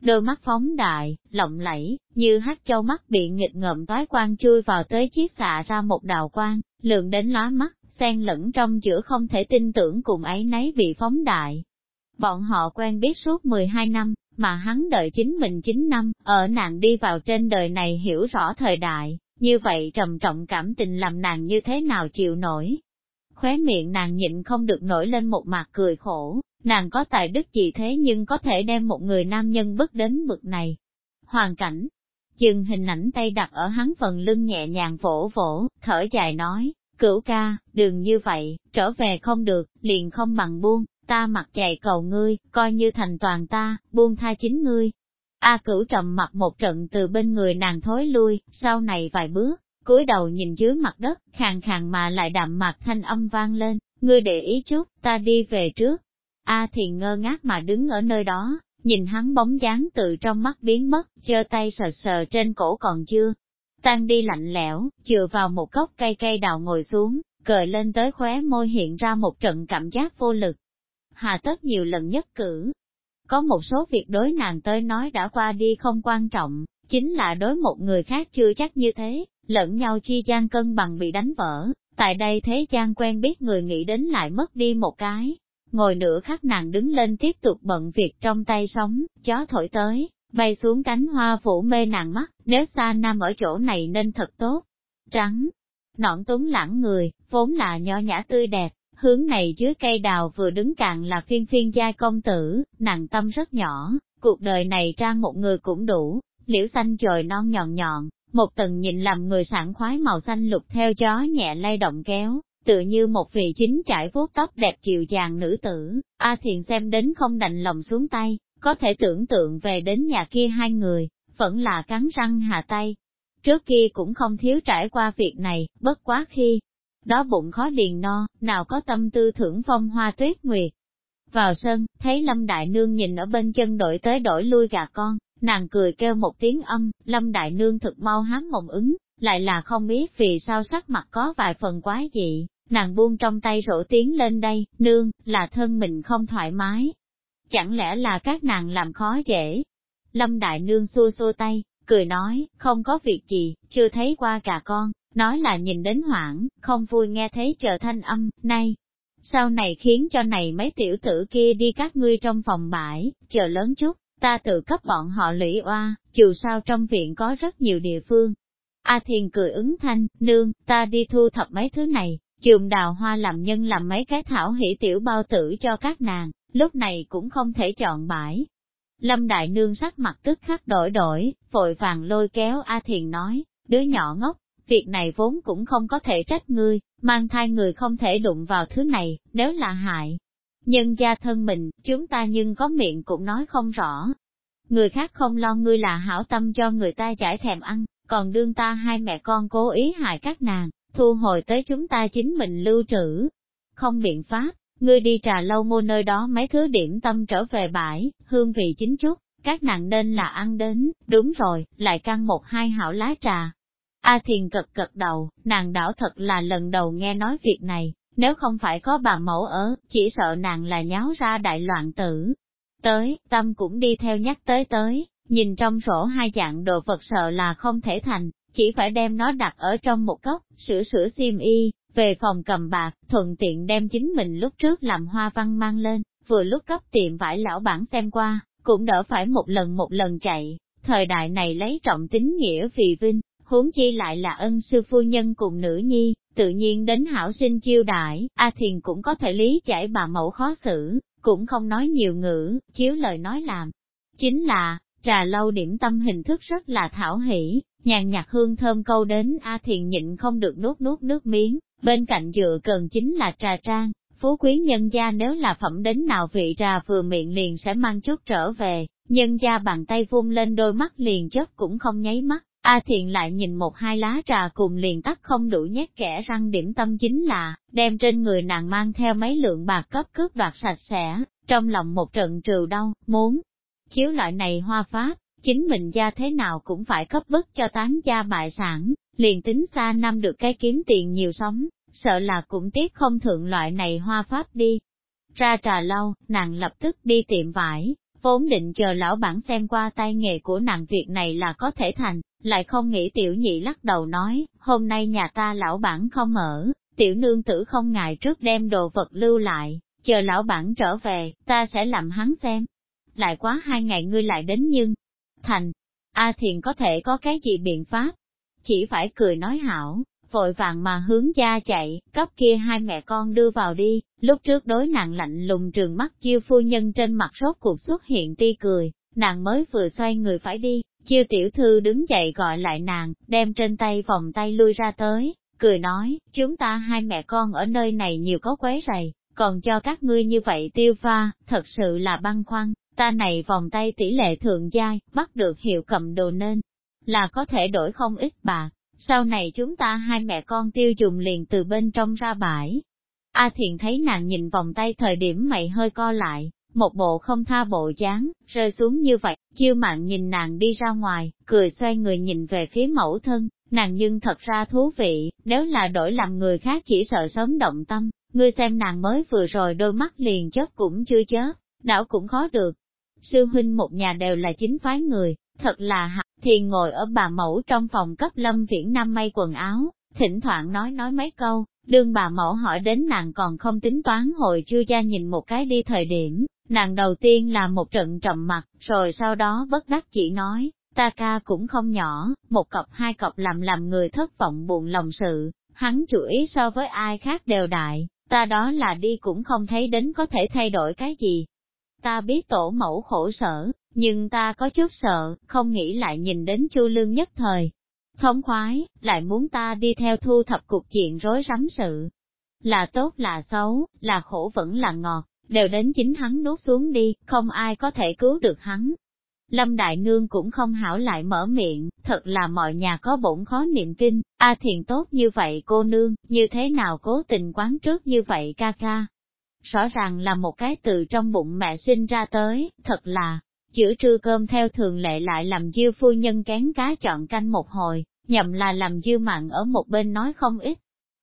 đôi mắt phóng đại, lộng lẫy, như hát châu mắt bị nghịch ngợm toái quang chui vào tới chiếc xạ ra một đạo quang, lượng đến lóa mắt, xen lẫn trong giữa không thể tin tưởng cùng ấy nấy bị phóng đại. Bọn họ quen biết suốt 12 năm, mà hắn đợi chính mình 9 năm, ở nàng đi vào trên đời này hiểu rõ thời đại, như vậy trầm trọng cảm tình làm nàng như thế nào chịu nổi. Khóe miệng nàng nhịn không được nổi lên một mặt cười khổ, Nàng có tài đức gì thế nhưng có thể đem một người nam nhân bước đến bực này. Hoàn cảnh, chừng hình ảnh tay đặt ở hắn phần lưng nhẹ nhàng vỗ vỗ, thở dài nói, cửu ca, đừng như vậy, trở về không được, liền không bằng buông, ta mặc chạy cầu ngươi, coi như thành toàn ta, buông tha chính ngươi. A cửu trầm mặt một trận từ bên người nàng thối lui, sau này vài bước, cúi đầu nhìn dưới mặt đất, khàn khàn mà lại đạm mặt thanh âm vang lên, ngươi để ý chút, ta đi về trước. A thiền ngơ ngác mà đứng ở nơi đó, nhìn hắn bóng dáng từ trong mắt biến mất, giơ tay sờ sờ trên cổ còn chưa. Tan đi lạnh lẽo, chừa vào một gốc cây cây đào ngồi xuống, cười lên tới khóe môi hiện ra một trận cảm giác vô lực. Hà tất nhiều lần nhất cử. Có một số việc đối nàng tới nói đã qua đi không quan trọng, chính là đối một người khác chưa chắc như thế, lẫn nhau chi gian cân bằng bị đánh vỡ, tại đây thế gian quen biết người nghĩ đến lại mất đi một cái, Ngồi nửa khắc nàng đứng lên tiếp tục bận việc trong tay sóng, chó thổi tới, bay xuống cánh hoa phủ mê nàng mắt, nếu xa nam ở chỗ này nên thật tốt. Trắng, nọn tuấn lãng người, vốn là nho nhã tươi đẹp, hướng này dưới cây đào vừa đứng càng là phiên phiên giai công tử, nàng tâm rất nhỏ, cuộc đời này ra một người cũng đủ, liễu xanh trời non nhọn nhọn, một tầng nhìn làm người sảng khoái màu xanh lục theo gió nhẹ lay động kéo, tựa như một vị chính trải vuốt tóc đẹp kiều dàng nữ tử, A Thiền xem đến không đành lòng xuống tay, có thể tưởng tượng về đến nhà kia hai người, vẫn là cắn răng hạ tay. Trước kia cũng không thiếu trải qua việc này, bất quá khi đó bụng khó điền no, nào có tâm tư thưởng phong hoa tuyết nguyệt. Vào sân, thấy Lâm Đại Nương nhìn ở bên chân đổi tới đổi lui gà con, nàng cười kêu một tiếng âm, Lâm Đại Nương thực mau hám mộng ứng, lại là không biết vì sao sắc mặt có vài phần quá dị, nàng buông trong tay rổ tiến lên đây, nương, là thân mình không thoải mái. Chẳng lẽ là các nàng làm khó dễ? Lâm Đại Nương xua xua tay, cười nói, không có việc gì, chưa thấy qua cả con, nói là nhìn đến hoảng, không vui nghe thấy chờ thanh âm, nay. Sau này khiến cho này mấy tiểu tử kia đi các ngươi trong phòng bãi, chờ lớn chút, ta tự cấp bọn họ lũy oa, dù sao trong viện có rất nhiều địa phương, A Thiền cười ứng thanh, nương, ta đi thu thập mấy thứ này, chùm đào hoa làm nhân làm mấy cái thảo hỷ tiểu bao tử cho các nàng, lúc này cũng không thể chọn bãi. Lâm Đại Nương sắc mặt tức khắc đổi đổi, vội vàng lôi kéo A Thiền nói, đứa nhỏ ngốc, việc này vốn cũng không có thể trách ngươi, mang thai người không thể đụng vào thứ này, nếu là hại. Nhân gia thân mình, chúng ta nhưng có miệng cũng nói không rõ. Người khác không lo ngươi là hảo tâm cho người ta giải thèm ăn, còn đương ta hai mẹ con cố ý hại các nàng, thu hồi tới chúng ta chính mình lưu trữ. Không biện pháp, ngươi đi trà lâu mua nơi đó mấy thứ điểm tâm trở về bãi, hương vị chính chút, các nàng nên là ăn đến, đúng rồi, lại căng một hai hảo lá trà. A thiền cật cật đầu, nàng đảo thật là lần đầu nghe nói việc này, nếu không phải có bà mẫu ở, chỉ sợ nàng là nháo ra đại loạn tử. Tới, tâm cũng đi theo nhắc tới tới, nhìn trong sổ hai dạng đồ vật sợ là không thể thành, chỉ phải đem nó đặt ở trong một cốc, sửa sửa xiêm y, về phòng cầm bạc, thuận tiện đem chính mình lúc trước làm hoa văn mang lên, vừa lúc cấp tiệm vải lão bản xem qua, cũng đỡ phải một lần một lần chạy, thời đại này lấy trọng tín nghĩa vì vinh, huống chi lại là ân sư phu nhân cùng nữ nhi, tự nhiên đến hảo sinh chiêu đại, A Thiền cũng có thể lý giải bà mẫu khó xử, cũng không nói nhiều ngữ, chiếu lời nói làm. Chính là, Trà lâu điểm tâm hình thức rất là thảo hỷ, nhàn nhạt hương thơm câu đến A Thiền nhịn không được nuốt nuốt nước miếng, bên cạnh dựa cần chính là trà trang, phú quý nhân gia nếu là phẩm đến nào vị trà vừa miệng liền sẽ mang chút trở về, nhân gia bàn tay vung lên đôi mắt liền chớp cũng không nháy mắt, A Thiền lại nhìn một hai lá trà cùng liền tắt không đủ nhét kẻ răng điểm tâm chính là, đem trên người nàng mang theo mấy lượng bạc cấp cướp đoạt sạch sẽ, trong lòng một trận trừ đau, muốn chiếu loại này hoa pháp, chính mình gia thế nào cũng phải cấp bức cho tán gia bại sản, liền tính xa năm được cái kiếm tiền nhiều sống, sợ là cũng tiếc không thượng loại này hoa pháp đi. Ra trà lâu, nàng lập tức đi tiệm vải, vốn định chờ lão bản xem qua tay nghề của nàng việc này là có thể thành, lại không nghĩ tiểu nhị lắc đầu nói, hôm nay nhà ta lão bản không ở, tiểu nương tử không ngại trước đem đồ vật lưu lại, chờ lão bản trở về, ta sẽ làm hắn xem, lại quá hai ngày ngươi lại đến nhưng, thành, A Thiền có thể có cái gì biện pháp? Chỉ phải cười nói hảo, vội vàng mà hướng gia chạy, cấp kia hai mẹ con đưa vào đi, lúc trước đối nàng lạnh lùng trường mắt chiêu phu nhân trên mặt rốt cuộc xuất hiện ti cười, nàng mới vừa xoay người phải đi, chiêu tiểu thư đứng dậy gọi lại nàng, đem trên tay vòng tay lui ra tới, cười nói, chúng ta hai mẹ con ở nơi này nhiều có quấy rầy, còn cho các ngươi như vậy tiêu pha, thật sự là băng khoăn ta này vòng tay tỷ lệ thượng giai, bắt được hiệu cầm đồ nên, là có thể đổi không ít bạc, sau này chúng ta hai mẹ con tiêu dùng liền từ bên trong ra bãi. A à Thiện thấy nàng nhìn vòng tay thời điểm mày hơi co lại, một bộ không tha bộ dáng, rơi xuống như vậy, chiêu mạng nhìn nàng đi ra ngoài, cười xoay người nhìn về phía mẫu thân, nàng nhưng thật ra thú vị, nếu là đổi làm người khác chỉ sợ sớm động tâm, ngươi xem nàng mới vừa rồi đôi mắt liền chớp cũng chưa chớp, đảo cũng khó được, sư huynh một nhà đều là chính phái người, thật là hạt, thì ngồi ở bà mẫu trong phòng cấp lâm viễn nam may quần áo, thỉnh thoảng nói nói mấy câu, đương bà mẫu hỏi đến nàng còn không tính toán hồi chưa ra nhìn một cái đi thời điểm, nàng đầu tiên là một trận trầm mặt, rồi sau đó bất đắc chỉ nói, ta ca cũng không nhỏ, một cọc hai cọc làm làm người thất vọng buồn lòng sự, hắn chủ ý so với ai khác đều đại, ta đó là đi cũng không thấy đến có thể thay đổi cái gì, Ta biết tổ mẫu khổ sở, nhưng ta có chút sợ, không nghĩ lại nhìn đến chu lương nhất thời. Thông khoái, lại muốn ta đi theo thu thập cuộc chuyện rối rắm sự. Là tốt là xấu, là khổ vẫn là ngọt, đều đến chính hắn nuốt xuống đi, không ai có thể cứu được hắn. Lâm Đại Nương cũng không hảo lại mở miệng, thật là mọi nhà có bổn khó niệm kinh, a à thiền tốt như vậy cô nương, như thế nào cố tình quán trước như vậy ca ca, rõ ràng là một cái từ trong bụng mẹ sinh ra tới, thật là, chữa trưa cơm theo thường lệ lại làm dư phu nhân kén cá chọn canh một hồi, nhậm là làm dư mạng ở một bên nói không ít.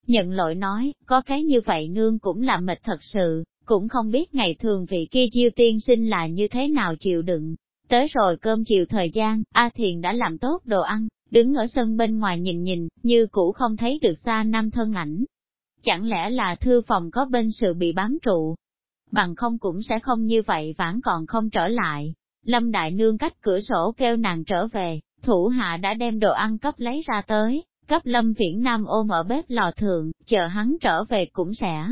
Nhận lỗi nói, có cái như vậy nương cũng là mệt thật sự, cũng không biết ngày thường vị kia diêu tiên sinh là như thế nào chịu đựng. Tới rồi cơm chiều thời gian, A Thiền đã làm tốt đồ ăn, đứng ở sân bên ngoài nhìn nhìn, như cũ không thấy được xa nam thân ảnh, Chẳng lẽ là thư phòng có bên sự bị bám trụ? Bằng không cũng sẽ không như vậy vãn còn không trở lại. Lâm Đại Nương cách cửa sổ kêu nàng trở về, thủ hạ đã đem đồ ăn cấp lấy ra tới, cấp Lâm Viễn Nam ôm ở bếp lò thượng, chờ hắn trở về cũng sẽ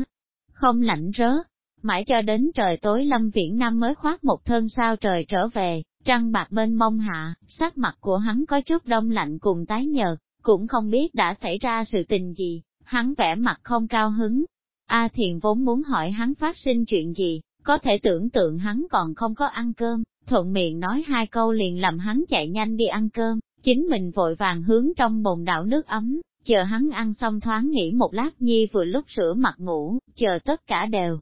không lạnh rớt. Mãi cho đến trời tối Lâm Viễn Nam mới khoác một thân sao trời trở về, trăng bạc bên mông hạ, sắc mặt của hắn có chút đông lạnh cùng tái nhợt, cũng không biết đã xảy ra sự tình gì hắn vẻ mặt không cao hứng. A Thiền vốn muốn hỏi hắn phát sinh chuyện gì, có thể tưởng tượng hắn còn không có ăn cơm, thuận miệng nói hai câu liền làm hắn chạy nhanh đi ăn cơm, chính mình vội vàng hướng trong bồn đảo nước ấm, chờ hắn ăn xong thoáng nghỉ một lát nhi vừa lúc sửa mặt ngủ, chờ tất cả đều.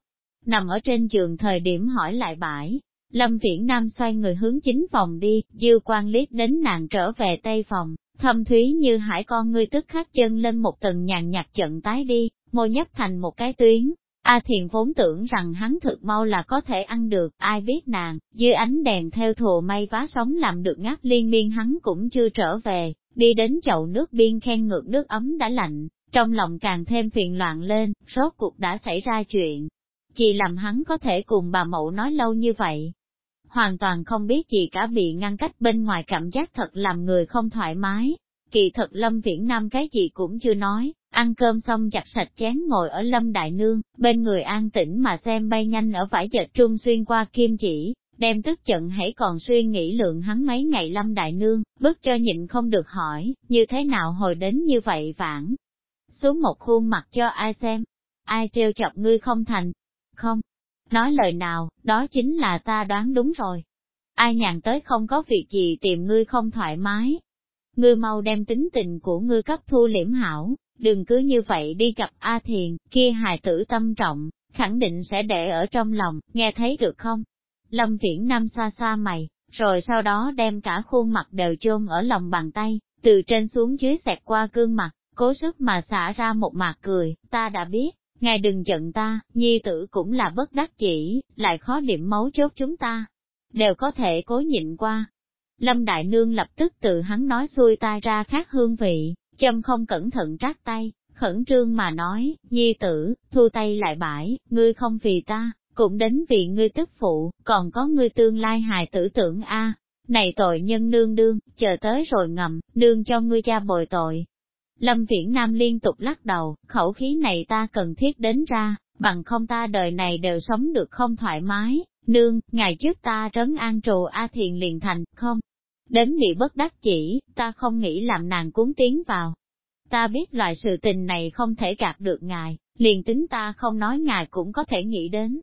Nằm ở trên giường thời điểm hỏi lại bãi, Lâm Viễn Nam xoay người hướng chính phòng đi, dư quan liếc đến nàng trở về tây phòng, Thâm thúy như hải con ngươi tức khắc chân lên một tầng nhàn nhạt trận tái đi, môi nhấp thành một cái tuyến. A à thiền vốn tưởng rằng hắn thực mau là có thể ăn được, ai biết nàng, dưới ánh đèn theo thù may vá sóng làm được ngáp liên miên hắn cũng chưa trở về, đi đến chậu nước biên khen ngược nước ấm đã lạnh, trong lòng càng thêm phiền loạn lên, rốt cuộc đã xảy ra chuyện. Chỉ làm hắn có thể cùng bà mẫu nói lâu như vậy, hoàn toàn không biết gì cả bị ngăn cách bên ngoài cảm giác thật làm người không thoải mái. Kỳ thật Lâm Viễn Nam cái gì cũng chưa nói, ăn cơm xong chặt sạch chén ngồi ở Lâm Đại Nương, bên người an tĩnh mà xem bay nhanh ở vải dệt trung xuyên qua kim chỉ, đem tức giận hãy còn suy nghĩ lượng hắn mấy ngày Lâm Đại Nương, bước cho nhịn không được hỏi, như thế nào hồi đến như vậy vãng. Xuống một khuôn mặt cho ai xem, ai trêu chọc ngươi không thành, không, Nói lời nào, đó chính là ta đoán đúng rồi. Ai nhàn tới không có việc gì tìm ngươi không thoải mái. Ngươi mau đem tính tình của ngươi cấp thu liễm hảo, đừng cứ như vậy đi gặp A Thiền, kia hài tử tâm trọng, khẳng định sẽ để ở trong lòng, nghe thấy được không? Lâm Viễn Nam xa xa mày, rồi sau đó đem cả khuôn mặt đều chôn ở lòng bàn tay, từ trên xuống dưới xẹt qua gương mặt, cố sức mà xả ra một mạc cười, ta đã biết, ngài đừng giận ta, nhi tử cũng là bất đắc chỉ, lại khó điểm máu chốt chúng ta, đều có thể cố nhịn qua. Lâm Đại Nương lập tức tự hắn nói xuôi tai ra khác hương vị, châm không cẩn thận trát tay, khẩn trương mà nói, nhi tử, thu tay lại bãi, ngươi không vì ta, cũng đến vì ngươi tức phụ, còn có ngươi tương lai hài tử tưởng a. Này tội nhân nương đương, chờ tới rồi ngầm, nương cho ngươi cha bồi tội, Lâm Viễn Nam liên tục lắc đầu, khẩu khí này ta cần thiết đến ra, bằng không ta đời này đều sống được không thoải mái, nương, ngày trước ta trấn an trù A Thiền liền thành, không? Đến bị bất đắc chỉ, ta không nghĩ làm nàng cuốn tiếng vào. Ta biết loại sự tình này không thể gạt được ngài, liền tính ta không nói ngài cũng có thể nghĩ đến.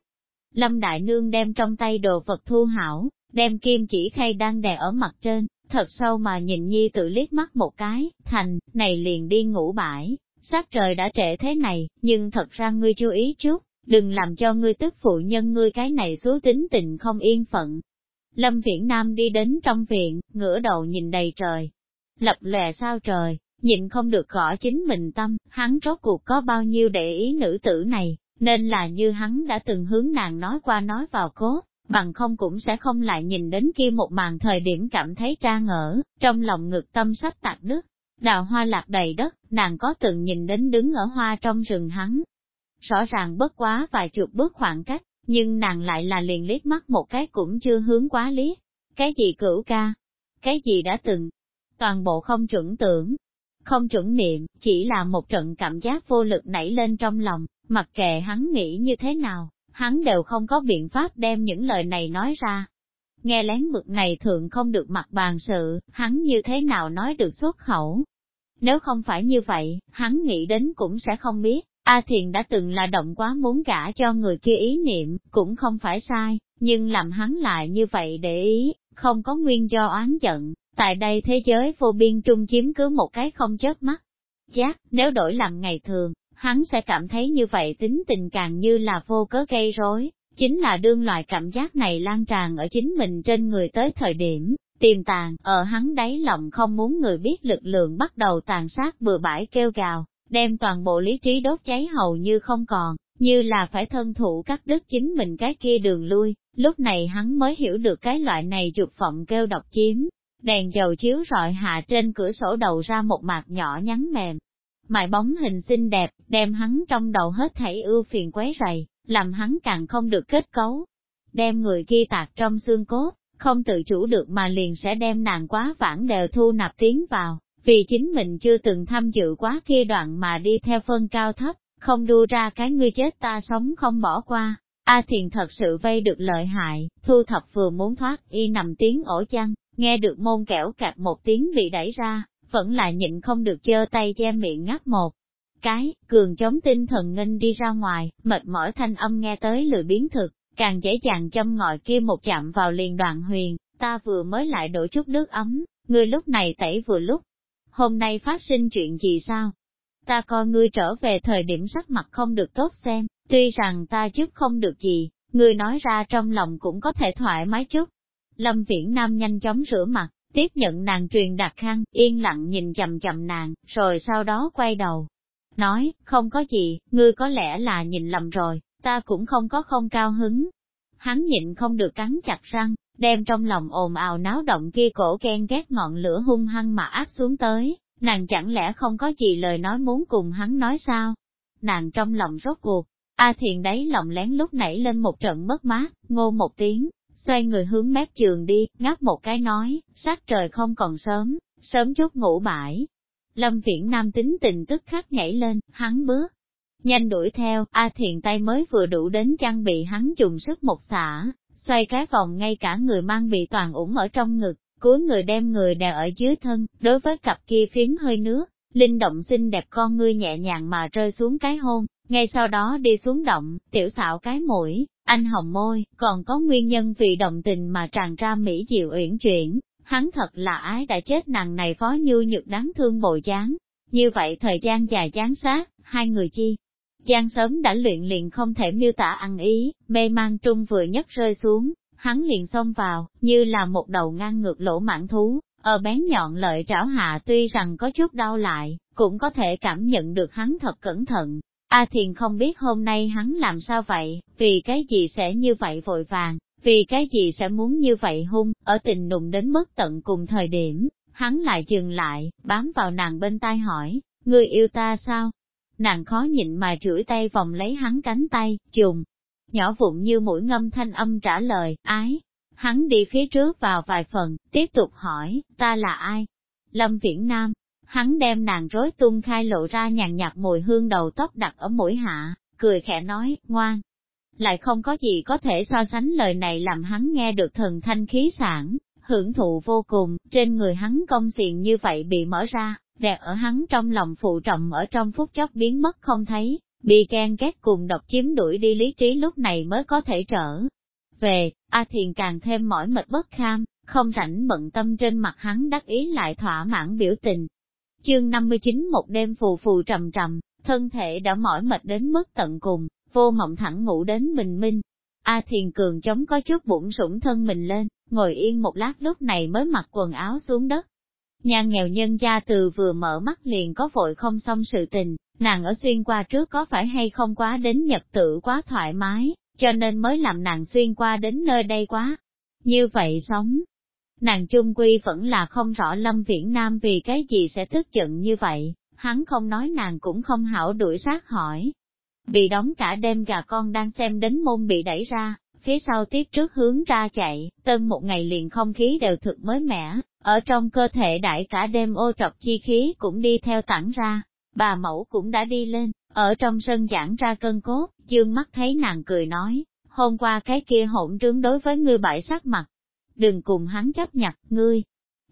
Lâm Đại Nương đem trong tay đồ vật thu hảo, đem kim chỉ khay đang đè ở mặt trên, thật sâu mà nhìn nhi tự liếc mắt một cái, thành, này liền đi ngủ bãi, sát trời đã trễ thế này, nhưng thật ra ngươi chú ý chút, đừng làm cho ngươi tức phụ nhân ngươi cái này số tính tình không yên phận. Lâm Viễn Nam đi đến trong viện, ngửa đầu nhìn đầy trời, lập lòe sao trời, nhìn không được gõ chính mình tâm, hắn rốt cuộc có bao nhiêu để ý nữ tử này, nên là như hắn đã từng hướng nàng nói qua nói vào cốt, bằng không cũng sẽ không lại nhìn đến kia một màn thời điểm cảm thấy tra ngỡ, trong lòng ngực tâm sắp tạc đứt. Đào hoa lạc đầy đất, nàng có từng nhìn đến đứng ở hoa trong rừng hắn. Rõ ràng bất quá vài chục bước khoảng cách, nhưng nàng lại là liền liếc mắt một cái cũng chưa hướng quá lý Cái gì cửu ca? Cái gì đã từng? Toàn bộ không chuẩn tưởng, không chuẩn niệm, chỉ là một trận cảm giác vô lực nảy lên trong lòng, mặc kệ hắn nghĩ như thế nào, hắn đều không có biện pháp đem những lời này nói ra. Nghe lén bực này thường không được mặt bàn sự, hắn như thế nào nói được xuất khẩu. Nếu không phải như vậy, hắn nghĩ đến cũng sẽ không biết, A Thiền đã từng là động quá muốn gả cho người kia ý niệm, cũng không phải sai, nhưng làm hắn lại như vậy để ý, không có nguyên do oán giận, tại đây thế giới vô biên trung chiếm cứ một cái không chớp mắt. Giác, nếu đổi làm ngày thường, hắn sẽ cảm thấy như vậy tính tình càng như là vô cớ gây rối, chính là đương loại cảm giác này lan tràn ở chính mình trên người tới thời điểm, tiềm tàng ở hắn đáy lòng không muốn người biết lực lượng bắt đầu tàn sát bừa bãi kêu gào, đem toàn bộ lý trí đốt cháy hầu như không còn, như là phải thân thủ cắt đứt chính mình cái kia đường lui, lúc này hắn mới hiểu được cái loại này dục vọng kêu độc chiếm. Đèn dầu chiếu rọi hạ trên cửa sổ đầu ra một mạc nhỏ nhắn mềm, mài bóng hình xinh đẹp, đem hắn trong đầu hết thảy ưu phiền quấy rầy, làm hắn càng không được kết cấu. Đem người kia tạc trong xương cốt, không tự chủ được mà liền sẽ đem nàng quá vãng đều thu nạp tiến vào, vì chính mình chưa từng tham dự quá khi đoạn mà đi theo phân cao thấp, không đua ra cái ngươi chết ta sống không bỏ qua. A thiền thật sự vây được lợi hại, thu thập vừa muốn thoát y nằm tiếng ổ chăn, nghe được môn kẻo cạp một tiếng bị đẩy ra, vẫn là nhịn không được giơ tay che miệng ngắt một cái, cường chống tinh thần nghênh đi ra ngoài, mệt mỏi thanh âm nghe tới lười biến thực, càng dễ dàng châm ngòi kia một chạm vào liền đoạn huyền, ta vừa mới lại đổ chút nước ấm, ngươi lúc này tẩy vừa lúc. Hôm nay phát sinh chuyện gì sao? Ta coi ngươi trở về thời điểm sắc mặt không được tốt xem, tuy rằng ta giúp không được gì, ngươi nói ra trong lòng cũng có thể thoải mái chút. Lâm Viễn Nam nhanh chóng rửa mặt, tiếp nhận nàng truyền đạt khăn, yên lặng nhìn chầm chầm nàng, rồi sau đó quay đầu. Nói, không có gì, ngươi có lẽ là nhìn lầm rồi, ta cũng không có không cao hứng. Hắn nhịn không được cắn chặt răng, đem trong lòng ồn ào náo động kia cổ ghen ghét ngọn lửa hung hăng mà áp xuống tới, nàng chẳng lẽ không có gì lời nói muốn cùng hắn nói sao? Nàng trong lòng rốt cuộc, A à Thiền đấy lòng lén lúc nảy lên một trận mất mát, ngô một tiếng, xoay người hướng mép giường đi, ngáp một cái nói, sát trời không còn sớm, sớm chút ngủ bãi. Lâm Viễn Nam tính tình tức khắc nhảy lên, hắn bước. Nhanh đuổi theo, A Thiện tay mới vừa đủ đến chăn bị hắn dùng sức một xả, xoay cái vòng ngay cả người mang bị toàn ủng ở trong ngực, cuối người đem người đè ở dưới thân, đối với cặp kia phím hơi nước, linh động xinh đẹp con ngươi nhẹ nhàng mà rơi xuống cái hôn, ngay sau đó đi xuống động, tiểu xạo cái mũi, anh hồng môi, còn có nguyên nhân vì động tình mà tràn ra mỹ diệu uyển chuyển, hắn thật là ái đã chết nàng này phó như nhược đáng thương bồi chán Như vậy thời gian dài chán sát, hai người chi. Giang sớm đã luyện liền không thể miêu tả ăn ý, mê mang trung vừa nhất rơi xuống, hắn liền xông vào, như là một đầu ngang ngược lỗ mãn thú, ở bén nhọn lợi trảo hạ tuy rằng có chút đau lại, cũng có thể cảm nhận được hắn thật cẩn thận, A Thiền không biết hôm nay hắn làm sao vậy, vì cái gì sẽ như vậy vội vàng, vì cái gì sẽ muốn như vậy hung, ở tình nụng đến mức tận cùng thời điểm, hắn lại dừng lại, bám vào nàng bên tai hỏi, người yêu ta sao? Nàng khó nhịn mà chửi tay vòng lấy hắn cánh tay, chùm, nhỏ vụn như mũi ngâm thanh âm trả lời, ái. Hắn đi phía trước vào vài phần, tiếp tục hỏi, ta là ai? Lâm Viễn Nam, hắn đem nàng rối tung khai lộ ra nhàn nhạt mùi hương đầu tóc đặt ở mũi hạ, cười khẽ nói, ngoan. Lại không có gì có thể so sánh lời này làm hắn nghe được thần thanh khí sản, hưởng thụ vô cùng, trên người hắn công xiền như vậy bị mở ra, đẹp ở hắn trong lòng phụ trọng ở trong phút chốc biến mất không thấy, bị ghen ghét cùng độc chiếm đuổi đi lý trí lúc này mới có thể trở. Về, A Thiền càng thêm mỏi mệt bất kham, không rảnh bận tâm trên mặt hắn đắc ý lại thỏa mãn biểu tình, Chương 59 một đêm phù phù trầm trầm, thân thể đã mỏi mệt đến mức tận cùng, vô mộng thẳng ngủ đến bình minh. A Thiền Cường chống có chút bụng sủng thân mình lên, ngồi yên một lát lúc này mới mặc quần áo xuống đất. Nhà nghèo nhân gia từ vừa mở mắt liền có vội không xong sự tình, nàng ở xuyên qua trước có phải hay không quá đến nhật tự quá thoải mái, cho nên mới làm nàng xuyên qua đến nơi đây quá. Như vậy sống, nàng chung quy vẫn là không rõ Lâm Viễn Nam vì cái gì sẽ tức giận như vậy, hắn không nói nàng cũng không hảo đuổi sát hỏi. bị đóng cả đêm gà con đang xem đến môn bị đẩy ra, phía sau tiếp trước hướng ra chạy, tân một ngày liền không khí đều thực mới mẻ, ở trong cơ thể đại cả đêm ô trọc chi khí cũng đi theo tản ra, bà mẫu cũng đã đi lên, ở trong sân giảng ra cân cốt, dương mắt thấy nàng cười nói, hôm qua cái kia hỗn trướng đối với ngươi bãi sắc mặt, đừng cùng hắn chấp nhặt ngươi.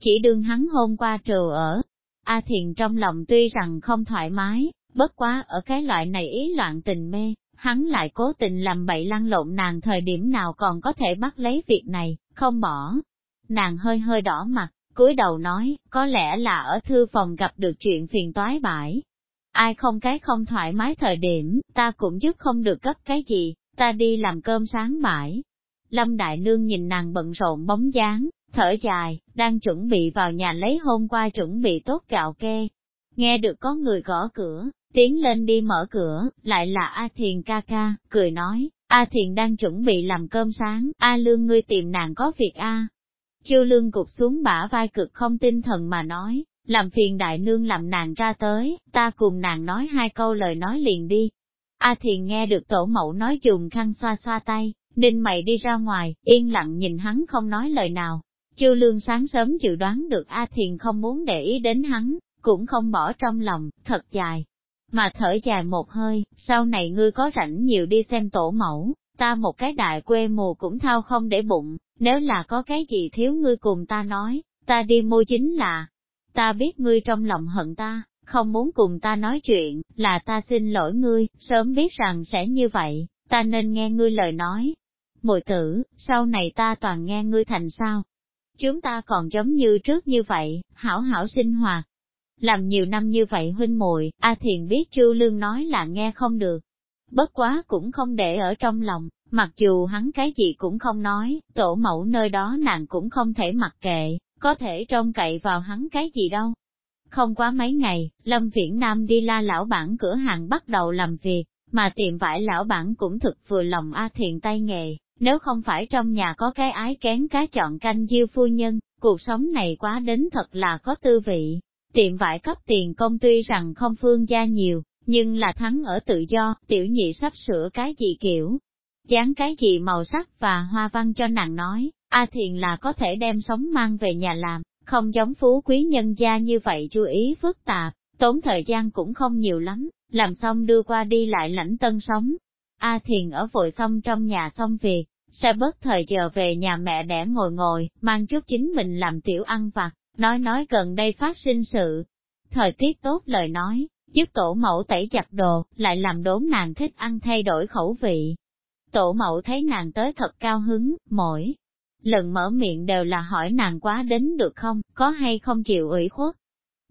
Chỉ đương hắn hôm qua trừ ở. A Thiền trong lòng tuy rằng không thoải mái, bất quá ở cái loại này ý loạn tình mê, hắn lại cố tình làm bậy lăn lộn nàng thời điểm nào còn có thể bắt lấy việc này, không bỏ. Nàng hơi hơi đỏ mặt, cúi đầu nói, có lẽ là ở thư phòng gặp được chuyện phiền toái bãi. Ai không cái không thoải mái thời điểm, ta cũng giúp không được gấp cái gì, ta đi làm cơm sáng bãi. Lâm Đại Nương nhìn nàng bận rộn bóng dáng, thở dài, đang chuẩn bị vào nhà lấy hôm qua chuẩn bị tốt gạo kê. Nghe được có người gõ cửa, tiến lên đi mở cửa, lại là A Thiền ca ca, cười nói, A Thiền đang chuẩn bị làm cơm sáng, A Lương ngươi tìm nàng có việc A. Chiêu Lương cục xuống bả vai cực không tinh thần mà nói, làm phiền đại nương làm nàng ra tới, ta cùng nàng nói hai câu lời nói liền đi. A Thiền nghe được tổ mẫu nói dùng khăn xoa xoa tay, Đinh mày đi ra ngoài, yên lặng nhìn hắn không nói lời nào. Chư lương sáng sớm dự đoán được A Thiền không muốn để ý đến hắn, cũng không bỏ trong lòng, thật dài. Mà thở dài một hơi, sau này ngươi có rảnh nhiều đi xem tổ mẫu, ta một cái đại quê mùa cũng thao không để bụng, nếu là có cái gì thiếu ngươi cùng ta nói, ta đi mua chính là, ta biết ngươi trong lòng hận ta, không muốn cùng ta nói chuyện, là ta xin lỗi ngươi, sớm biết rằng sẽ như vậy, ta nên nghe ngươi lời nói, Mùi tử, sau này ta toàn nghe ngươi thành sao? Chúng ta còn giống như trước như vậy, hảo hảo sinh hoạt. Làm nhiều năm như vậy huynh muội A à Thiền biết Chu Lương nói là nghe không được. Bất quá cũng không để ở trong lòng, mặc dù hắn cái gì cũng không nói, tổ mẫu nơi đó nàng cũng không thể mặc kệ, có thể trông cậy vào hắn cái gì đâu. Không quá mấy ngày, Lâm Viễn Nam đi la lão bản cửa hàng bắt đầu làm việc, mà tiệm vải lão bản cũng thực vừa lòng A thiện tay nghề, nếu không phải trong nhà có cái ái kén cá chọn canh diêu phu nhân, cuộc sống này quá đến thật là có tư vị. Tiệm vải cấp tiền công tuy rằng không phương gia nhiều, nhưng là thắng ở tự do, tiểu nhị sắp sửa cái gì kiểu, dán cái gì màu sắc và hoa văn cho nàng nói, A Thiền là có thể đem sống mang về nhà làm, không giống phú quý nhân gia như vậy chú ý phức tạp, tốn thời gian cũng không nhiều lắm, làm xong đưa qua đi lại lãnh tân sống. A Thiền ở vội xong trong nhà xong việc, sẽ bớt thời giờ về nhà mẹ đẻ ngồi ngồi, mang chút chính mình làm tiểu ăn vặt, nói nói gần đây phát sinh sự. Thời tiết tốt lời nói, giúp tổ mẫu tẩy giặt đồ, lại làm đốn nàng thích ăn thay đổi khẩu vị. Tổ mẫu thấy nàng tới thật cao hứng, mỗi lần mở miệng đều là hỏi nàng quá đến được không, có hay không chịu ủy khuất.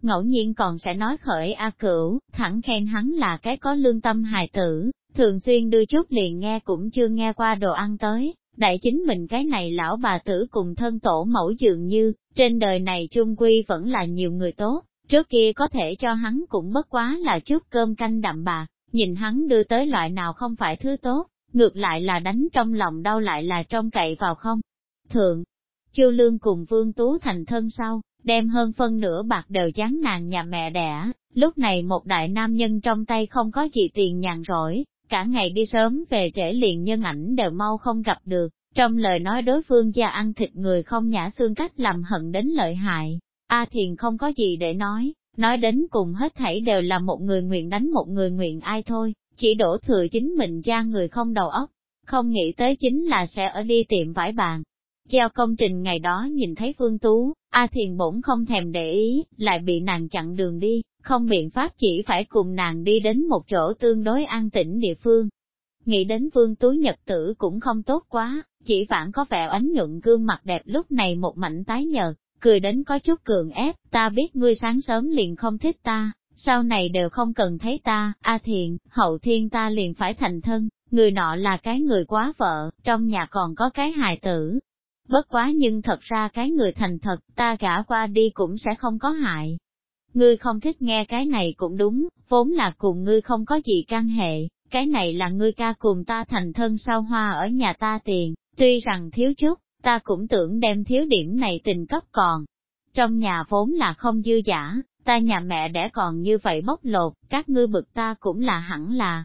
Ngẫu nhiên còn sẽ nói khởi A Cửu, thẳng khen hắn là cái có lương tâm hài tử, Thường xuyên đưa chút liền nghe cũng chưa nghe qua đồ ăn tới, đại chính mình cái này lão bà tử cùng thân tổ mẫu dường như, trên đời này chung quy vẫn là nhiều người tốt, trước kia có thể cho hắn cũng bất quá là chút cơm canh đậm bà, nhìn hắn đưa tới loại nào không phải thứ tốt, ngược lại là đánh trong lòng đau lại là trong cậy vào không. Thượng, Chu Lương cùng Vương Tú thành thân sau, đem hơn phân nửa bạc đều chán nàng nhà mẹ đẻ, lúc này một đại nam nhân trong tay không có gì tiền nhàn rỗi, cả ngày đi sớm về trễ liền nhân ảnh đều mau không gặp được, trong lời nói đối phương gia ăn thịt người không nhả xương cách làm hận đến lợi hại. A Thiền không có gì để nói, nói đến cùng hết thảy đều là một người nguyện đánh một người nguyện ai thôi, chỉ đổ thừa chính mình ra người không đầu óc, không nghĩ tới chính là sẽ ở đi tiệm vải bàn. Treo công trình ngày đó nhìn thấy Phương Tú, A Thiền bổn không thèm để ý, lại bị nàng chặn đường đi, không biện pháp chỉ phải cùng nàng đi đến một chỗ tương đối an tĩnh địa phương. Nghĩ đến vương túi nhật tử cũng không tốt quá, chỉ vạn có vẻ ánh nhuận gương mặt đẹp lúc này một mảnh tái nhợt, cười đến có chút cường ép, ta biết ngươi sáng sớm liền không thích ta, sau này đều không cần thấy ta, a à thiện, hậu thiên ta liền phải thành thân, người nọ là cái người quá vợ, trong nhà còn có cái hài tử. Bất quá nhưng thật ra cái người thành thật ta gả qua đi cũng sẽ không có hại, ngươi không thích nghe cái này cũng đúng, vốn là cùng ngươi không có gì căn hệ, cái này là ngươi ca cùng ta thành thân sao hoa ở nhà ta tiền, tuy rằng thiếu chút, ta cũng tưởng đem thiếu điểm này tình cấp còn. Trong nhà vốn là không dư giả, ta nhà mẹ đẻ còn như vậy bóc lột, các ngươi bực ta cũng là hẳn là.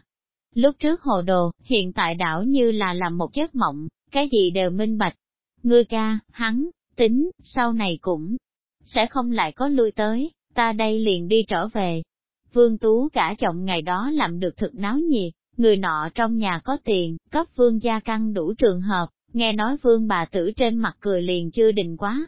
Lúc trước hồ đồ, hiện tại đảo như là làm một giấc mộng, cái gì đều minh bạch. Ngươi ca, hắn, tính, sau này cũng sẽ không lại có lui tới, ta đây liền đi trở về. Vương Tú cả chồng ngày đó làm được thực náo nhiệt, người nọ trong nhà có tiền, cấp vương gia căn đủ trường hợp, nghe nói vương bà tử trên mặt cười liền chưa định quá.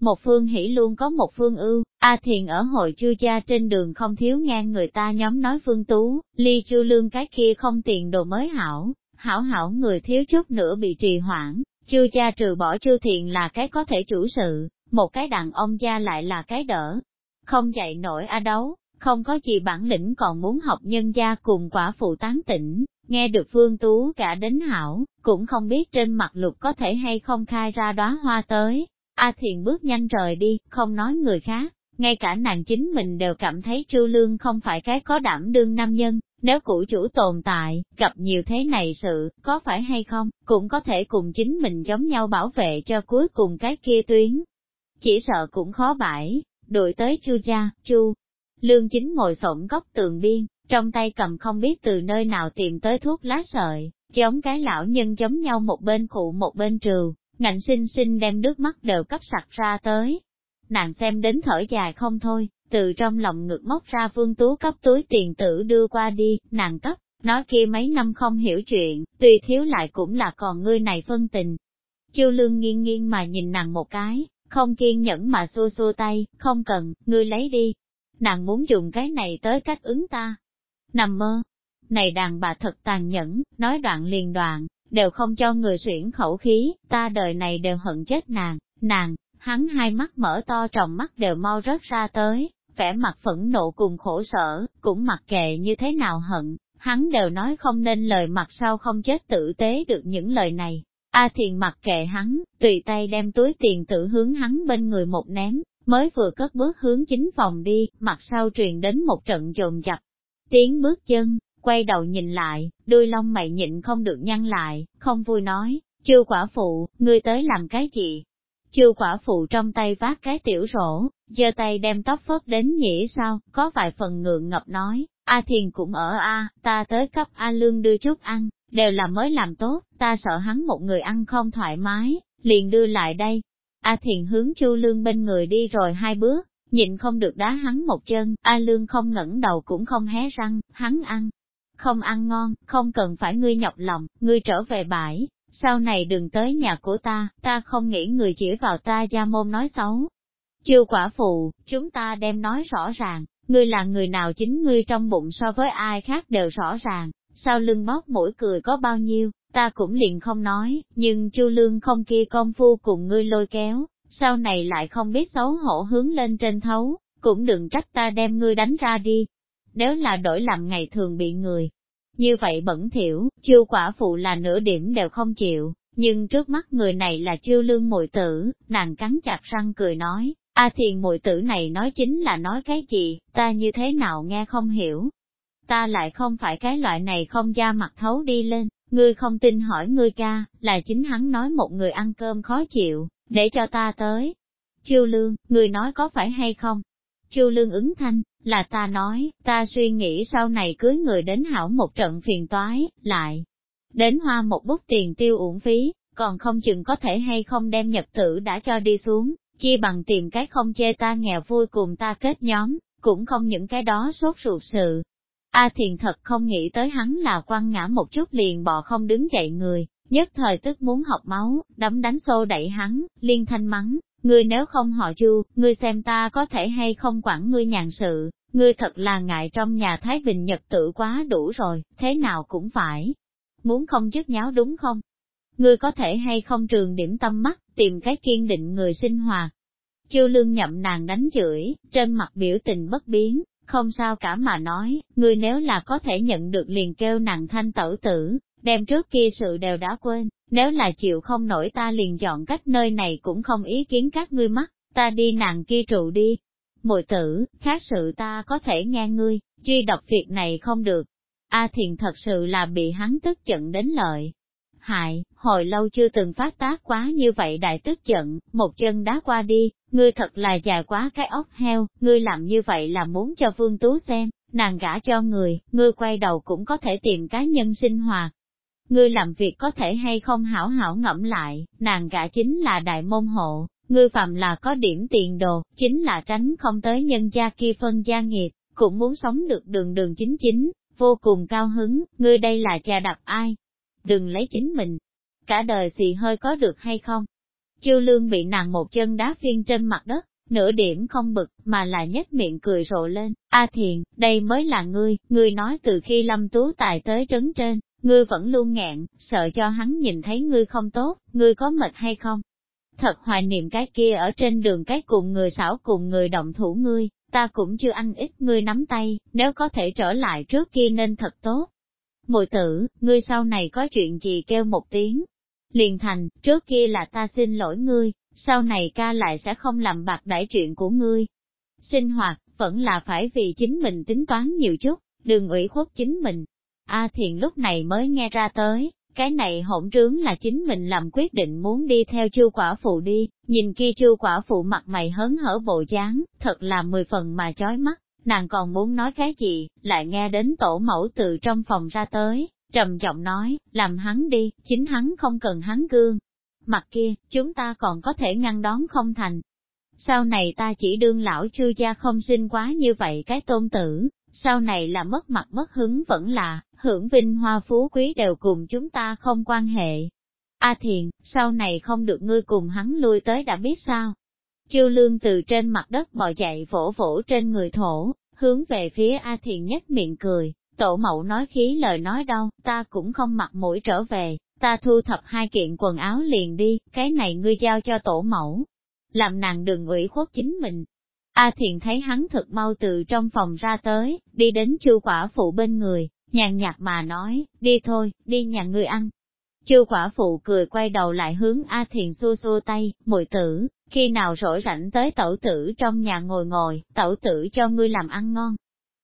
Một phương hỉ luôn có một phương ưu, A Thiền ở hội chư gia trên đường không thiếu nghe người ta nhóm nói phương tú, ly chư lương cái kia không tiền đồ mới hảo, hảo hảo người thiếu chút nữa bị trì hoãn, chư gia trừ bỏ chư thiền là cái có thể chủ sự, một cái đàn ông gia lại là cái đỡ, không dạy nổi a đấu, không có gì bản lĩnh còn muốn học nhân gia cùng quả phụ tán tỉnh, nghe được Vương Tú cả đến hảo, cũng không biết trên mặt lục có thể hay không khai ra đóa hoa tới. A à Thiền bước nhanh rời đi, không nói người khác, ngay cả nàng chính mình đều cảm thấy Chu Lương không phải cái có đảm đương nam nhân, nếu cũ chủ tồn tại, gặp nhiều thế này sự, có phải hay không, cũng có thể cùng chính mình giống nhau bảo vệ cho cuối cùng cái kia tuyến. Chỉ sợ cũng khó bãi, đuổi tới chu gia, chu. Lương chính ngồi xổm góc tường biên, trong tay cầm không biết từ nơi nào tìm tới thuốc lá sợi, giống cái lão nhân giống nhau một bên cụ một bên trừ, ngạnh sinh sinh đem nước mắt đều cấp sặc ra tới. Nàng xem đến thở dài không thôi, từ trong lòng ngực móc ra vương tú cấp túi tiền tử đưa qua đi, nàng cấp, nói kia mấy năm không hiểu chuyện, tuy thiếu lại cũng là còn ngươi này phân tình. Chiêu lương nghiêng nghiêng mà nhìn nàng một cái, không kiên nhẫn mà xua xua tay, không cần, ngươi lấy đi. Nàng muốn dùng cái này tới cách ứng ta. Nằm mơ, này đàn bà thật tàn nhẫn, nói đoạn liền đoạn, đều không cho người xuyển khẩu khí, ta đời này đều hận chết nàng, nàng, hắn hai mắt mở to tròng mắt đều mau rớt ra tới, vẻ mặt phẫn nộ cùng khổ sở, cũng mặc kệ như thế nào hận, hắn đều nói không nên lời mặt sau không chết tử tế được những lời này, A Thiền mặc kệ hắn, tùy tay đem túi tiền tử hướng hắn bên người một ném, mới vừa cất bước hướng chính phòng đi, mặt sau truyền đến một trận dồn dập. Tiếng bước chân, quay đầu nhìn lại, đuôi lông mày nhịn không được nhăn lại, không vui nói, chư quả phụ, ngươi tới làm cái gì? Chư quả phụ trong tay vác cái tiểu rổ, giơ tay đem tóc phớt đến nhĩ sao, có vài phần ngượng ngập nói, A Thiền cũng ở A, ta tới cấp A Lương đưa chút ăn, đều là mới làm tốt, ta sợ hắn một người ăn không thoải mái, liền đưa lại đây. A Thiền hướng Chu Lương bên người đi rồi hai bước, nhịn không được đá hắn một chân, A Lương không ngẩng đầu cũng không hé răng, hắn ăn. Không ăn ngon, không cần phải ngươi nhọc lòng, ngươi trở về bãi, sau này đừng tới nhà của ta, ta không nghĩ người chỉ vào ta gia môn nói xấu. Chưa quả phụ, chúng ta đem nói rõ ràng, ngươi là người nào chính ngươi trong bụng so với ai khác đều rõ ràng, sau lưng bóp mũi cười có bao nhiêu, ta cũng liền không nói, nhưng chu lương không kia công phu cùng ngươi lôi kéo, sau này lại không biết xấu hổ hướng lên trên thấu, cũng đừng trách ta đem ngươi đánh ra đi. Nếu là đổi làm ngày thường bị người, như vậy bẩn thỉu, chiêu quả phụ là nửa điểm đều không chịu, nhưng trước mắt người này là chiêu lương mội tử, nàng cắn chặt răng cười nói, A thiền muội tử này nói chính là nói cái gì, ta như thế nào nghe không hiểu. Ta lại không phải cái loại này không da mặt thấu đi lên, ngươi không tin hỏi ngươi ca, là chính hắn nói một người ăn cơm khó chịu, để cho ta tới. Chiêu lương, ngươi nói có phải hay không? Chiêu lương ứng thanh, là ta nói, ta suy nghĩ sau này cưới người đến hảo một trận phiền toái, lại. Đến hoa một bút tiền tiêu uổng phí, còn không chừng có thể hay không đem nhật tử đã cho đi xuống, chi bằng tìm cái không chê ta nghèo vui cùng ta kết nhóm, cũng không những cái đó sốt ruột sự. A thiền thật không nghĩ tới hắn là quan ngã một chút liền bò không đứng dậy người, nhất thời tức muốn học máu, đấm đánh xô đẩy hắn, liên thanh mắng, ngươi nếu không họ chu, ngươi xem ta có thể hay không quản ngươi nhàn sự, ngươi thật là ngại trong nhà Thái Bình Nhật tử quá đủ rồi, thế nào cũng phải. Muốn không dứt nháo đúng không? ngươi có thể hay không trường điểm tâm mắt, tìm cái kiên định người sinh hoạt. chiêu lương nhậm nàng đánh chửi, trên mặt biểu tình bất biến, không sao cả mà nói, ngươi nếu là có thể nhận được liền kêu nàng thanh tẩu tử, đem trước kia sự đều đã quên, nếu là chịu không nổi ta liền dọn cách nơi này cũng không ý kiến các ngươi mắc, ta đi nàng kia trụ đi. Mùi tử, khác sự ta có thể nghe ngươi, duy đọc việc này không được. A thiền thật sự là bị hắn tức giận đến lợi, hại, hồi lâu chưa từng phát tác quá như vậy đại tức giận, một chân đá qua đi, ngươi thật là dài quá cái ốc heo, ngươi làm như vậy là muốn cho vương tú xem, nàng gả cho người, ngươi quay đầu cũng có thể tìm cá nhân sinh hoạt. Ngươi làm việc có thể hay không hảo hảo ngẫm lại, nàng gả chính là đại môn hộ, ngươi phạm là có điểm tiền đồ, chính là tránh không tới nhân gia kia phân gia nghiệp, cũng muốn sống được đường đường chính chính, vô cùng cao hứng, ngươi đây là cha đập ai, đừng lấy chính mình. Cả đời xì hơi có được hay không? Chiêu lương bị nàng một chân đá phiên trên mặt đất, nửa điểm không bực mà là nhếch miệng cười rộ lên. A à thiền, đây mới là ngươi, ngươi nói từ khi lâm tú tài tới trấn trên, ngươi vẫn luôn ngẹn, sợ cho hắn nhìn thấy ngươi không tốt, ngươi có mệt hay không? Thật hoài niệm cái kia ở trên đường cái cùng người xảo cùng người động thủ ngươi, ta cũng chưa ăn ít ngươi nắm tay, nếu có thể trở lại trước kia nên thật tốt. Mùi tử, ngươi sau này có chuyện gì kêu một tiếng. Liền thành, trước kia là ta xin lỗi ngươi, sau này ca lại sẽ không làm bạc đãi chuyện của ngươi. Sinh hoạt, vẫn là phải vì chính mình tính toán nhiều chút, đừng ủy khuất chính mình. A à thiền lúc này mới nghe ra tới, cái này hỗn trướng là chính mình làm quyết định muốn đi theo chư quả phụ đi, nhìn kia chư quả phụ mặt mày hớn hở bộ dáng, thật là mười phần mà chói mắt. Nàng còn muốn nói cái gì, lại nghe đến tổ mẫu từ trong phòng ra tới, trầm giọng nói, làm hắn đi, chính hắn không cần hắn gương. Mặt kia, chúng ta còn có thể ngăn đón không thành. Sau này ta chỉ đương lão chư gia không sinh quá như vậy cái tôn tử, sau này là mất mặt mất hứng vẫn là, hưởng vinh hoa phú quý đều cùng chúng ta không quan hệ. A thiền, sau này không được ngươi cùng hắn lui tới đã biết sao? Chiêu lương từ trên mặt đất bò dậy vỗ vỗ trên người thổ, hướng về phía A Thiền nhất miệng cười, tổ mẫu nói khí lời nói đâu, ta cũng không mặc mũi trở về, ta thu thập hai kiện quần áo liền đi, cái này ngươi giao cho tổ mẫu, làm nàng đừng ủy khuất chính mình. A Thiền thấy hắn thật mau từ trong phòng ra tới, đi đến chư quả phụ bên người, nhàn nhạt mà nói, đi thôi, đi nhà ngươi ăn. Chư quả phụ cười quay đầu lại hướng A Thiền xua xua tay, muội tử, khi nào rỗi rảnh tới tẩu tử trong nhà ngồi ngồi, tẩu tử cho ngươi làm ăn ngon.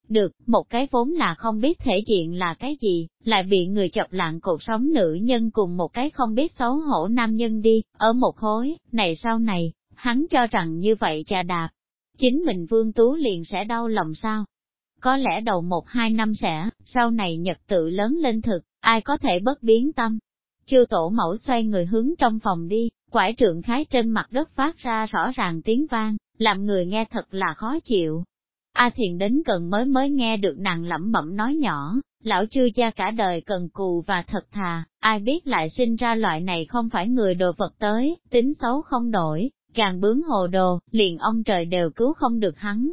Được, một cái vốn là không biết thể diện là cái gì, lại bị người chọc lạng cuộc sống nữ nhân cùng một cái không biết xấu hổ nam nhân đi, ở một khối này sau này, hắn cho rằng như vậy trà đạp. Chính mình vương tú liền sẽ đau lòng sao? Có lẽ đầu một hai năm sẽ, sau này nhật tự lớn lên thực, ai có thể bất biến tâm, Kiêu tổ mẫu xoay người hướng trong phòng đi, quải trượng khái trên mặt đất phát ra rõ ràng tiếng vang, làm người nghe thật là khó chịu. A thiền đến gần mới mới nghe được nàng lẩm bẩm nói nhỏ, lão chư cha cả đời cần cù và thật thà, ai biết lại sinh ra loại này không phải người đồ vật tới, tính xấu không đổi, càng bướng hồ đồ, liền ông trời đều cứu không được hắn.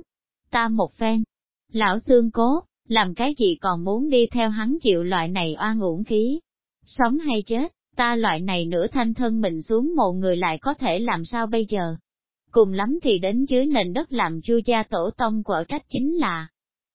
Ta một phen, lão xương cố, làm cái gì còn muốn đi theo hắn chịu loại này oan uổng khí, Sống hay chết, ta loại này nửa thanh thân mình xuống mộ người lại có thể làm sao bây giờ? Cùng lắm thì đến dưới nền đất làm chu gia tổ tông quở trách chính là.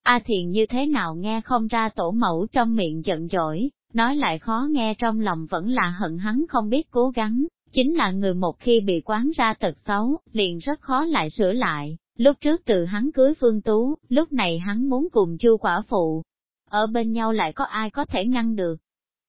A thiền như thế nào nghe không ra tổ mẫu trong miệng giận dỗi, nói lại khó nghe trong lòng vẫn là hận hắn không biết cố gắng, chính là người một khi bị quán ra tật xấu, liền rất khó lại sửa lại. Lúc trước từ hắn cưới Phương Tú, lúc này hắn muốn cùng chu quả phụ. Ở bên nhau lại có ai có thể ngăn được,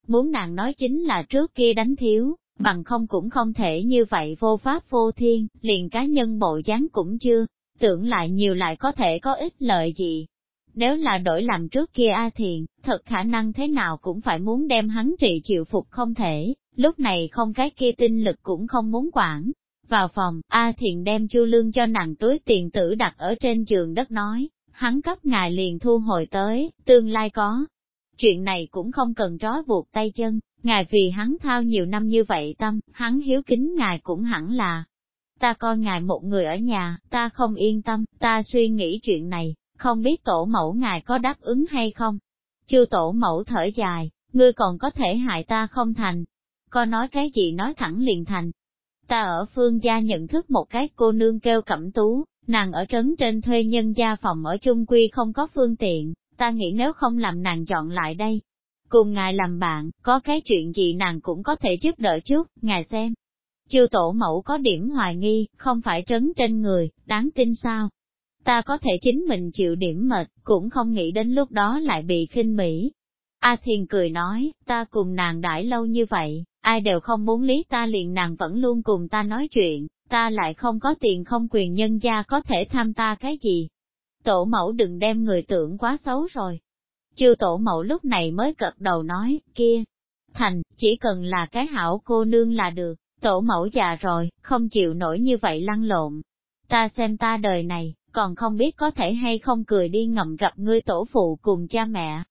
Muốn nàng nói chính là trước kia đánh thiếu, bằng không cũng không thể như vậy vô pháp vô thiên, liền cá nhân bộ dáng cũng chưa, tưởng lại nhiều lại có thể có ích lợi gì. Nếu là đổi làm trước kia A Thiền, thật khả năng thế nào cũng phải muốn đem hắn trị chịu phục không thể, lúc này không cái kia tinh lực cũng không muốn quản. Vào phòng, A Thiền đem chu lương cho nàng túi tiền tử đặt ở trên giường đất nói, hắn cấp ngài liền thu hồi tới, tương lai có, Chuyện này cũng không cần trói buộc tay chân, ngài vì hắn thao nhiều năm như vậy tâm, hắn hiếu kính ngài cũng hẳn là. Ta coi ngài một người ở nhà, ta không yên tâm, ta suy nghĩ chuyện này, không biết tổ mẫu ngài có đáp ứng hay không. Chưa tổ mẫu thở dài, ngươi còn có thể hại ta không thành. Có nói cái gì nói thẳng liền thành. Ta ở phương gia nhận thức một cái cô nương kêu cẩm tú, nàng ở trấn trên thuê nhân gia phòng ở chung quy không có phương tiện, ta nghĩ nếu không làm nàng chọn lại đây. Cùng ngài làm bạn, có cái chuyện gì nàng cũng có thể giúp đỡ chút, ngài xem. Chiêu tổ mẫu có điểm hoài nghi, không phải trấn trên người, đáng tin sao? Ta có thể chính mình chịu điểm mệt, cũng không nghĩ đến lúc đó lại bị khinh mỹ. A thiền cười nói, ta cùng nàng đãi lâu như vậy, ai đều không muốn lý ta liền nàng vẫn luôn cùng ta nói chuyện, ta lại không có tiền không quyền nhân gia có thể tham ta cái gì, Tổ mẫu đừng đem người tưởng quá xấu rồi. Chư tổ mẫu lúc này mới cật đầu nói, kia, thành, chỉ cần là cái hảo cô nương là được, tổ mẫu già rồi, không chịu nổi như vậy lăn lộn. Ta xem ta đời này, còn không biết có thể hay không cười đi ngậm gặp ngươi tổ phụ cùng cha mẹ.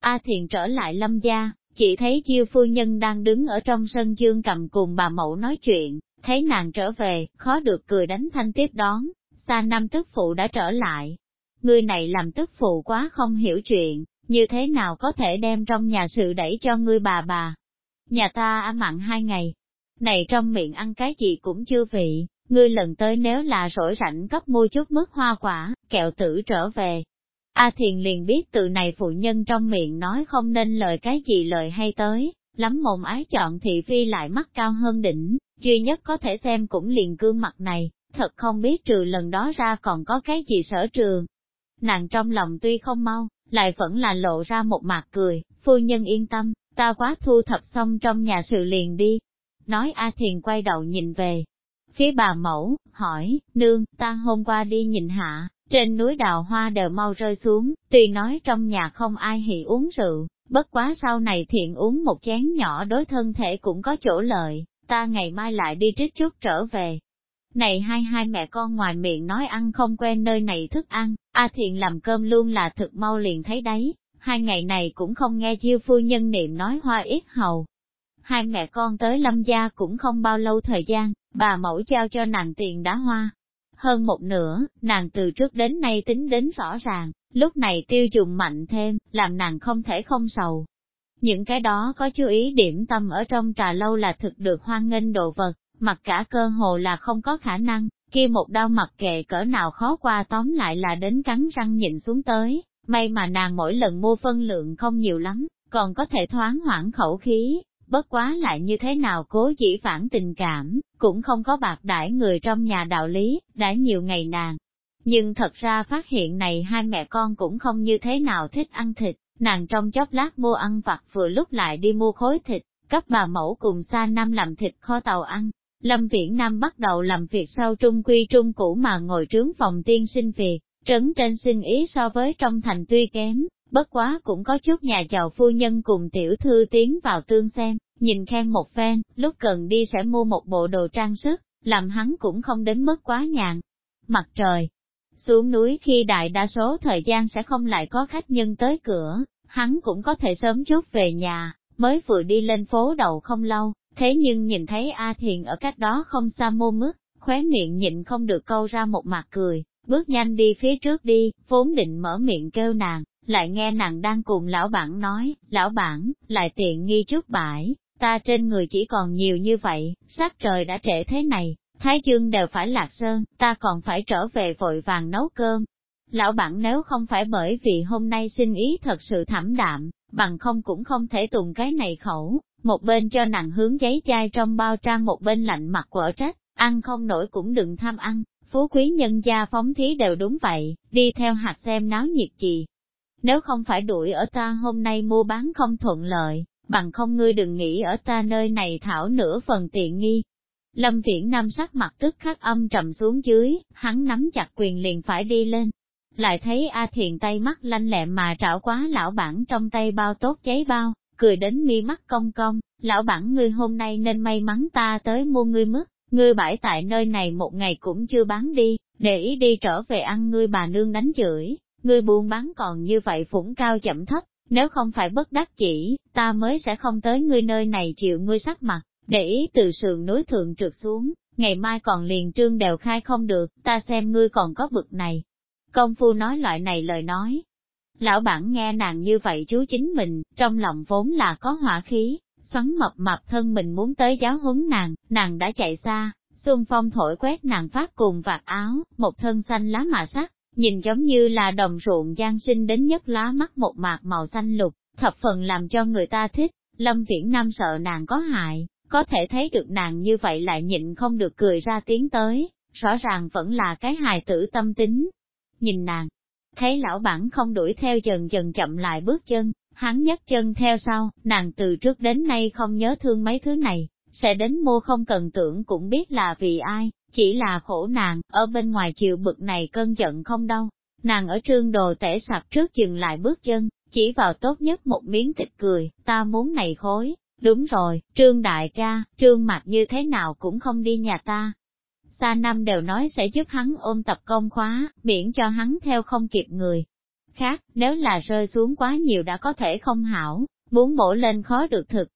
A thiền trở lại lâm gia, chỉ thấy chiêu phu nhân đang đứng ở trong sân dương cầm cùng bà mẫu nói chuyện, thấy nàng trở về, khó được cười đánh thanh tiếp đón, xa năm tức phụ đã trở lại, ngươi này làm tức phụ quá không hiểu chuyện, như thế nào có thể đem trong nhà sự đẩy cho ngươi bà bà. Nhà ta ăn mặn hai ngày, này trong miệng ăn cái gì cũng chưa vị, ngươi lần tới nếu là rỗi rảnh cấp mua chút mứt hoa quả, kẹo tử trở về. A Thiền liền biết từ này phụ nhân trong miệng nói không nên lời cái gì lời hay tới, lắm mồm ái chọn thị phi lại mắt cao hơn đỉnh, duy nhất có thể xem cũng liền gương mặt này, thật không biết trừ lần đó ra còn có cái gì sở trường, Nàng trong lòng tuy không mau, lại vẫn là lộ ra một mặt cười, phu nhân yên tâm, ta quá thu thập xong trong nhà sự liền đi. Nói A Thiền quay đầu nhìn về, phía bà mẫu, hỏi, nương, ta hôm qua đi nhìn hạ, trên núi đào hoa đều mau rơi xuống, tuy nói trong nhà không ai hỉ uống rượu, bất quá sau này thiện uống một chén nhỏ đối thân thể cũng có chỗ lợi, ta ngày mai lại đi trích chút trở về, này hai hai mẹ con ngoài miệng nói ăn không quen nơi này thức ăn, A Thiện làm cơm luôn là thực mau liền thấy đấy, hai ngày này cũng không nghe chiêu phu nhân niệm nói hoa ít hầu. Hai mẹ con tới lâm gia cũng không bao lâu thời gian, bà mẫu trao cho nàng tiền đá hoa. Hơn một nửa, nàng từ trước đến nay tính đến rõ ràng, lúc này tiêu dùng mạnh thêm, làm nàng không thể không sầu. Những cái đó có chú ý điểm tâm ở trong trà lâu là thực được hoan nghênh đồ vật, mặc cả cơ hồ là không có khả năng, kia một đau mặt kệ cỡ nào khó qua tóm lại là đến cắn răng nhịn xuống tới, may mà nàng mỗi lần mua phân lượng không nhiều lắm, còn có thể thoáng hoãn khẩu khí, bất quá lại như thế nào cố dĩ phản tình cảm, cũng không có bạc đãi người trong nhà đạo lý, đã nhiều ngày nàng. Nhưng thật ra phát hiện này hai mẹ con cũng không như thế nào thích ăn thịt, nàng trong chốc lát mua ăn vặt vừa lúc lại đi mua khối thịt, cấp bà mẫu cùng xa năm làm thịt kho tàu ăn, Lâm Viễn Nam bắt đầu làm việc sau trung quy trung cũ mà ngồi trướng phòng tiên sinh việc, trấn trên sinh ý so với trong thành tuy kém, bất quá cũng có chút nhà giàu phu nhân cùng tiểu thư tiến vào tương xem, nhìn khen một phen, lúc cần đi sẽ mua một bộ đồ trang sức, làm hắn cũng không đến mức quá nhàn. Mặt trời, xuống núi khi đại đa số thời gian sẽ không lại có khách nhân tới cửa, hắn cũng có thể sớm chút về nhà, mới vừa đi lên phố đầu không lâu, Thế nhưng nhìn thấy A Thiền ở cách đó không xa mô mức, khóe miệng nhịn không được câu ra một mặt cười, bước nhanh đi phía trước đi, vốn định mở miệng kêu nàng, lại nghe nàng đang cùng lão bản nói, lão bản, lại tiện nghi trước bãi, ta trên người chỉ còn nhiều như vậy, sát trời đã trễ thế này, thái dương đều phải lạc sơn, ta còn phải trở về vội vàng nấu cơm. Lão bản nếu không phải bởi vì hôm nay xin ý thật sự thảm đạm, bằng không cũng không thể tùng cái này khẩu, một bên cho nàng hướng giấy chai trong bao trang một bên lạnh mặt quở trách, ăn không nổi cũng đừng tham ăn, phú quý nhân gia phóng thí đều đúng vậy, đi theo hạt xem náo nhiệt gì. Nếu không phải đuổi ở ta hôm nay mua bán không thuận lợi, bằng không ngươi đừng nghĩ ở ta nơi này thảo nửa phần tiện nghi. Lâm Viễn Nam sắc mặt tức khắc âm trầm xuống dưới, hắn nắm chặt quyền liền phải đi lên. Lại thấy A Thiền tay mắt lanh lẹ mà trảo quá lão bản trong tay bao tốt giấy bao, cười đến mi mắt cong cong, lão bản ngươi hôm nay nên may mắn ta tới mua ngươi mức, ngươi bãi tại nơi này một ngày cũng chưa bán đi, để ý đi trở về ăn ngươi bà nương đánh chửi, ngươi buôn bán còn như vậy phủng cao chậm thấp, nếu không phải bất đắc chỉ, ta mới sẽ không tới ngươi nơi này chịu ngươi sắc mặt, để ý từ sườn núi thượng trượt xuống, ngày mai còn liền trương đều khai không được, ta xem ngươi còn có vực này. Công phu nói loại này lời nói, Lão bản nghe nàng như vậy chú chính mình, trong lòng vốn là có hỏa khí, xoắn mập mập thân mình muốn tới giáo huấn nàng, nàng đã chạy xa, xuân phong thổi quét nàng phát cùng vạt áo, một thân xanh lá mạ sắc, nhìn giống như là đồng ruộng gian sinh đến nhất lá mắt một mạc màu xanh lục, thập phần làm cho người ta thích, lâm viễn nam sợ nàng có hại, có thể thấy được nàng như vậy lại nhịn không được cười ra tiếng tới, rõ ràng vẫn là cái hài tử tâm tính. Nhìn nàng, thấy lão bản không đuổi theo dần dần chậm lại bước chân, hắn nhấc chân theo sau, nàng từ trước đến nay không nhớ thương mấy thứ này, sẽ đến mua không cần tưởng cũng biết là vì ai, chỉ là khổ nàng, ở bên ngoài chịu bực này cơn giận không đâu. Nàng ở trương đồ tể sạp trước dừng lại bước chân, chỉ vào tốt nhất một miếng thịt cười, ta muốn này khối, đúng rồi, trương đại ca, trương mặt như thế nào cũng không đi nhà ta, Sa năm đều nói sẽ giúp hắn ôm tập công khóa, miễn cho hắn theo không kịp người. Khác, nếu là rơi xuống quá nhiều đã có thể không hảo, muốn bổ lên khó được thực.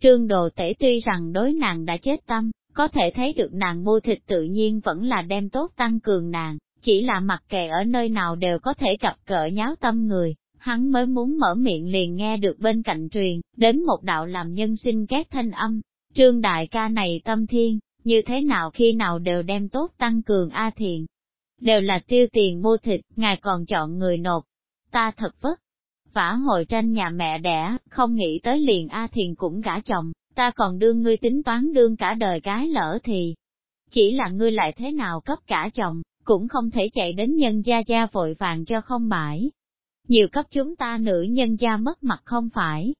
Trương Đồ Tể tuy rằng đối nàng đã chết tâm, có thể thấy được nàng mua thịt tự nhiên vẫn là đem tốt tăng cường nàng, chỉ là mặc kệ ở nơi nào đều có thể gặp cỡ nháo tâm người, hắn mới muốn mở miệng liền nghe được bên cạnh truyền, đến một đạo làm nhân sinh ghét thanh âm, trương đại ca này tâm thiên, như thế nào khi nào đều đem tốt tăng cường A thiện. Đều là tiêu tiền mua thịt, ngài còn chọn người nộp. Ta thật vất. Vả hội tranh nhà mẹ đẻ, không nghĩ tới liền A thiền cũng gả chồng, ta còn đương ngươi tính toán đương cả đời cái lỡ thì. Chỉ là ngươi lại thế nào cấp cả chồng, cũng không thể chạy đến nhân gia gia vội vàng cho không bãi. Nhiều cấp chúng ta nữ nhân gia mất mặt không phải.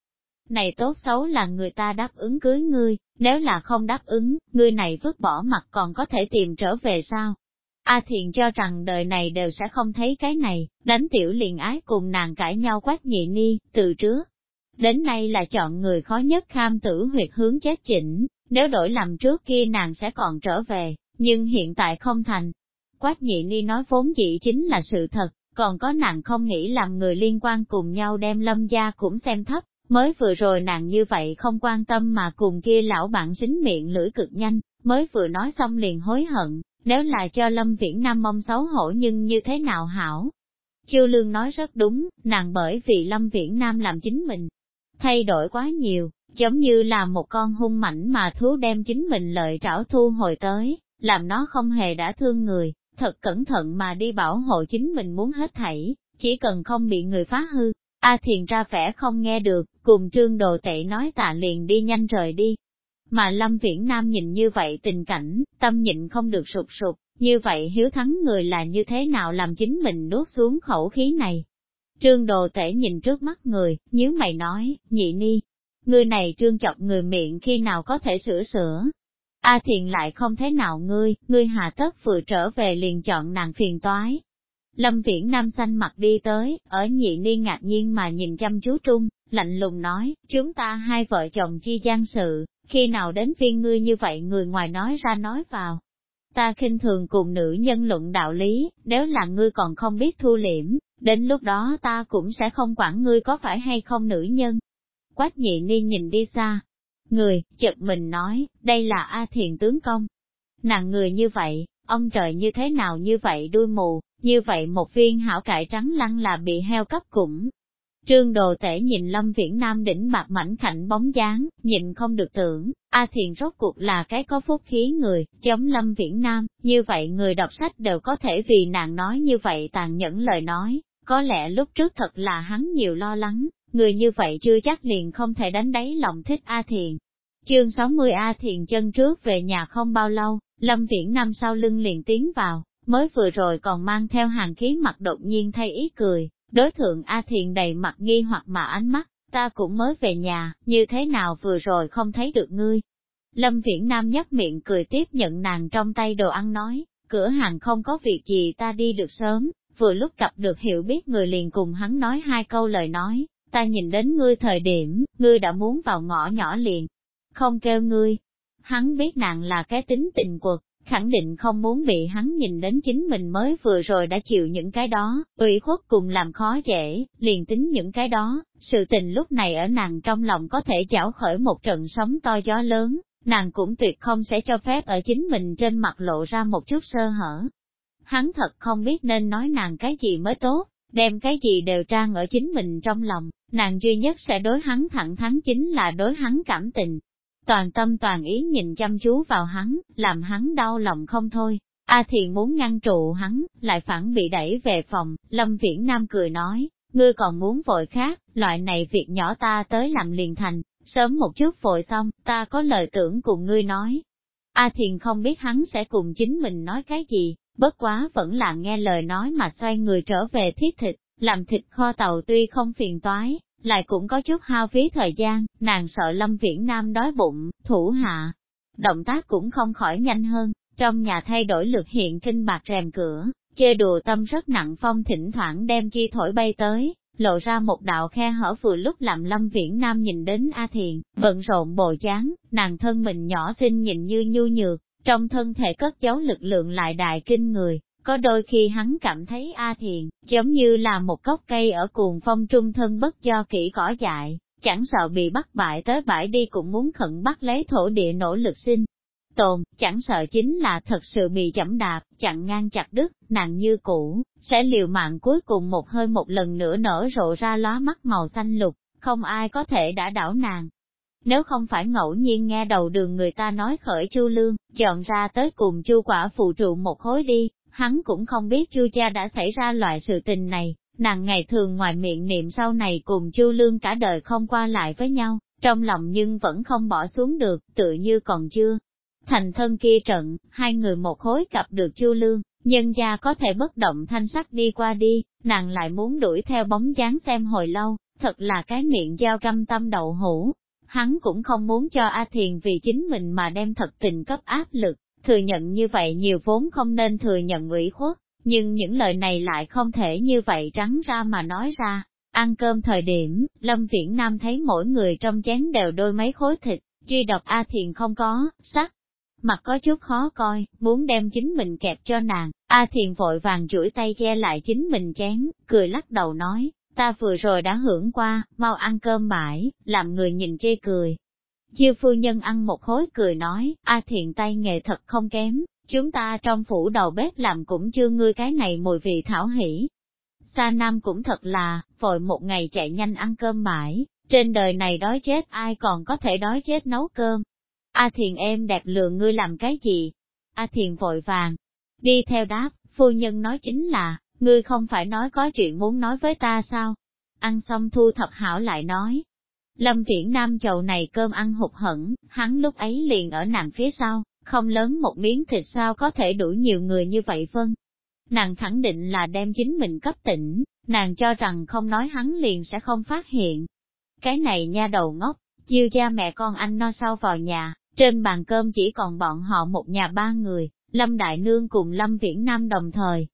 Này tốt xấu là người ta đáp ứng cưới ngươi, nếu là không đáp ứng, người này vứt bỏ mặt còn có thể tìm trở về sao? A Thiền cho rằng đời này đều sẽ không thấy cái này, đánh tiểu liền ái cùng nàng cãi nhau quát nhị ni, từ trước. Đến nay là chọn người khó nhất kham tử huyệt hướng chết chỉnh, nếu đổi làm trước kia nàng sẽ còn trở về, nhưng hiện tại không thành. Quách nhị ni nói vốn dĩ chính là sự thật, còn có nàng không nghĩ làm người liên quan cùng nhau đem lâm gia cũng xem thấp, Mới vừa rồi nàng như vậy không quan tâm mà cùng kia lão bạn dính miệng lưỡi cực nhanh, mới vừa nói xong liền hối hận, nếu là cho Lâm Viễn Nam mong xấu hổ nhưng như thế nào hảo. Chiêu Lương nói rất đúng, nàng bởi vì Lâm Viễn Nam làm chính mình, thay đổi quá nhiều, giống như là một con hung mảnh mà thú đem chính mình lợi trảo thu hồi tới, làm nó không hề đã thương người, thật cẩn thận mà đi bảo hộ chính mình muốn hết thảy, chỉ cần không bị người phá hư. A à, thiền ra vẻ không nghe được, cùng trương đồ tệ nói tạ liền đi nhanh rời đi. Mà Lâm Viễn Nam nhìn như vậy tình cảnh, tâm nhịn không được sụp sụp, như vậy hiếu thắng người là như thế nào làm chính mình đốt xuống khẩu khí này. Trương đồ tể nhìn trước mắt người, nhớ mày nói, nhị ni, người này trương chọc người miệng khi nào có thể sửa sửa. A thiền lại không thế nào ngươi, ngươi hạ tất vừa trở về liền chọn nàng phiền toái. Lâm viễn nam xanh mặt đi tới, ở nhị ni ngạc nhiên mà nhìn chăm chú trung, lạnh lùng nói, chúng ta hai vợ chồng chi gian sự, khi nào đến phiên ngươi như vậy người ngoài nói ra nói vào. Ta khinh thường cùng nữ nhân luận đạo lý, nếu là ngươi còn không biết thu liễm, đến lúc đó ta cũng sẽ không quản ngươi có phải hay không nữ nhân. Quách nhị ni nhìn đi xa, người, chợt mình nói, đây là A Thiền Tướng Công. Nàng người như vậy, ông trời như thế nào như vậy đuôi mù, như vậy một viên hảo cải trắng lăng là bị heo cấp cũng, Trương Đồ Tể nhìn Lâm Viễn Nam đỉnh bạc mảnh khảnh bóng dáng, nhìn không được tưởng, A à Thiền rốt cuộc là cái có phúc khí người, giống Lâm Viễn Nam, như vậy người đọc sách đều có thể vì nàng nói như vậy tàn nhẫn lời nói, có lẽ lúc trước thật là hắn nhiều lo lắng, người như vậy chưa chắc liền không thể đánh đáy lòng thích A Thiền. Chương 60 A Thiền chân trước về nhà không bao lâu, Lâm Viễn Nam sau lưng liền tiến vào, mới vừa rồi còn mang theo hàng khí mặt đột nhiên thay ý cười, Đối thượng A Thiền đầy mặt nghi hoặc mà ánh mắt, ta cũng mới về nhà, như thế nào vừa rồi không thấy được ngươi. Lâm Viễn Nam nhấp miệng cười tiếp nhận nàng trong tay đồ ăn nói, cửa hàng không có việc gì ta đi được sớm, vừa lúc gặp được hiểu biết người liền cùng hắn nói hai câu lời nói, ta nhìn đến ngươi thời điểm, ngươi đã muốn vào ngõ nhỏ liền, không kêu ngươi. Hắn biết nàng là cái tính tình quật, khẳng định không muốn bị hắn nhìn đến chính mình mới vừa rồi đã chịu những cái đó, ủy khuất cùng làm khó dễ, liền tính những cái đó, sự tình lúc này ở nàng trong lòng có thể chảo khởi một trận sóng to gió lớn, nàng cũng tuyệt không sẽ cho phép ở chính mình trên mặt lộ ra một chút sơ hở. Hắn thật không biết nên nói nàng cái gì mới tốt, đem cái gì đều trang ở chính mình trong lòng, nàng duy nhất sẽ đối hắn thẳng thắn chính là đối hắn cảm tình, toàn tâm toàn ý nhìn chăm chú vào hắn, làm hắn đau lòng không thôi. A Thiền muốn ngăn trụ hắn, lại phản bị đẩy về phòng, Lâm Viễn Nam cười nói, ngươi còn muốn vội khác, loại này việc nhỏ ta tới làm liền thành, sớm một chút vội xong, ta có lời tưởng cùng ngươi nói. A Thiền không biết hắn sẽ cùng chính mình nói cái gì, bất quá vẫn là nghe lời nói mà xoay người trở về thiết thịt, làm thịt kho tàu tuy không phiền toái, lại cũng có chút hao phí thời gian, nàng sợ Lâm Viễn Nam đói bụng, thủ hạ. Động tác cũng không khỏi nhanh hơn, trong nhà thay đổi lực hiện kinh bạc rèm cửa, chơi đùa tâm rất nặng phong thỉnh thoảng đem chi thổi bay tới, lộ ra một đạo khe hở vừa lúc làm Lâm Viễn Nam nhìn đến A Thiền, bận rộn bồ chán, nàng thân mình nhỏ xinh nhìn như nhu nhược, trong thân thể cất giấu lực lượng lại đại kinh người, có đôi khi hắn cảm thấy A Thiền, giống như là một gốc cây ở cuồng phong trung thân bất do kỹ cỏ dại, chẳng sợ bị bắt bại tới bãi đi cũng muốn khẩn bắt lấy thổ địa nỗ lực sinh. Tồn, chẳng sợ chính là thật sự bị chậm đạp, chặn ngang chặt đứt, nàng như cũ, sẽ liều mạng cuối cùng một hơi một lần nữa nở rộ ra lóa mắt màu xanh lục, không ai có thể đã đảo nàng. Nếu không phải ngẫu nhiên nghe đầu đường người ta nói khởi chu lương, chọn ra tới cùng chu quả phụ trụ một khối đi, hắn cũng không biết chu cha đã xảy ra loại sự tình này, nàng ngày thường ngoài miệng niệm sau này cùng chu lương cả đời không qua lại với nhau, trong lòng nhưng vẫn không bỏ xuống được, tự như còn chưa. Thành thân kia trận, hai người một khối gặp được chu lương, nhân gia có thể bất động thanh sắc đi qua đi, nàng lại muốn đuổi theo bóng dáng xem hồi lâu, thật là cái miệng giao găm tâm đậu hũ. Hắn cũng không muốn cho A Thiền vì chính mình mà đem thật tình cấp áp lực, thừa nhận như vậy nhiều vốn không nên thừa nhận ủy khuất, nhưng những lời này lại không thể như vậy trắng ra mà nói ra. Ăn cơm thời điểm, Lâm Viễn Nam thấy mỗi người trong chén đều đôi mấy khối thịt, duy độc A Thiền không có, sắc. Mặt có chút khó coi, muốn đem chính mình kẹp cho nàng, A Thiền vội vàng chuỗi tay che lại chính mình chén, cười lắc đầu nói, ta vừa rồi đã hưởng qua, mau ăn cơm mãi, làm người nhìn chê cười, Diêu phu nhân ăn một khối cười nói, a thiện tay nghề thật không kém, chúng ta trong phủ đầu bếp làm cũng chưa ngươi cái này mùi vị thảo hỉ. Sa Nam cũng thật là, vội một ngày chạy nhanh ăn cơm mãi, trên đời này đói chết ai còn có thể đói chết nấu cơm. A thiền em đẹp lừa ngươi làm cái gì? A thiền vội vàng, đi theo đáp, phu nhân nói chính là, ngươi không phải nói có chuyện muốn nói với ta sao? Ăn xong thu thập hảo lại nói, Lâm Viễn Nam chầu này cơm ăn hụt hẫng, hắn lúc ấy liền ở nàng phía sau, không lớn một miếng thịt sao có thể đủ nhiều người như vậy vâng. Nàng khẳng định là đem chính mình cấp tỉnh, nàng cho rằng không nói hắn liền sẽ không phát hiện. Cái này nha đầu ngốc, chiêu cha mẹ con anh no sau vào nhà, trên bàn cơm chỉ còn bọn họ một nhà ba người, Lâm Đại Nương cùng Lâm Viễn Nam đồng thời,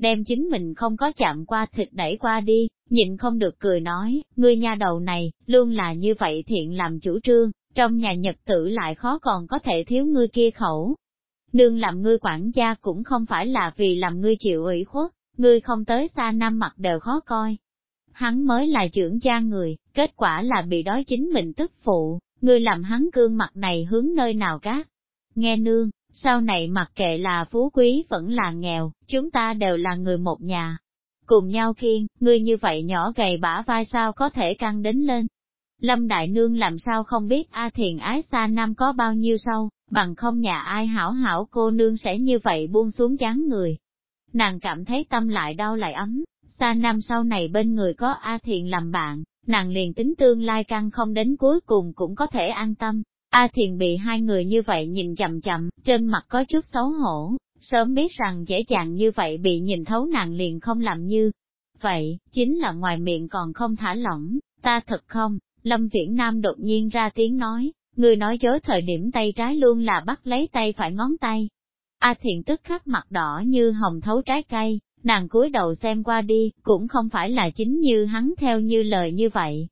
đem chính mình không có chạm qua thịt đẩy qua đi, nhịn không được cười nói, ngươi nhà đầu này, luôn là như vậy thiện làm chủ trương, trong nhà nhật tử lại khó còn có thể thiếu ngươi kia khẩu. Nương làm ngươi quản gia cũng không phải là vì làm ngươi chịu ủy khuất, ngươi không tới xa năm mặt đều khó coi. Hắn mới là trưởng gia người, kết quả là bị đói chính mình tức phụ, ngươi làm hắn cương mặt này hướng nơi nào cát. Nghe nương, sau này mặc kệ là phú quý vẫn là nghèo, chúng ta đều là người một nhà. Cùng nhau khiên, ngươi như vậy nhỏ gầy bả vai sao có thể căng đến lên. Lâm Đại Nương làm sao không biết A Thiền Ái xa nam có bao nhiêu sâu, bằng không nhà ai hảo hảo cô nương sẽ như vậy buông xuống chán người. Nàng cảm thấy tâm lại đau lại ấm, xa nam sau này bên người có A Thiền làm bạn, nàng liền tính tương lai căng không đến cuối cùng cũng có thể an tâm, A Thiền bị hai người như vậy nhìn chậm chậm, trên mặt có chút xấu hổ, sớm biết rằng dễ dàng như vậy bị nhìn thấu nàng liền không làm như. Vậy, chính là ngoài miệng còn không thả lỏng, ta thật không, Lâm Viễn Nam đột nhiên ra tiếng nói, người nói dối thời điểm tay trái luôn là bắt lấy tay phải ngón tay. A Thiện tức khắc mặt đỏ như hồng thấu trái cây, nàng cúi đầu xem qua đi, cũng không phải là chính như hắn theo như lời như vậy,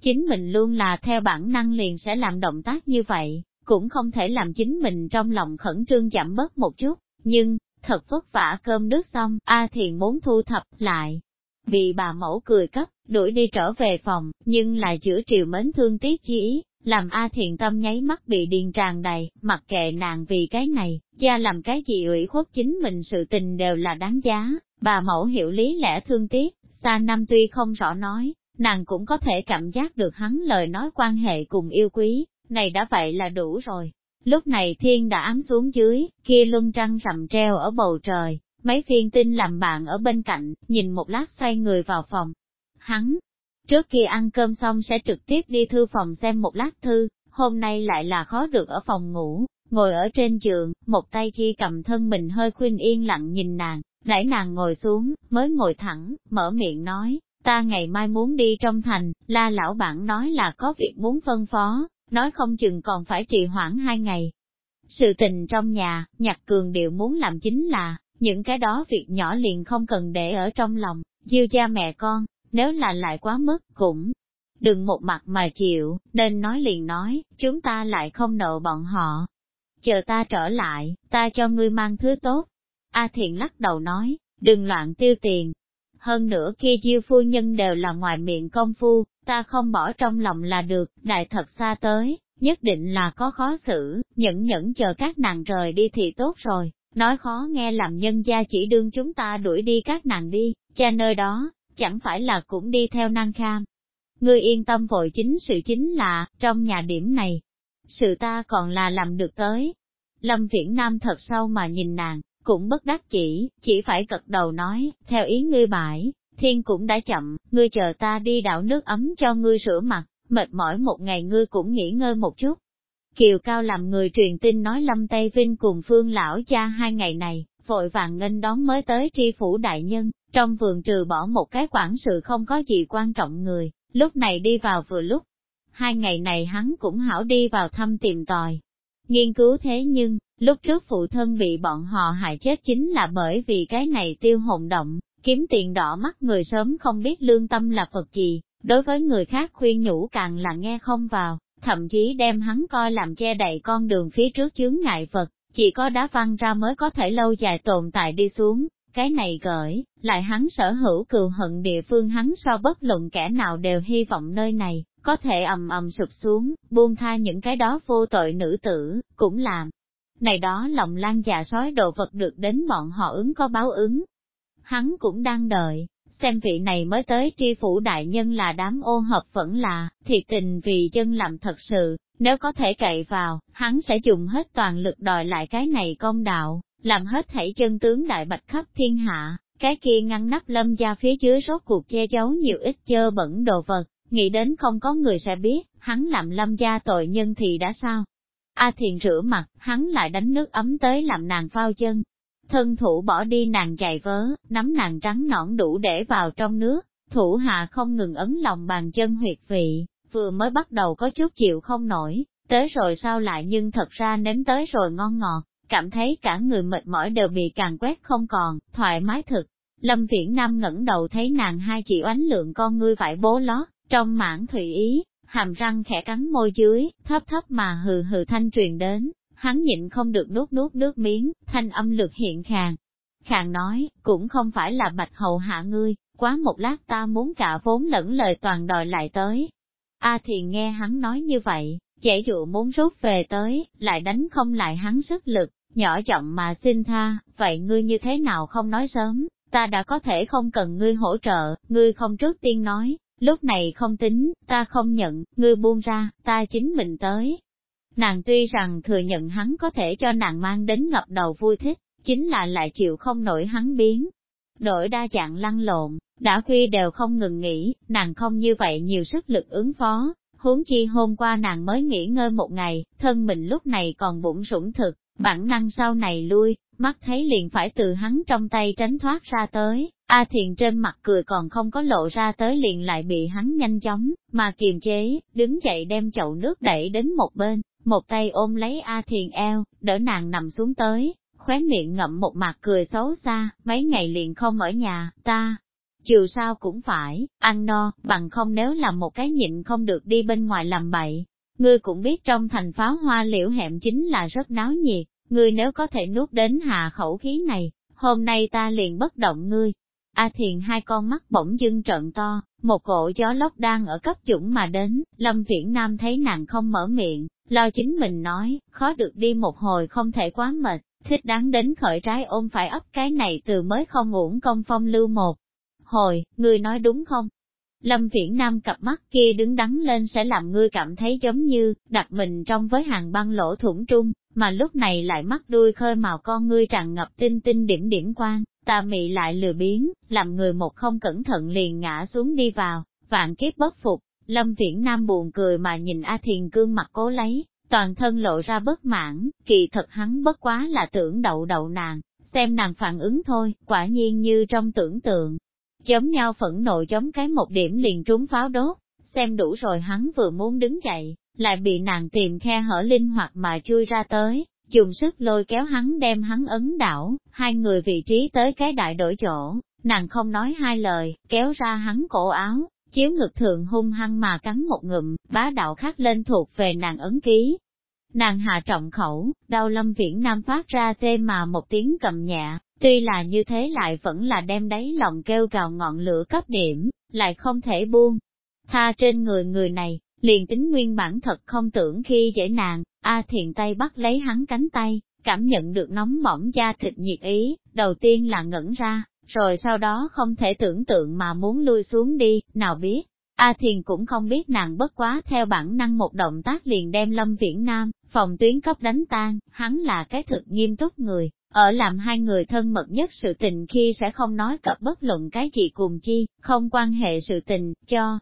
Chính mình luôn là theo bản năng liền sẽ làm động tác như vậy, cũng không thể làm chính mình trong lòng khẩn trương giảm bớt một chút, nhưng, thật vất vả cơm nước xong, A à Thiền muốn thu thập lại. Vì bà mẫu cười cấp, đuổi đi trở về phòng, nhưng lại giữa triều mến thương tiếc chi làm A Thiền tâm nháy mắt bị điền tràn đầy, mặc kệ nàng vì cái này, gia làm cái gì ủy khuất chính mình sự tình đều là đáng giá, bà mẫu hiểu lý lẽ thương tiếc, xa năm tuy không rõ nói, nàng cũng có thể cảm giác được hắn lời nói quan hệ cùng yêu quý, này đã vậy là đủ rồi. Lúc này thiên đã ám xuống dưới, kia luân trăng rằm treo ở bầu trời, mấy phiên tinh làm bạn ở bên cạnh, nhìn một lát xoay người vào phòng. Hắn, trước khi ăn cơm xong sẽ trực tiếp đi thư phòng xem một lát thư, hôm nay lại là khó được ở phòng ngủ, ngồi ở trên giường, một tay chi cầm thân mình hơi khuyên yên lặng nhìn nàng, đẩy nàng ngồi xuống, mới ngồi thẳng, mở miệng nói, Ta ngày mai muốn đi trong thành, la lão bản nói là có việc muốn phân phó, nói không chừng còn phải trì hoãn hai ngày. Sự tình trong nhà, nhạc cường đều muốn làm chính là, những cái đó việc nhỏ liền không cần để ở trong lòng, diêu cha mẹ con, nếu là lại quá mức cũng đừng một mặt mà chịu, nên nói liền nói, chúng ta lại không nợ bọn họ. Chờ ta trở lại, ta cho ngươi mang thứ tốt. A Thiện lắc đầu nói, đừng loạn tiêu tiền, hơn nữa kia chiêu phu nhân đều là ngoài miệng công phu, ta không bỏ trong lòng là được, đại thật xa tới, nhất định là có khó xử, nhẫn nhẫn chờ các nàng rời đi thì tốt rồi, nói khó nghe làm nhân gia chỉ đương chúng ta đuổi đi các nàng đi, cha nơi đó, chẳng phải là cũng đi theo năng kham. Ngươi yên tâm vội chính sự chính là, trong nhà điểm này, sự ta còn là làm được tới. Lâm Viễn Nam thật sâu mà nhìn nàng, cũng bất đắc chỉ, chỉ phải cật đầu nói, theo ý ngươi bãi, thiên cũng đã chậm, ngươi chờ ta đi đảo nước ấm cho ngươi rửa mặt, mệt mỏi một ngày ngươi cũng nghỉ ngơi một chút. Kiều Cao làm người truyền tin nói Lâm Tây Vinh cùng Phương Lão Cha hai ngày này, vội vàng nghênh đón mới tới tri phủ đại nhân, trong vườn trừ bỏ một cái quản sự không có gì quan trọng người, lúc này đi vào vừa lúc. Hai ngày này hắn cũng hảo đi vào thăm tìm tòi, nghiên cứu thế nhưng, lúc trước phụ thân bị bọn họ hại chết chính là bởi vì cái này tiêu hồn động, kiếm tiền đỏ mắt người sớm không biết lương tâm là Phật gì, đối với người khác khuyên nhủ càng là nghe không vào, thậm chí đem hắn coi làm che đậy con đường phía trước chướng ngại vật, chỉ có đá văng ra mới có thể lâu dài tồn tại đi xuống, cái này gởi, lại hắn sở hữu cừu hận địa phương hắn so bất luận kẻ nào đều hy vọng nơi này, có thể ầm ầm sụp xuống, buông tha những cái đó vô tội nữ tử, cũng làm. Này đó lòng lan già sói đồ vật được đến bọn họ ứng có báo ứng. Hắn cũng đang đợi, xem vị này mới tới tri phủ đại nhân là đám ô hợp vẫn là, thiệt tình vì dân làm thật sự, nếu có thể cậy vào, hắn sẽ dùng hết toàn lực đòi lại cái này công đạo, làm hết thảy chân tướng đại bạch khắp thiên hạ, cái kia ngăn nắp lâm gia phía dưới rốt cuộc che giấu nhiều ít chơ bẩn đồ vật, Nghĩ đến không có người sẽ biết, hắn làm lâm gia tội nhân thì đã sao? A thiền rửa mặt, hắn lại đánh nước ấm tới làm nàng phao chân. Thân thủ bỏ đi nàng chạy vớ, nắm nàng trắng nõn đủ để vào trong nước, thủ hạ không ngừng ấn lòng bàn chân huyệt vị, vừa mới bắt đầu có chút chịu không nổi, tới rồi sao lại nhưng thật ra nếm tới rồi ngon ngọt, cảm thấy cả người mệt mỏi đều bị càng quét không còn, thoải mái thực. Lâm Viễn Nam ngẩng đầu thấy nàng hai chị oánh lượng con ngươi vải bố lót, trong mãn thủy ý, hàm răng khẽ cắn môi dưới, thấp thấp mà hừ hừ thanh truyền đến, hắn nhịn không được nuốt nuốt nước miếng, thanh âm lực hiện khàng. Khàng nói, cũng không phải là bạch hầu hạ ngươi, quá một lát ta muốn cả vốn lẫn lời toàn đòi lại tới. A thì nghe hắn nói như vậy, dễ dụ muốn rút về tới, lại đánh không lại hắn sức lực, nhỏ giọng mà xin tha, vậy ngươi như thế nào không nói sớm, ta đã có thể không cần ngươi hỗ trợ, ngươi không trước tiên nói, lúc này không tính, ta không nhận, ngươi buông ra, ta chính mình tới. Nàng tuy rằng thừa nhận hắn có thể cho nàng mang đến ngập đầu vui thích, chính là lại chịu không nổi hắn biến. Đổi đa dạng lăn lộn, đã khuya đều không ngừng nghỉ, nàng không như vậy nhiều sức lực ứng phó, huống chi hôm qua nàng mới nghỉ ngơi một ngày, thân mình lúc này còn bụng sủng thực, bản năng sau này lui, mắt thấy liền phải từ hắn trong tay tránh thoát ra tới. A Thiền trên mặt cười còn không có lộ ra tới liền lại bị hắn nhanh chóng, mà kiềm chế, đứng dậy đem chậu nước đẩy đến một bên, một tay ôm lấy A Thiền eo, đỡ nàng nằm xuống tới, khóe miệng ngậm một mặt cười xấu xa, mấy ngày liền không ở nhà, ta. Chiều sao cũng phải, ăn no, bằng không nếu làm một cái nhịn không được đi bên ngoài làm bậy. Ngươi cũng biết trong thành pháo hoa liễu hẻm chính là rất náo nhiệt, ngươi nếu có thể nuốt đến hạ khẩu khí này, hôm nay ta liền bất động ngươi, A Thiền hai con mắt bỗng dưng trợn to, một cỗ gió lốc đang ở cấp dũng mà đến, Lâm Viễn Nam thấy nàng không mở miệng, lo chính mình nói, khó được đi một hồi không thể quá mệt, thích đáng đến khởi trái ôm phải ấp cái này từ mới không uổng công phong lưu một. Hồi, ngươi nói đúng không? Lâm Viễn Nam cặp mắt kia đứng đắn lên sẽ làm ngươi cảm thấy giống như, đặt mình trong với hàng băng lỗ thủng trung, mà lúc này lại mắt đuôi khơi màu con ngươi tràn ngập tinh tinh điểm điểm quang, ta mị lại lừa biến, làm người một không cẩn thận liền ngã xuống đi vào, vạn kiếp bất phục, Lâm Viễn Nam buồn cười mà nhìn A Thiền cương mặt cố lấy, toàn thân lộ ra bất mãn, kỳ thật hắn bất quá là tưởng đậu đậu nàng, xem nàng phản ứng thôi, quả nhiên như trong tưởng tượng. Chống nhau phẫn nộ chống cái một điểm liền trúng pháo đốt, xem đủ rồi hắn vừa muốn đứng dậy, lại bị nàng tìm khe hở linh hoạt mà chui ra tới, dùng sức lôi kéo hắn đem hắn ấn đảo, hai người vị trí tới cái đại đổi chỗ, nàng không nói hai lời, kéo ra hắn cổ áo, chiếu ngực thượng hung hăng mà cắn một ngụm, bá đạo khắc lên thuộc về nàng ấn ký. Nàng hạ trọng khẩu, đau lâm viễn nam phát ra tê mà một tiếng cầm nhẹ, tuy là như thế lại vẫn là đem đáy lòng kêu gào ngọn lửa cấp điểm, lại không thể buông. Tha trên người người này, liền tính nguyên bản thật không tưởng khi dễ nàng, A Thiền tay bắt lấy hắn cánh tay, cảm nhận được nóng mỏng da thịt nhiệt ý, đầu tiên là ngẩn ra, rồi sau đó không thể tưởng tượng mà muốn lui xuống đi, nào biết. A Thiền cũng không biết nàng bất quá theo bản năng một động tác liền đem Lâm Viễn Nam, phòng tuyến cấp đánh tan, hắn là cái thực nghiêm túc người, ở làm hai người thân mật nhất sự tình khi sẽ không nói cập bất luận cái gì cùng chi, không quan hệ sự tình, cho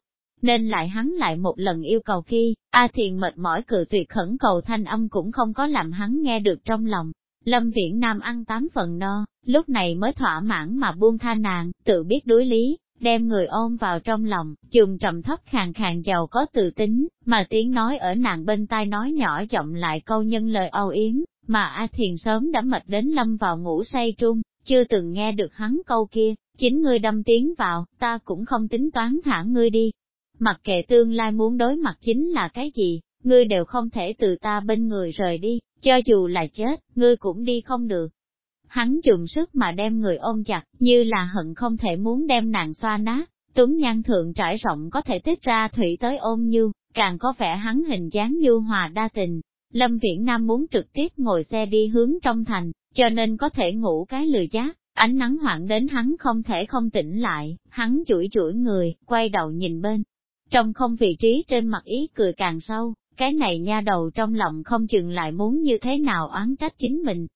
nên lại hắn lại một lần yêu cầu khi, A Thiền mệt mỏi cự tuyệt khẩn cầu thanh âm cũng không có làm hắn nghe được trong lòng. Lâm Viễn Nam ăn tám phần no, lúc này mới thỏa mãn mà buông tha nàng, tự biết đối lý, đem người ôm vào trong lòng, chùm trầm thấp khàn khàn giàu có tự tính, mà tiếng nói ở nàng bên tai nói nhỏ giọng lại câu nhân lời âu yếm, mà A Thiền sớm đã mệt đến lâm vào ngủ say trung, chưa từng nghe được hắn câu kia, chính ngươi đâm tiếng vào, ta cũng không tính toán thả ngươi đi, mặc kệ tương lai muốn đối mặt chính là cái gì, ngươi đều không thể từ ta bên người rời đi, cho dù là chết, ngươi cũng đi không được. Hắn dùng sức mà đem người ôm chặt, như là hận không thể muốn đem nàng xoa nát, tuấn nhan thượng trải rộng có thể tiết ra thủy tới ôm như, càng có vẻ hắn hình dáng như hòa đa tình. Lâm Viễn Nam muốn trực tiếp ngồi xe đi hướng trong thành, cho nên có thể ngủ cái lừa giác, ánh nắng hoảng đến hắn không thể không tỉnh lại, hắn chuỗi chuỗi người, quay đầu nhìn bên. Trong không vị trí trên mặt ý cười càng sâu, cái này nha đầu trong lòng không chừng lại muốn như thế nào oán trách chính mình.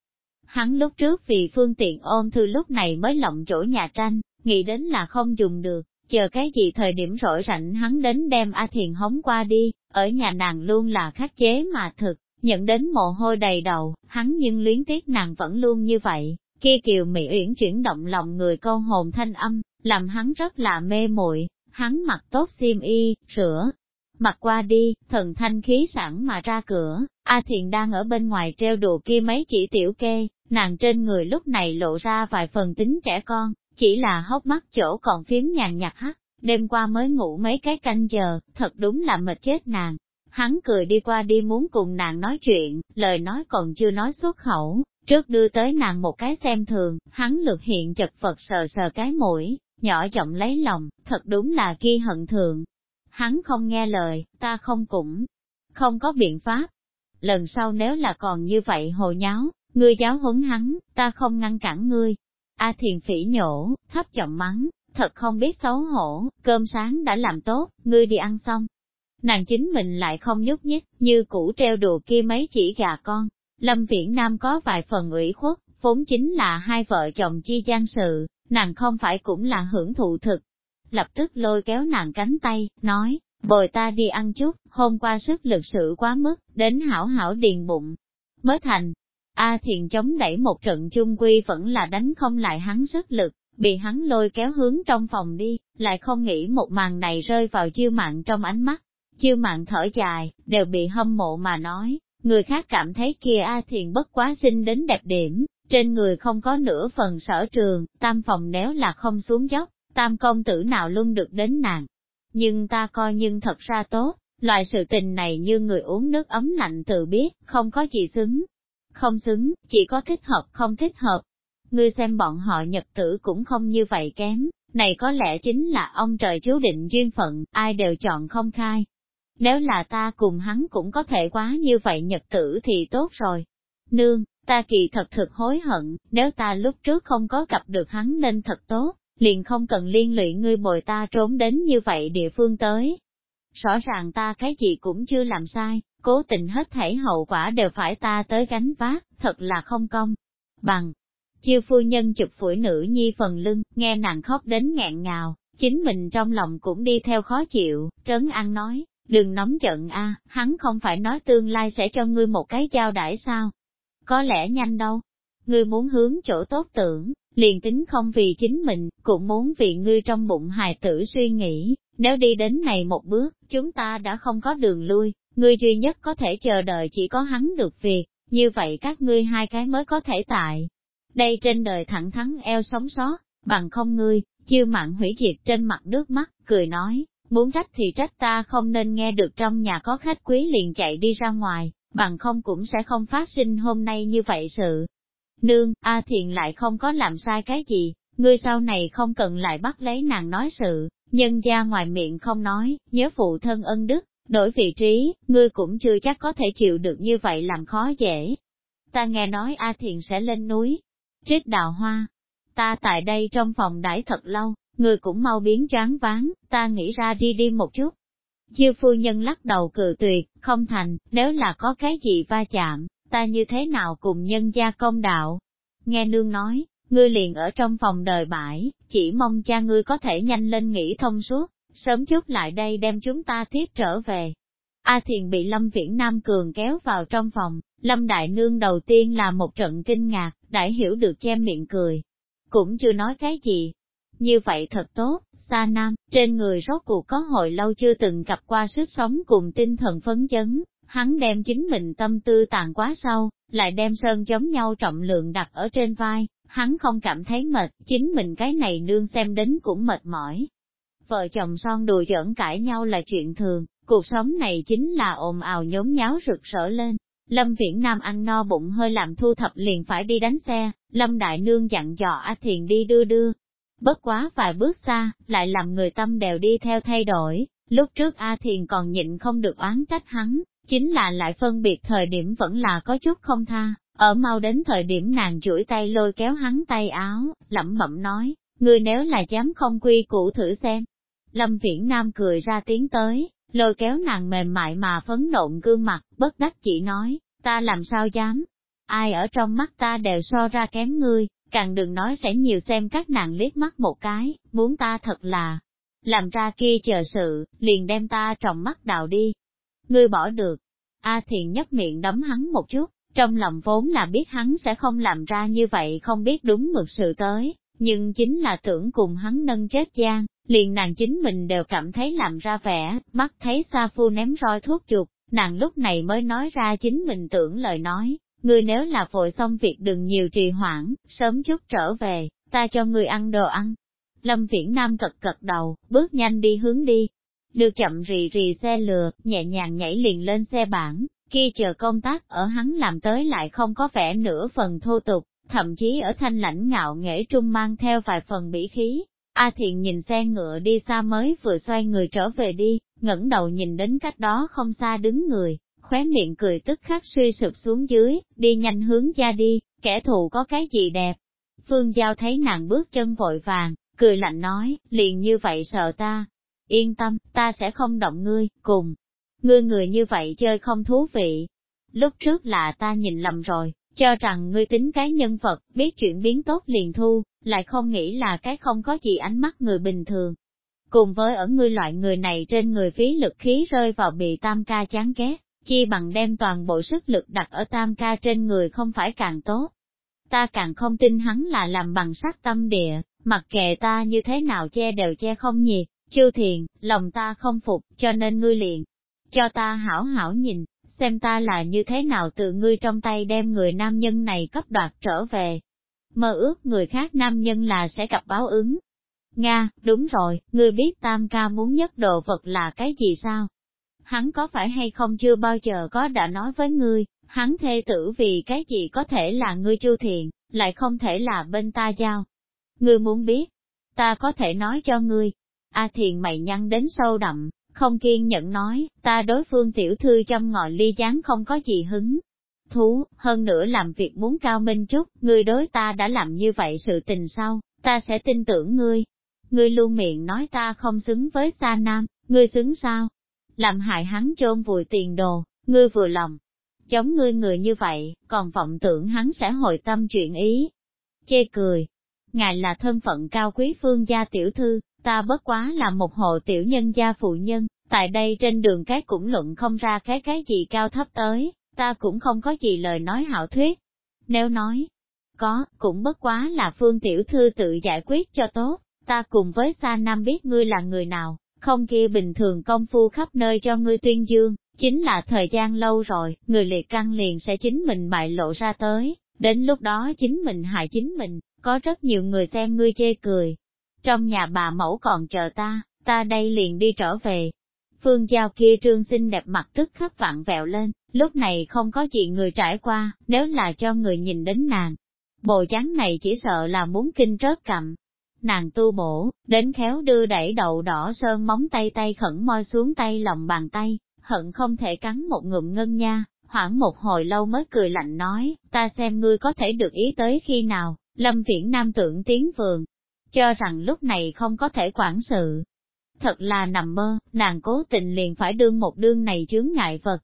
Hắn lúc trước vì phương tiện ôm thư lúc này mới lộng chỗ nhà tranh, nghĩ đến là không dùng được, chờ cái gì thời điểm rỗi rảnh hắn đến đem A Thiền hống qua đi, ở nhà nàng luôn là khắc chế mà thực, nhận đến mồ hôi đầy đầu, hắn nhưng luyến tiếc nàng vẫn luôn như vậy, kia kiều mỹ uyển chuyển động lòng người câu hồn thanh âm, làm hắn rất là mê muội Hắn mặc tốt xiêm y, sữa, mặc qua đi, thần thanh khí sẵn mà ra cửa, A Thiền đang ở bên ngoài treo đùa kia mấy chỉ tiểu kê, nàng trên người lúc này lộ ra vài phần tính trẻ con, chỉ là hốc mắt chỗ còn phím nhàn nhạt hắt, đêm qua mới ngủ mấy cái canh giờ, thật đúng là mệt chết nàng. Hắn cười đi qua đi muốn cùng nàng nói chuyện, lời nói còn chưa nói xuất khẩu, trước đưa tới nàng một cái xem thường, hắn lực hiện chật vật sờ sờ cái mũi, nhỏ giọng lấy lòng, thật đúng là ghi hận thượng. Hắn không nghe lời, ta không cũng, không có biện pháp. Lần sau nếu là còn như vậy hồ nháo, ngươi giáo huấn hắn, ta không ngăn cản ngươi. A thiền phỉ nhổ, thấp giọng mắng, thật không biết xấu hổ, cơm sáng đã làm tốt, ngươi đi ăn xong. Nàng chính mình lại không nhúc nhích, như cũ treo đùa kia mấy chỉ gà con. Lâm Viễn Nam có vài phần ủy khuất, vốn chính là hai vợ chồng chi gian sự, nàng không phải cũng là hưởng thụ thực. Lập tức lôi kéo nàng cánh tay, nói, bồi ta đi ăn chút, hôm qua sức lực sự quá mức, đến hảo hảo điền bụng. Mới thành, A Thiền chống đẩy một trận chung quy vẫn là đánh không lại hắn sức lực, bị hắn lôi kéo hướng trong phòng đi, lại không nghĩ một màn này rơi vào chiêu mạng trong ánh mắt. Chiêu mạng thở dài, đều bị hâm mộ mà nói, người khác cảm thấy kia A Thiền bất quá xinh đến đẹp điểm, trên người không có nửa phần sở trường, tam phòng nếu là không xuống dốc, tam công tử nào luôn được đến nàng. Nhưng ta coi nhưng thật ra tốt, loại sự tình này như người uống nước ấm lạnh tự biết, không có gì xứng. Không xứng, chỉ có thích hợp không thích hợp. Ngươi xem bọn họ nhật tử cũng không như vậy kém, này có lẽ chính là ông trời chú định duyên phận, ai đều chọn không khai. Nếu là ta cùng hắn cũng có thể quá như vậy nhật tử thì tốt rồi. Nương, ta kỳ thật thực hối hận, nếu ta lúc trước không có gặp được hắn nên thật tốt, liền không cần liên lụy ngươi bồi ta trốn đến như vậy địa phương tới. Rõ ràng ta cái gì cũng chưa làm sai, cố tình hết thể hậu quả đều phải ta tới gánh vác, thật là không công. Bằng, chiêu phu nhân chụp phổi nữ nhi phần lưng, nghe nàng khóc đến ngẹn ngào, chính mình trong lòng cũng đi theo khó chịu, trấn an nói, đừng nóng giận a hắn không phải nói tương lai sẽ cho ngươi một cái giao đãi sao, có lẽ nhanh đâu. Ngươi muốn hướng chỗ tốt tưởng, liền tính không vì chính mình, cũng muốn vì ngươi trong bụng hài tử suy nghĩ, nếu đi đến này một bước, chúng ta đã không có đường lui, ngươi duy nhất có thể chờ đợi chỉ có hắn được việc, như vậy các ngươi hai cái mới có thể tại. Đây trên đời thẳng thắn eo sống sót, bằng không ngươi, chiêu mạng hủy diệt trên mặt nước mắt, cười nói, muốn trách thì trách ta không nên nghe được trong nhà có khách quý liền chạy đi ra ngoài, bằng không cũng sẽ không phát sinh hôm nay như vậy sự. Nương, A Thiền lại không có làm sai cái gì, ngươi sau này không cần lại bắt lấy nàng nói sự, nhân gia ngoài miệng không nói, nhớ phụ thân ân đức, đổi vị trí, ngươi cũng chưa chắc có thể chịu được như vậy làm khó dễ. Ta nghe nói A Thiền sẽ lên núi, trích đào hoa. Ta tại đây trong phòng đãi thật lâu, ngươi cũng mau biến choáng ván ta nghĩ ra đi đi một chút. Diêu phu nhân lắc đầu cự tuyệt, không thành, nếu là có cái gì va chạm, ta như thế nào cùng nhân gia công đạo. Nghe nương nói, ngươi liền ở trong phòng đời bãi, chỉ mong cha ngươi có thể nhanh lên nghĩ thông suốt, sớm chút lại đây đem chúng ta tiếp trở về. A Thiền bị Lâm Viễn Nam Cường kéo vào trong phòng, Lâm Đại Nương đầu tiên là một trận kinh ngạc, đã hiểu được che miệng cười. Cũng chưa nói cái gì, như vậy thật tốt, Sa Nam, trên người rốt cuộc có hồi lâu chưa từng gặp qua sức sống cùng tinh thần phấn chấn, hắn đem chính mình tâm tư tàn quá sâu, lại đem sơn giống nhau trọng lượng đặt ở trên vai, hắn không cảm thấy mệt, chính mình cái này nương xem đến cũng mệt mỏi. Vợ chồng son đùa giỡn cãi nhau là chuyện thường, cuộc sống này chính là ồn ào nhốn nháo rực rỡ lên. Lâm Viễn Nam ăn no bụng hơi làm thu thập liền phải đi đánh xe, Lâm Đại Nương dặn dò A Thiền đi đưa đưa, bất quá vài bước xa, lại làm người tâm đều đi theo thay đổi. Lúc trước A Thiền còn nhịn không được oán trách hắn, chính là lại phân biệt thời điểm vẫn là có chút không tha. Ở mau đến thời điểm nàng chuỗi tay lôi kéo hắn tay áo, lẩm bẩm nói, người nếu là dám không quy củ thử xem. Lâm Viễn Nam cười ra tiếng tới, lôi kéo nàng mềm mại mà phấn nộn gương mặt, bất đắc chỉ nói, ta làm sao dám, ai ở trong mắt ta đều so ra kém ngươi, càng đừng nói sẽ nhiều xem các nàng liếc mắt một cái, muốn ta thật là, làm ra kia chờ sự, liền đem ta trọng mắt đào đi. Ngươi bỏ được, A Thiền nhấp miệng đấm hắn một chút, trong lòng vốn là biết hắn sẽ không làm ra như vậy không biết đúng mực sự tới, nhưng chính là tưởng cùng hắn nâng chết gian, liền nàng chính mình đều cảm thấy làm ra vẻ, mắt thấy Sa Phu ném roi thuốc chuột, nàng lúc này mới nói ra chính mình tưởng lời nói, Ngươi nếu là vội xong việc đừng nhiều trì hoãn, sớm chút trở về, ta cho ngươi ăn đồ ăn. Lâm Viễn Nam cật cật đầu, bước nhanh đi hướng đi. được chậm rì rì xe lừa, nhẹ nhàng nhảy liền lên xe bản, khi chờ công tác ở hắn làm tới lại không có vẻ nửa phần thô tục, thậm chí ở thanh lãnh ngạo nghệ trung mang theo vài phần bỉ khí. A Thiện nhìn xe ngựa đi xa mới vừa xoay người trở về đi, ngẩng đầu nhìn đến cách đó không xa đứng người, khóe miệng cười tức khắc suy sụp xuống dưới, đi nhanh hướng ra đi, kẻ thù có cái gì đẹp. Phương Giao thấy nàng bước chân vội vàng, cười lạnh nói, liền như vậy sợ ta. Yên tâm, ta sẽ không động ngươi, cùng. Ngươi người như vậy chơi không thú vị. Lúc trước là ta nhìn lầm rồi, cho rằng ngươi tính cái nhân vật, biết chuyển biến tốt liền thu, lại không nghĩ là cái không có gì ánh mắt người bình thường. Cùng với ở ngươi loại người này trên người phí lực khí rơi vào bị tam ca chán ghét, chi bằng đem toàn bộ sức lực đặt ở tam ca trên người không phải càng tốt. Ta càng không tin hắn là làm bằng sắc tâm địa, mặc kệ ta như thế nào che đều che không nhiệt, chư thiền, lòng ta không phục, cho nên ngươi liền. Cho ta hảo hảo nhìn, xem ta là như thế nào từ ngươi trong tay đem người nam nhân này cấp đoạt trở về. Mơ ước người khác nam nhân là sẽ gặp báo ứng. Nga, đúng rồi, ngươi biết tam ca muốn nhất đồ vật là cái gì sao? hắn có phải hay không chưa bao giờ có đã nói với ngươi, hắn thê tử vì cái gì có thể là ngươi chu thiện, lại không thể là bên ta giao. Ngươi muốn biết, ta có thể nói cho ngươi. A à thiền mày nhăn đến sâu đậm, không kiên nhẫn nói, ta đối phương tiểu thư trong ngòi ly gián không có gì hứng. Thú, hơn nữa làm việc muốn cao minh chút, ngươi đối ta đã làm như vậy sự tình sau, ta sẽ tin tưởng ngươi. Ngươi luôn miệng nói ta không xứng với xa nam, ngươi xứng sao? làm hại hắn chôn vùi tiền đồ, ngươi vừa lòng. Chống ngươi người như vậy, còn vọng tưởng hắn sẽ hồi tâm chuyện ý. Chê cười, ngài là thân phận cao quý phương gia tiểu thư, ta bất quá là một hộ tiểu nhân gia phụ nhân, tại đây trên đường cái cũng luận không ra cái cái gì cao thấp tới, ta cũng không có gì lời nói hảo thuyết. Nếu nói, có, cũng bất quá là phương tiểu thư tự giải quyết cho tốt, ta cùng với Sa Nam biết ngươi là người nào, không kia bình thường công phu khắp nơi cho ngươi tuyên dương, chính là thời gian lâu rồi, người liệt căng liền sẽ chính mình bại lộ ra tới, đến lúc đó chính mình hại chính mình, có rất nhiều người xem ngươi chê cười. Trong nhà bà mẫu còn chờ ta, ta đây liền đi trở về. Phương Giao kia trương xinh đẹp mặt tức khắc vặn vẹo lên, lúc này không có chuyện người trải qua, nếu là cho người nhìn đến nàng. bồ chán này chỉ sợ là muốn kinh rớt cặm, Nàng tu bổ, đến khéo đưa đẩy đầu đỏ sơn móng tay tay khẩn môi xuống tay lòng bàn tay, hận không thể cắn một ngụm ngân nha, hoảng một hồi lâu mới cười lạnh nói, ta xem ngươi có thể được ý tới khi nào, lâm viễn nam tưởng tiếng vườn, cho rằng lúc này không có thể quản sự. Thật là nằm mơ, nàng cố tình liền phải đương một đương này chướng ngại vật.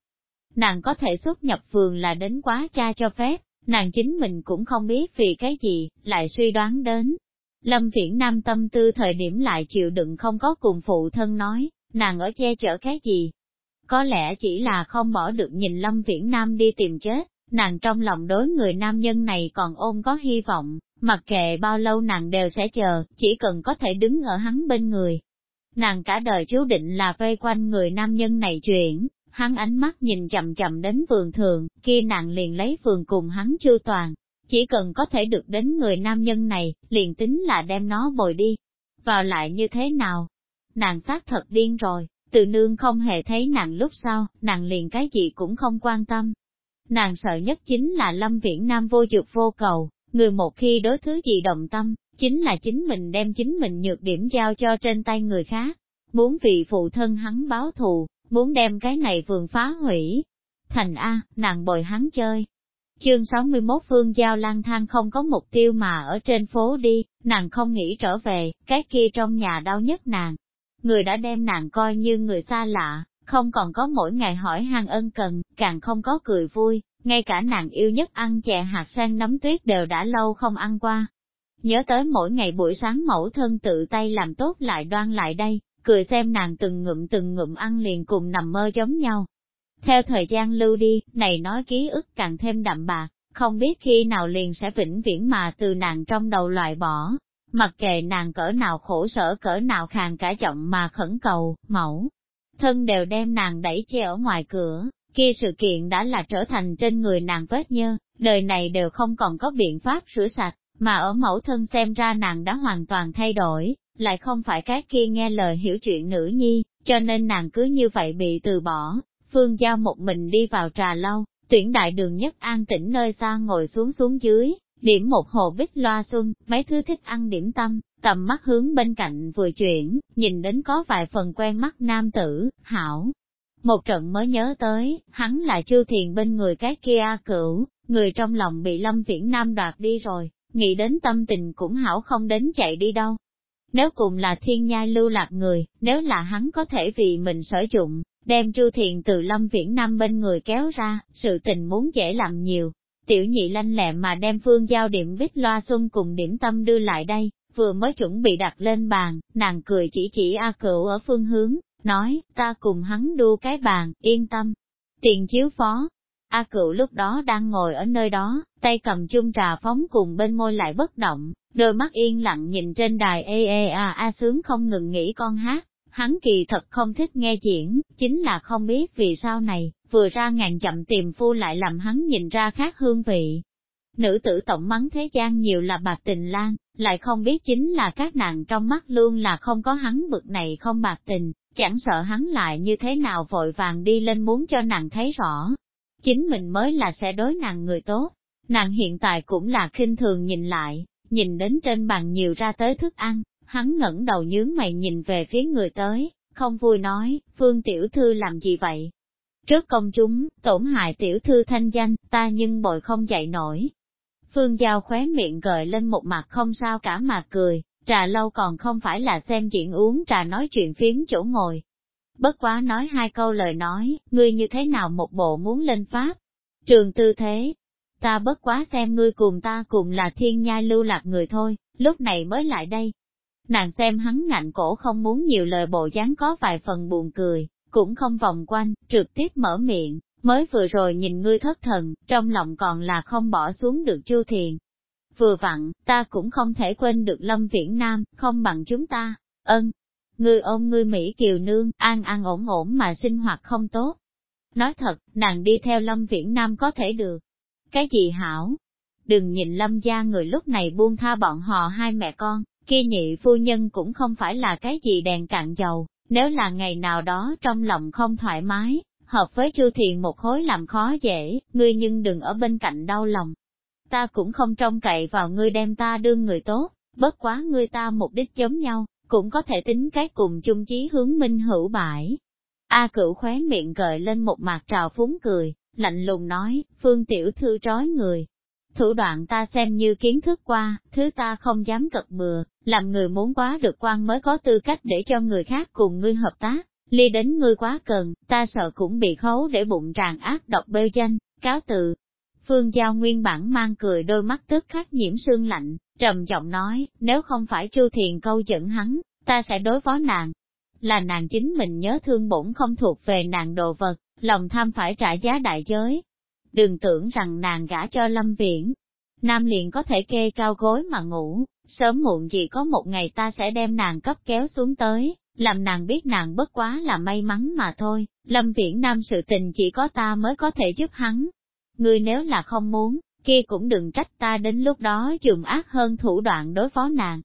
Nàng có thể xuất nhập vườn là đến quá cha cho phép, nàng chính mình cũng không biết vì cái gì, lại suy đoán đến, Lâm Viễn Nam tâm tư thời điểm lại chịu đựng không có cùng phụ thân nói, nàng ở che chở cái gì. Có lẽ chỉ là không bỏ được nhìn Lâm Viễn Nam đi tìm chết, nàng trong lòng đối người nam nhân này còn ôm có hy vọng, mặc kệ bao lâu nàng đều sẽ chờ, chỉ cần có thể đứng ở hắn bên người. Nàng cả đời chú định là vây quanh người nam nhân này chuyển, hắn ánh mắt nhìn chậm chậm đến vườn thường, kia nàng liền lấy vườn cùng hắn chư toàn, chỉ cần có thể được đến người nam nhân này, liền tính là đem nó bồi đi. Vào lại như thế nào? Nàng xác thật điên rồi, từ nương không hề thấy nàng lúc sau, nàng liền cái gì cũng không quan tâm. Nàng sợ nhất chính là lâm viễn nam vô dược vô cầu, người một khi đối thứ gì động tâm, chính là chính mình đem chính mình nhược điểm giao cho trên tay người khác. Muốn vì phụ thân hắn báo thù, muốn đem cái này vườn phá hủy. Thành A, nàng bồi hắn chơi, Chương 61 Phương Giao lang thang không có mục tiêu mà ở trên phố đi, nàng không nghĩ trở về, cái kia trong nhà đau nhất nàng. Người đã đem nàng coi như người xa lạ, không còn có mỗi ngày hỏi hàng ân cần, càng không có cười vui, ngay cả nàng yêu nhất ăn chè hạt sen nấm tuyết đều đã lâu không ăn qua. Nhớ tới mỗi ngày buổi sáng mẫu thân tự tay làm tốt lại đoan lại đây, cười xem nàng từng ngụm từng ngụm ăn liền cùng nằm mơ giống nhau, theo thời gian lưu đi, này nói ký ức càng thêm đậm bạc, không biết khi nào liền sẽ vĩnh viễn mà từ nàng trong đầu loại bỏ. Mặc kệ nàng cỡ nào khổ sở cỡ nào khàn cả giọng mà khẩn cầu, mẫu, thân đều đem nàng đẩy che ở ngoài cửa, kia sự kiện đã là trở thành trên người nàng vết nhơ, đời này đều không còn có biện pháp sửa sạch, mà ở mẫu thân xem ra nàng đã hoàn toàn thay đổi, lại không phải cái kia nghe lời hiểu chuyện nữ nhi, cho nên nàng cứ như vậy bị từ bỏ, phương giao một mình đi vào trà lâu, tuyển đại đường nhất an tĩnh nơi xa ngồi xuống xuống dưới, điểm một hồ bích loa xuân, mấy thứ thích ăn điểm tâm, tầm mắt hướng bên cạnh vừa chuyển, nhìn đến có vài phần quen mắt nam tử, hảo. Một trận mới nhớ tới, hắn là chư thiền bên người cái kia cửu, người trong lòng bị lâm viễn nam đoạt đi rồi, nghĩ đến tâm tình cũng hảo không đến chạy đi đâu. Nếu cùng là thiên nhai lưu lạc người, nếu là hắn có thể vì mình sở dụng, đem Chu Thiện từ Lâm Viễn Nam bên người kéo ra, sự tình muốn dễ làm nhiều. Tiểu nhị lanh lẹ mà đem phương giao điểm bích loa xuân cùng điểm tâm đưa lại đây, vừa mới chuẩn bị đặt lên bàn, nàng cười chỉ chỉ A Cửu ở phương hướng, nói, ta cùng hắn đua cái bàn, yên tâm. Tiền chiếu phó. A Cửu lúc đó đang ngồi ở nơi đó, tay cầm chung trà phóng cùng bên môi lại bất động, đôi mắt yên lặng nhìn trên đài ê ê a a sướng không ngừng nghĩ con hát, hắn kỳ thật không thích nghe diễn, chính là không biết vì sao này, vừa ra ngàn chậm tìm phu lại làm hắn nhìn ra khác hương vị. Nữ tử tổng mắng thế gian nhiều là bạc tình lan, lại không biết chính là các nàng trong mắt luôn là không có hắn bực này không bạc tình, chẳng sợ hắn lại như thế nào vội vàng đi lên muốn cho nàng thấy rõ. Chính mình mới là sẽ đối nàng người tốt, nàng hiện tại cũng là khinh thường nhìn lại, nhìn đến trên bàn nhiều ra tới thức ăn, Hắn ngẩng đầu nhướng mày nhìn về phía người tới, không vui nói, phương tiểu thư làm gì vậy? Trước công chúng, tổn hại tiểu thư thanh danh, ta nhưng bội không dậy nổi. Phương Giao khóe miệng gợi lên một mặt không sao cả mà cười, trà lâu còn không phải là xem diễn uống trà nói chuyện phiếm chỗ ngồi. Bất quá nói hai câu lời nói, ngươi như thế nào một bộ muốn lên Pháp? Trường tư thế, ta bất quá xem ngươi cùng ta cùng là thiên nhai lưu lạc người thôi, lúc này mới lại đây, Nàng xem hắn ngạnh cổ không muốn nhiều lời bộ dáng có vài phần buồn cười, cũng không vòng quanh, trực tiếp mở miệng, mới vừa rồi nhìn ngươi thất thần, trong lòng còn là không bỏ xuống được chu thiền. Vừa vặn, ta cũng không thể quên được Lâm Viễn Nam, không bằng chúng ta, ân. Ngươi ôm ngươi Mỹ Kiều Nương, an an ổn ổn mà sinh hoạt không tốt. Nói thật, nàng đi theo Lâm Viễn Nam có thể được. Cái gì hảo? Đừng nhìn Lâm gia người lúc này buông tha bọn họ hai mẹ con, kia nhị phu nhân cũng không phải là cái gì đèn cạn dầu, nếu là ngày nào đó trong lòng không thoải mái, hợp với chư thiền một khối làm khó dễ, ngươi nhưng đừng ở bên cạnh đau lòng. Ta cũng không trông cậy vào ngươi đem ta đương người tốt, bất quá ngươi ta mục đích giống nhau, cũng có thể tính cái cùng chung chí hướng minh hữu bãi. A cửu khóe miệng gợi lên một mặt trào phúng cười, lạnh lùng nói, phương tiểu thư trói người, thủ đoạn ta xem như kiến thức qua, thứ ta không dám cật bừa, làm người muốn quá được quan mới có tư cách để cho người khác cùng ngươi hợp tác. Ly đến ngươi quá cần, ta sợ cũng bị khấu để bụng tràn ác độc bêu danh, cáo tự. Phương Giao nguyên bản mang cười đôi mắt tức khắc nhiễm sương lạnh, trầm giọng nói, nếu không phải Chu Thiền câu dẫn hắn, ta sẽ đối phó nàng. Là nàng chính mình nhớ thương bổn không thuộc về nàng đồ vật, lòng tham phải trả giá đại giới, đừng tưởng rằng nàng gả cho lâm viễn. Nam liền có thể kê cao gối mà ngủ, sớm muộn gì có một ngày ta sẽ đem nàng cấp kéo xuống tới, làm nàng biết nàng bất quá là may mắn mà thôi, lâm viễn nam sự tình chỉ có ta mới có thể giúp hắn. Ngươi nếu là không muốn, kia cũng đừng trách ta đến lúc đó dùng ác hơn thủ đoạn đối phó nàng.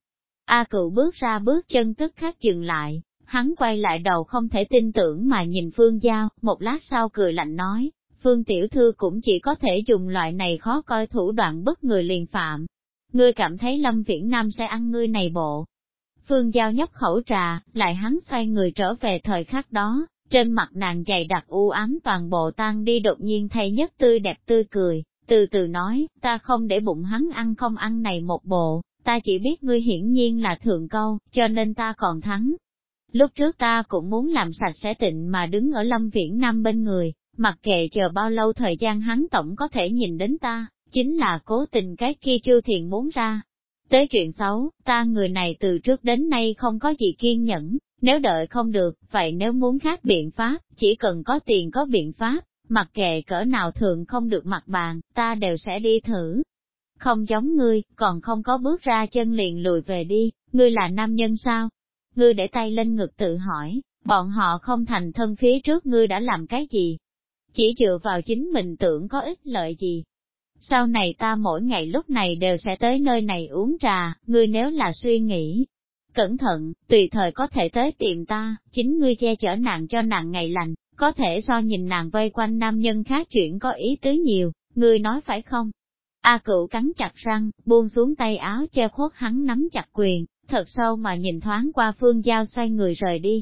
A cựu bước ra bước chân tức khắc dừng lại, hắn quay lại đầu không thể tin tưởng mà nhìn Phương Giao, một lát sau cười lạnh nói, Phương Tiểu Thư cũng chỉ có thể dùng loại này khó coi thủ đoạn bất người liền phạm. Ngươi cảm thấy Lâm Viễn Nam sẽ ăn ngươi này bộ. Phương Giao nhấp khẩu trà, lại hắn xoay người trở về thời khắc đó, trên mặt nàng dày đặc u ám toàn bộ tan đi đột nhiên thay nhất tươi đẹp tươi cười, từ từ nói, ta không để bụng hắn ăn không ăn này một bộ, ta chỉ biết ngươi hiển nhiên là thượng câu, cho nên ta còn thắng. Lúc trước ta cũng muốn làm sạch sẽ tịnh mà đứng ở lâm viễn nam bên người, Mặc kệ chờ bao lâu thời gian hắn tổng có thể nhìn đến ta, chính là cố tình cái kia chư thiện muốn ra. Tới chuyện xấu, ta người này từ trước đến nay không có gì kiên nhẫn, nếu đợi không được, vậy nếu muốn khác biện pháp, chỉ cần có tiền có biện pháp, mặc kệ cỡ nào thường không được mặt bàn, ta đều sẽ đi thử. Không giống ngươi, còn không có bước ra chân liền lùi về đi, ngươi là nam nhân sao? Ngươi để tay lên ngực tự hỏi, bọn họ không thành thân phía trước ngươi đã làm cái gì, chỉ dựa vào chính mình tưởng có ích lợi gì. Sau này ta mỗi ngày lúc này đều sẽ tới nơi này uống trà, ngươi nếu là suy nghĩ. Cẩn thận, tùy thời có thể tới tìm ta, chính ngươi che chở nàng cho nàng ngày lành, có thể so nhìn nàng vây quanh nam nhân khác chuyện có ý tứ nhiều, ngươi nói phải không? A cửu cắn chặt răng, buông xuống tay áo che khuất hắn nắm chặt quyền, thật sâu mà nhìn thoáng qua phương giao xoay người rời đi.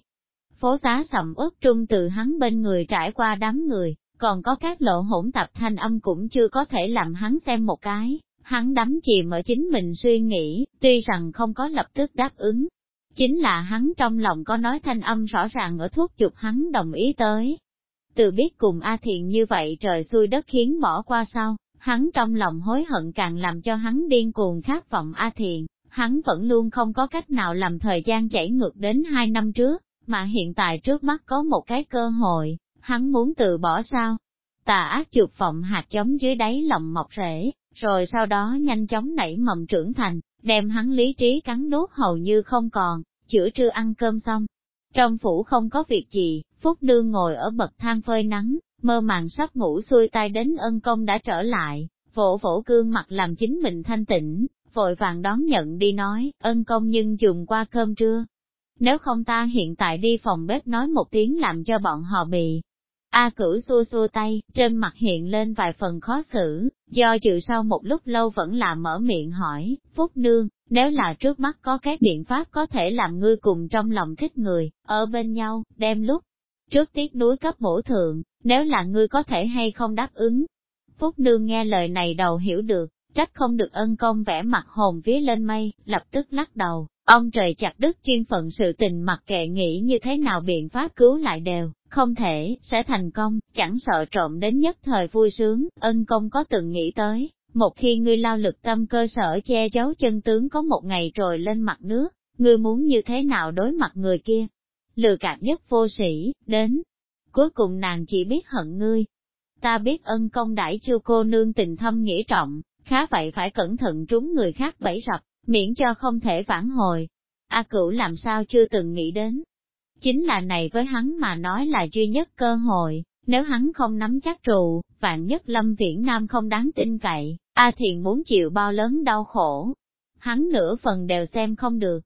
Phố xá sầm ướt trung từ hắn bên người trải qua đám người, còn có các lộ hỗn tạp thanh âm cũng chưa có thể làm hắn xem một cái, hắn đắm chìm ở chính mình suy nghĩ, tuy rằng không có lập tức đáp ứng. Chính là hắn trong lòng có nói thanh âm rõ ràng ở thuốc chụp hắn đồng ý tới. Từ biết cùng A Thiện như vậy trời xuôi đất khiến bỏ qua sau, hắn trong lòng hối hận càng làm cho hắn điên cuồng khát vọng A Thiện, hắn vẫn luôn không có cách nào làm thời gian chảy ngược đến hai năm trước, mà hiện tại trước mắt có một cái cơ hội, Hắn muốn từ bỏ sao? Tà ác chuột vọng hạt giống dưới đáy lòng mọc rễ, rồi sau đó nhanh chóng nảy mầm trưởng thành, đem hắn lý trí cắn đốt hầu như không còn, chữa trưa ăn cơm xong. Trong phủ không có việc gì, Phúc Đương ngồi ở bậc thang phơi nắng, mơ màng sắp ngủ xuôi tay đến ân công đã trở lại, vỗ vỗ cương mặt làm chính mình thanh tịnh, vội vàng đón nhận đi nói, ân công nhưng dùng qua cơm trưa. Nếu không ta hiện tại đi phòng bếp nói một tiếng làm cho bọn họ bị, A cửu xua xua tay, trên mặt hiện lên vài phần khó xử, do dự sau một lúc lâu vẫn là mở miệng hỏi, Phúc Nương, nếu là trước mắt có các biện pháp có thể làm ngươi cùng trong lòng thích người, ở bên nhau, đem lúc, trước tiết núi cấp bổ thượng, nếu là ngươi có thể hay không đáp ứng. Phúc Nương nghe lời này đầu hiểu được, trách không được ân công vẽ mặt hồn vía lên mây, lập tức lắc đầu, ông trời chặt đứt chuyên phận sự tình mặc kệ nghĩ như thế nào biện pháp cứu lại đều không thể, sẽ thành công, chẳng sợ trộm đến nhất thời vui sướng, ân công có từng nghĩ tới, một khi ngươi lao lực tâm cơ sở che giấu chân tướng có một ngày rồi lên mặt nước, ngươi muốn như thế nào đối mặt người kia? Lừa cạt nhất vô sĩ, đến, cuối cùng nàng chỉ biết hận ngươi. Ta biết ân công đãi chưa cô nương tình thâm nghĩa trọng, khá vậy phải cẩn thận trúng người khác bẫy rập, miễn cho không thể vãn hồi. A cửu làm sao chưa từng nghĩ đến, Chính là này với hắn mà nói là duy nhất cơ hội, nếu hắn không nắm chắc trụ, vạn nhất Lâm Viễn Nam không đáng tin cậy, A à Thiền muốn chịu bao lớn đau khổ. Hắn nửa phần đều xem không được.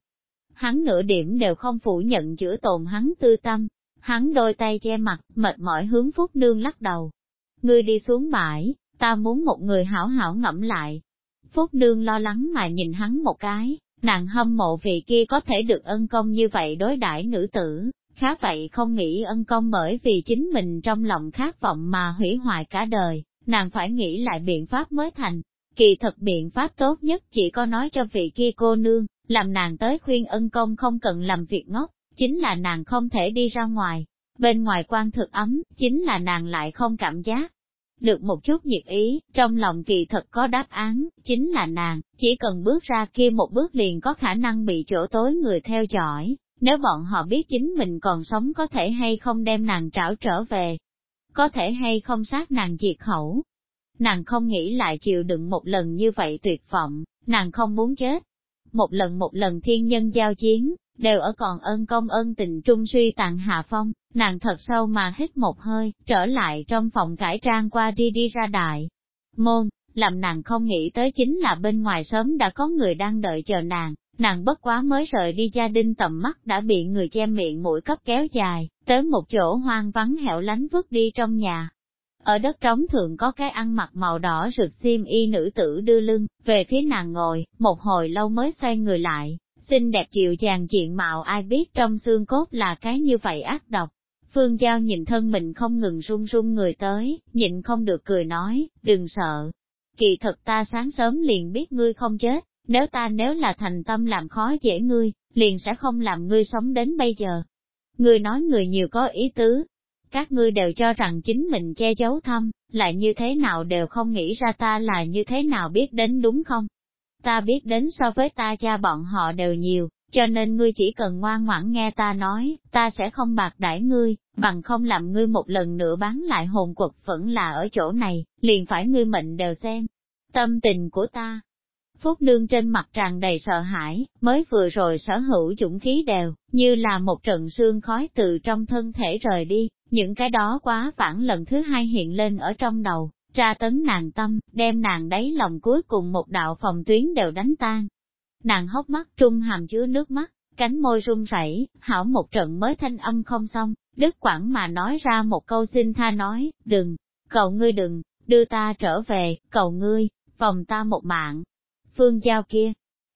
Hắn nửa điểm đều không phủ nhận chữa tồn hắn tư tâm. Hắn đôi tay che mặt, mệt mỏi hướng Phúc Nương lắc đầu. Ngươi đi xuống bãi, ta muốn một người hảo hảo ngẫm lại. Phúc Nương lo lắng mà nhìn hắn một cái, Nàng hâm mộ vị kia có thể được ân công như vậy đối đãi nữ tử, khá vậy không nghĩ ân công bởi vì chính mình trong lòng khát vọng mà hủy hoại cả đời, nàng phải nghĩ lại biện pháp mới thành. Kỳ thật biện pháp tốt nhất chỉ có nói cho vị kia cô nương, làm nàng tới khuyên ân công không cần làm việc ngốc, chính là nàng không thể đi ra ngoài. Bên ngoài quan thực ấm, chính là nàng lại không cảm giác, được một chút nhiệt ý, trong lòng kỳ thật có đáp án, chính là nàng, chỉ cần bước ra kia một bước liền có khả năng bị chỗ tối người theo dõi, nếu bọn họ biết chính mình còn sống có thể hay không đem nàng trảo trở về, có thể hay không sát nàng diệt khẩu. Nàng không nghĩ lại chịu đựng một lần như vậy tuyệt vọng, nàng không muốn chết. Một lần một lần thiên nhân giao chiến, đều ở còn ân công ân tình trung suy tặng hạ phong, nàng thật sâu mà hít một hơi, trở lại trong phòng cải trang qua đi đi ra đại. Môn, làm nàng không nghĩ tới chính là bên ngoài sớm đã có người đang đợi chờ nàng, nàng bất quá mới rời đi gia đình tầm mắt đã bị người che miệng mũi cấp kéo dài, tới một chỗ hoang vắng hẻo lánh vứt đi trong nhà. Ở đất trống thường có cái ăn mặc màu đỏ rực xiêm y nữ tử đưa lưng, về phía nàng ngồi, một hồi lâu mới xoay người lại, Xinh đẹp chịu chàng diện mạo ai biết trong xương cốt là cái như vậy ác độc. Phương Giao nhìn thân mình không ngừng run run người tới, nhịn không được cười nói, đừng sợ. Kỳ thật ta sáng sớm liền biết ngươi không chết, nếu ta nếu là thành tâm làm khó dễ ngươi, liền sẽ không làm ngươi sống đến bây giờ. Ngươi nói người nhiều có ý tứ, các ngươi đều cho rằng chính mình che giấu thâm, lại như thế nào đều không nghĩ ra ta là như thế nào biết đến đúng không? ta biết đến so với ta cha bọn họ đều nhiều, cho nên ngươi chỉ cần ngoan ngoãn nghe ta nói, ta sẽ không bạc đãi ngươi, bằng không làm ngươi một lần nữa bán lại hồn quật vẫn là ở chỗ này, liền phải ngươi mệnh đều xem. Tâm tình của ta, Phúc Nương trên mặt tràn đầy sợ hãi, mới vừa rồi sở hữu dũng khí đều, như là một trận sương khói từ trong thân thể rời đi, những cái đó quá phản lần thứ hai hiện lên ở trong đầu, tra tấn nàng tâm, đem nàng đáy lòng cuối cùng một đạo phòng tuyến đều đánh tan. Nàng hốc mắt trung hàm chứa nước mắt, cánh môi run rẩy, hảo một trận mới thanh âm không xong, đứt quãng mà nói ra một câu xin tha nói, đừng, cầu ngươi đừng, đưa ta trở về, cầu ngươi, vòng ta một mạng. Phương giao kia,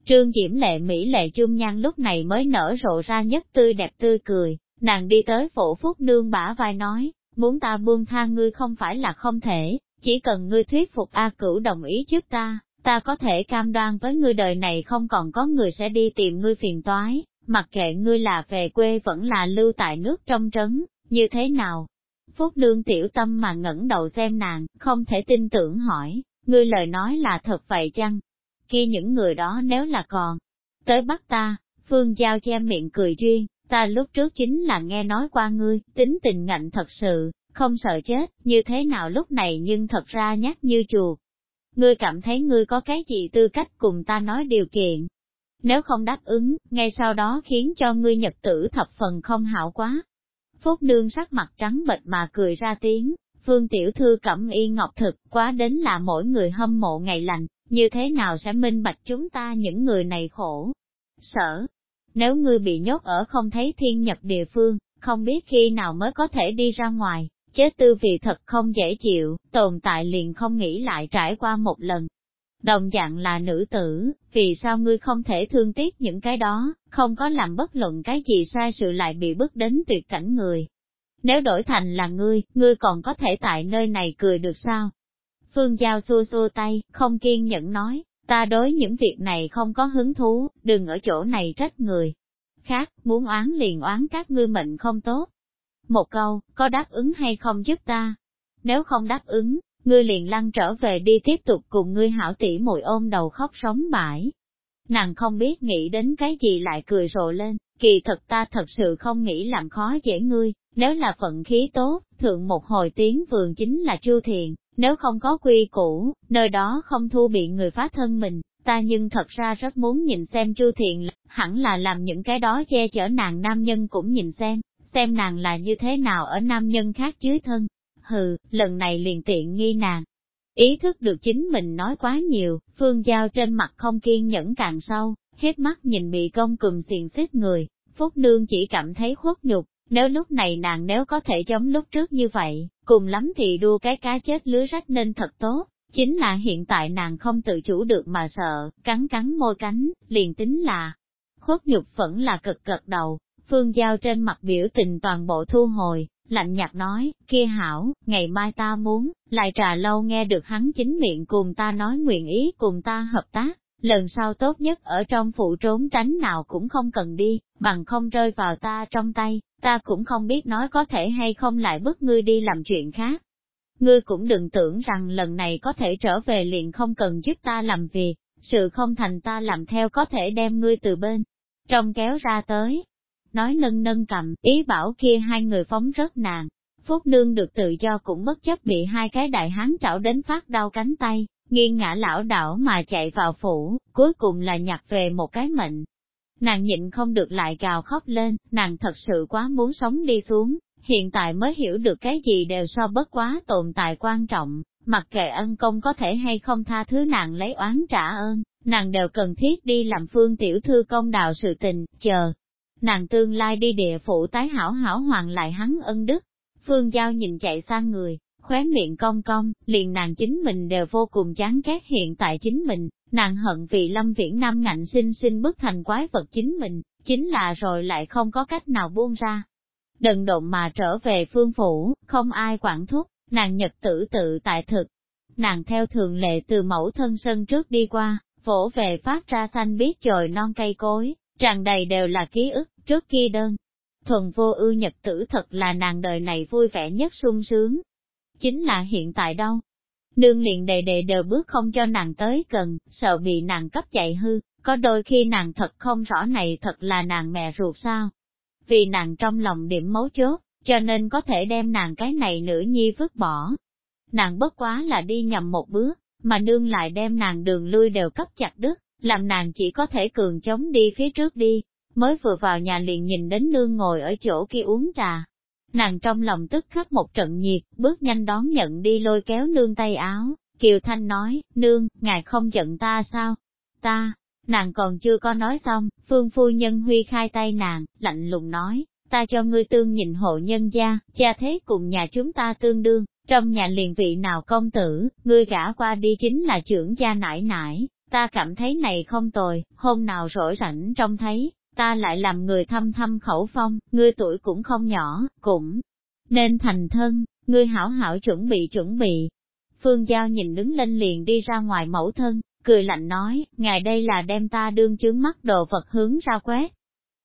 trương diễm lệ Mỹ lệ chung nhan lúc này mới nở rộ ra nhất tươi đẹp tươi cười, nàng đi tới phổ phúc nương bả vai nói, muốn ta buông tha ngươi không phải là không thể, chỉ cần ngươi thuyết phục A cửu đồng ý trước ta, ta có thể cam đoan với ngươi đời này không còn có người sẽ đi tìm ngươi phiền toái, mặc kệ ngươi là về quê vẫn là lưu tại nước trong trấn, như thế nào? Phúc đương tiểu tâm mà ngẩng đầu xem nàng, không thể tin tưởng hỏi, ngươi lời nói là thật vậy chăng? Khi những người đó nếu là còn, tới bắt ta, phương giao che miệng cười duyên, ta lúc trước chính là nghe nói qua ngươi, tính tình ngạnh thật sự, không sợ chết, như thế nào lúc này nhưng thật ra nhát như chuột. Ngươi cảm thấy ngươi có cái gì tư cách cùng ta nói điều kiện. Nếu không đáp ứng, ngay sau đó khiến cho ngươi nhật tử thập phần không hảo quá. Phúc nương sắc mặt trắng bệch mà cười ra tiếng, Phương Tiểu Thư cẩm y ngọc thực quá đến là mỗi người hâm mộ ngày lành, như thế nào sẽ minh bạch chúng ta những người này khổ. Sở, nếu ngươi bị nhốt ở không thấy thiên nhập địa phương, không biết khi nào mới có thể đi ra ngoài, chết tư vị thật không dễ chịu, tồn tại liền không nghĩ lại trải qua một lần. Đồng dạng là nữ tử, vì sao ngươi không thể thương tiếc những cái đó, không có làm bất luận cái gì sai sự lại bị bước đến tuyệt cảnh người. Nếu đổi thành là ngươi, ngươi còn có thể tại nơi này cười được sao? Phương Giao xua xua tay, không kiên nhẫn nói, ta đối những việc này không có hứng thú, đừng ở chỗ này trách người. Khác, muốn oán liền oán các ngươi mệnh không tốt, một câu, có đáp ứng hay không giúp ta? Nếu không đáp ứng, ngươi liền lăn trở về đi tiếp tục cùng ngươi hảo tỷ mùi ôm đầu khóc sống bãi. Nàng không biết nghĩ đến cái gì lại cười rộ lên, kỳ thật ta thật sự không nghĩ làm khó dễ ngươi, nếu là phận khí tốt, thượng một hồi tiếng vườn chính là chu thiền, nếu không có quy củ, nơi đó không thu bị người phá thân mình, ta nhưng thật ra rất muốn nhìn xem chu thiện hẳn là làm những cái đó che chở nàng nam nhân cũng nhìn xem, xem nàng là như thế nào ở nam nhân khác dưới thân. Hừ, lần này liền tiện nghi nàng. Ý thức được chính mình nói quá nhiều, phương giao trên mặt không kiên nhẫn càng sâu, hết mắt nhìn bị công cùm xiền xếp người, Phúc Nương chỉ cảm thấy khuất nhục, nếu lúc này nàng nếu có thể giống lúc trước như vậy, cùng lắm thì đua cái cá chết lứa rách nên thật tốt, chính là hiện tại nàng không tự chủ được mà sợ, cắn cắn môi cánh, liền tính là khuất nhục vẫn là cực cật đầu, Phương Giao trên mặt biểu tình toàn bộ thu hồi, lạnh nhạt nói, kia hảo, ngày mai ta muốn, lại trà lâu nghe được hắn chính miệng cùng ta nói nguyện ý cùng ta hợp tác, lần sau tốt nhất ở trong phụ trốn tránh nào cũng không cần đi, bằng không rơi vào ta trong tay, ta cũng không biết nói có thể hay không lại bức ngươi đi làm chuyện khác. Ngươi cũng đừng tưởng rằng lần này có thể trở về liền không cần giúp ta làm việc, sự không thành ta làm theo có thể đem ngươi từ bên trong kéo ra tới, nói nâng nâng cầm, ý bảo kia hai người phóng rất nàng. Phúc Nương được tự do cũng bất chấp bị hai cái đại hán trảo đến phát đau cánh tay, nghiêng ngã lão đảo mà chạy vào phủ, cuối cùng là nhặt về một cái mệnh. Nàng nhịn không được lại gào khóc lên, nàng thật sự quá muốn sống đi xuống, hiện tại mới hiểu được cái gì đều so bất quá tồn tại quan trọng, mặc kệ ân công có thể hay không tha thứ nàng lấy oán trả ơn, nàng đều cần thiết đi làm phương tiểu thư công đạo sự tình, chờ, nàng tương lai đi địa phủ tái hảo hảo hoàng lại hắn ân đức. Phương Giao nhìn chạy sang người, khóe miệng cong cong, liền nàng chính mình đều vô cùng chán ghét hiện tại chính mình, nàng hận vì Lâm Viễn Nam ngạnh sinh sinh bức thành quái vật chính mình, chính là rồi lại không có cách nào buông ra. Đần độn mà trở về phương phủ, không ai quản thúc, nàng nhật tử tự tại thực. Nàng theo thường lệ từ mẫu thân sân trước đi qua, vỗ về phát ra xanh biết trời non cây cối, tràn đầy đều là ký ức trước khi đơn. Thuần vô ưu nhật tử thật là nàng đời này vui vẻ nhất sung sướng. Chính là hiện tại đâu? Nương liền đề đề đều bước không cho nàng tới gần, sợ bị nàng cấp chạy hư, có đôi khi nàng thật không rõ này thật là nàng mẹ ruột sao. Vì nàng trong lòng điểm mấu chốt, cho nên có thể đem nàng cái này nữ nhi vứt bỏ. Nàng bất quá là đi nhầm một bước, mà nương lại đem nàng đường lui đều cấp chặt đứt làm nàng chỉ có thể cường chống đi phía trước đi, mới vừa vào nhà liền nhìn đến nương ngồi ở chỗ kia uống trà. Nàng trong lòng tức khắc một trận nhiệt, bước nhanh đón nhận đi lôi kéo nương tay áo, Kiều Thanh nói, nương, ngài không giận ta sao? Ta, nàng còn chưa có nói xong, phương phu nhân huy khai tay nàng, lạnh lùng nói, ta cho ngươi tương nhìn hộ nhân gia, gia thế cùng nhà chúng ta tương đương, trong nhà liền vị nào công tử, ngươi gả qua đi chính là trưởng gia nải nải, Ta cảm thấy này không tồi, hôm nào rỗi rảnh trông thấy, ta lại làm người thăm thăm khẩu phong, ngươi tuổi cũng không nhỏ, cũng nên thành thân, ngươi hảo hảo chuẩn bị chuẩn bị. Phương Giao nhìn đứng lên liền đi ra ngoài mẫu thân, cười lạnh nói, ngày đây là đem ta đương chướng mắt đồ vật hướng ra quét.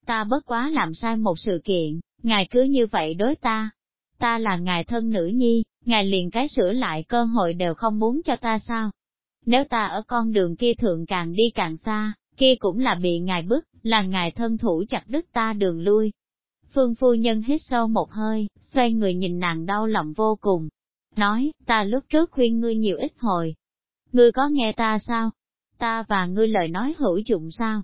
Ta bất quá làm sai một sự kiện, ngài cứ như vậy đối ta. Ta là ngài thân nữ nhi, ngài liền cái sửa lại cơ hội đều không muốn cho ta sao? Nếu ta ở con đường kia thượng càng đi càng xa, kia cũng là bị ngài bức, là ngài thân thủ chặt đứt ta đường lui. Phương phu nhân hít sâu một hơi, xoay người nhìn nàng đau lòng vô cùng. Nói, ta lúc trước khuyên ngươi nhiều ít hồi. Ngươi có nghe ta sao? Ta và ngươi lời nói hữu dụng sao?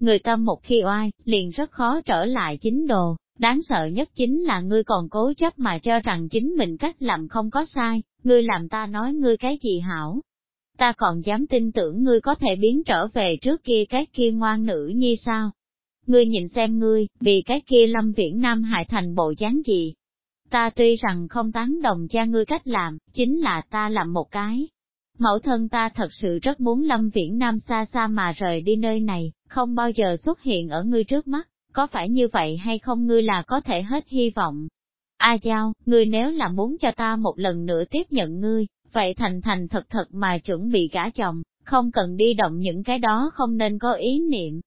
Người tâm một khi oai, liền rất khó trở lại chính đồ, đáng sợ nhất chính là ngươi còn cố chấp mà cho rằng chính mình cách làm không có sai, ngươi làm ta nói ngươi cái gì hảo, ta còn dám tin tưởng ngươi có thể biến trở về trước kia cái kia ngoan nữ như sao? Ngươi nhìn xem ngươi, vì cái kia lâm viễn nam hại thành bộ dáng gì? Ta tuy rằng không tán đồng cha ngươi cách làm, chính là ta làm một cái. Mẫu thân ta thật sự rất muốn lâm viễn nam xa xa mà rời đi nơi này, không bao giờ xuất hiện ở ngươi trước mắt, có phải như vậy hay không ngươi là có thể hết hy vọng. A Giao, ngươi nếu là muốn cho ta một lần nữa tiếp nhận ngươi, vậy thành thành thật thật mà chuẩn bị gả chồng, không cần đi động những cái đó không nên có ý niệm.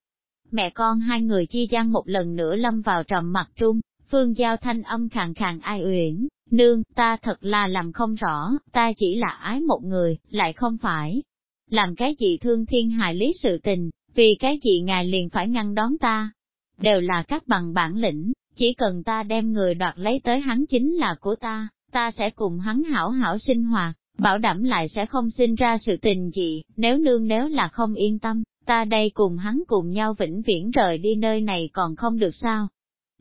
Mẹ con hai người chi gian một lần nữa lâm vào trầm mặt trung, phương giao thanh âm khàn khàn ai uyển, nương, ta thật là làm không rõ, ta chỉ là ái một người, lại không phải. Làm cái gì thương thiên hại lý sự tình, vì cái gì ngài liền phải ngăn đón ta. Đều là các bằng bản lĩnh, chỉ cần ta đem người đoạt lấy tới hắn chính là của ta, ta sẽ cùng hắn hảo hảo sinh hoạt, bảo đảm lại sẽ không sinh ra sự tình gì, nếu nương nếu là không yên tâm, ta đây cùng hắn cùng nhau vĩnh viễn rời đi nơi này còn không được sao.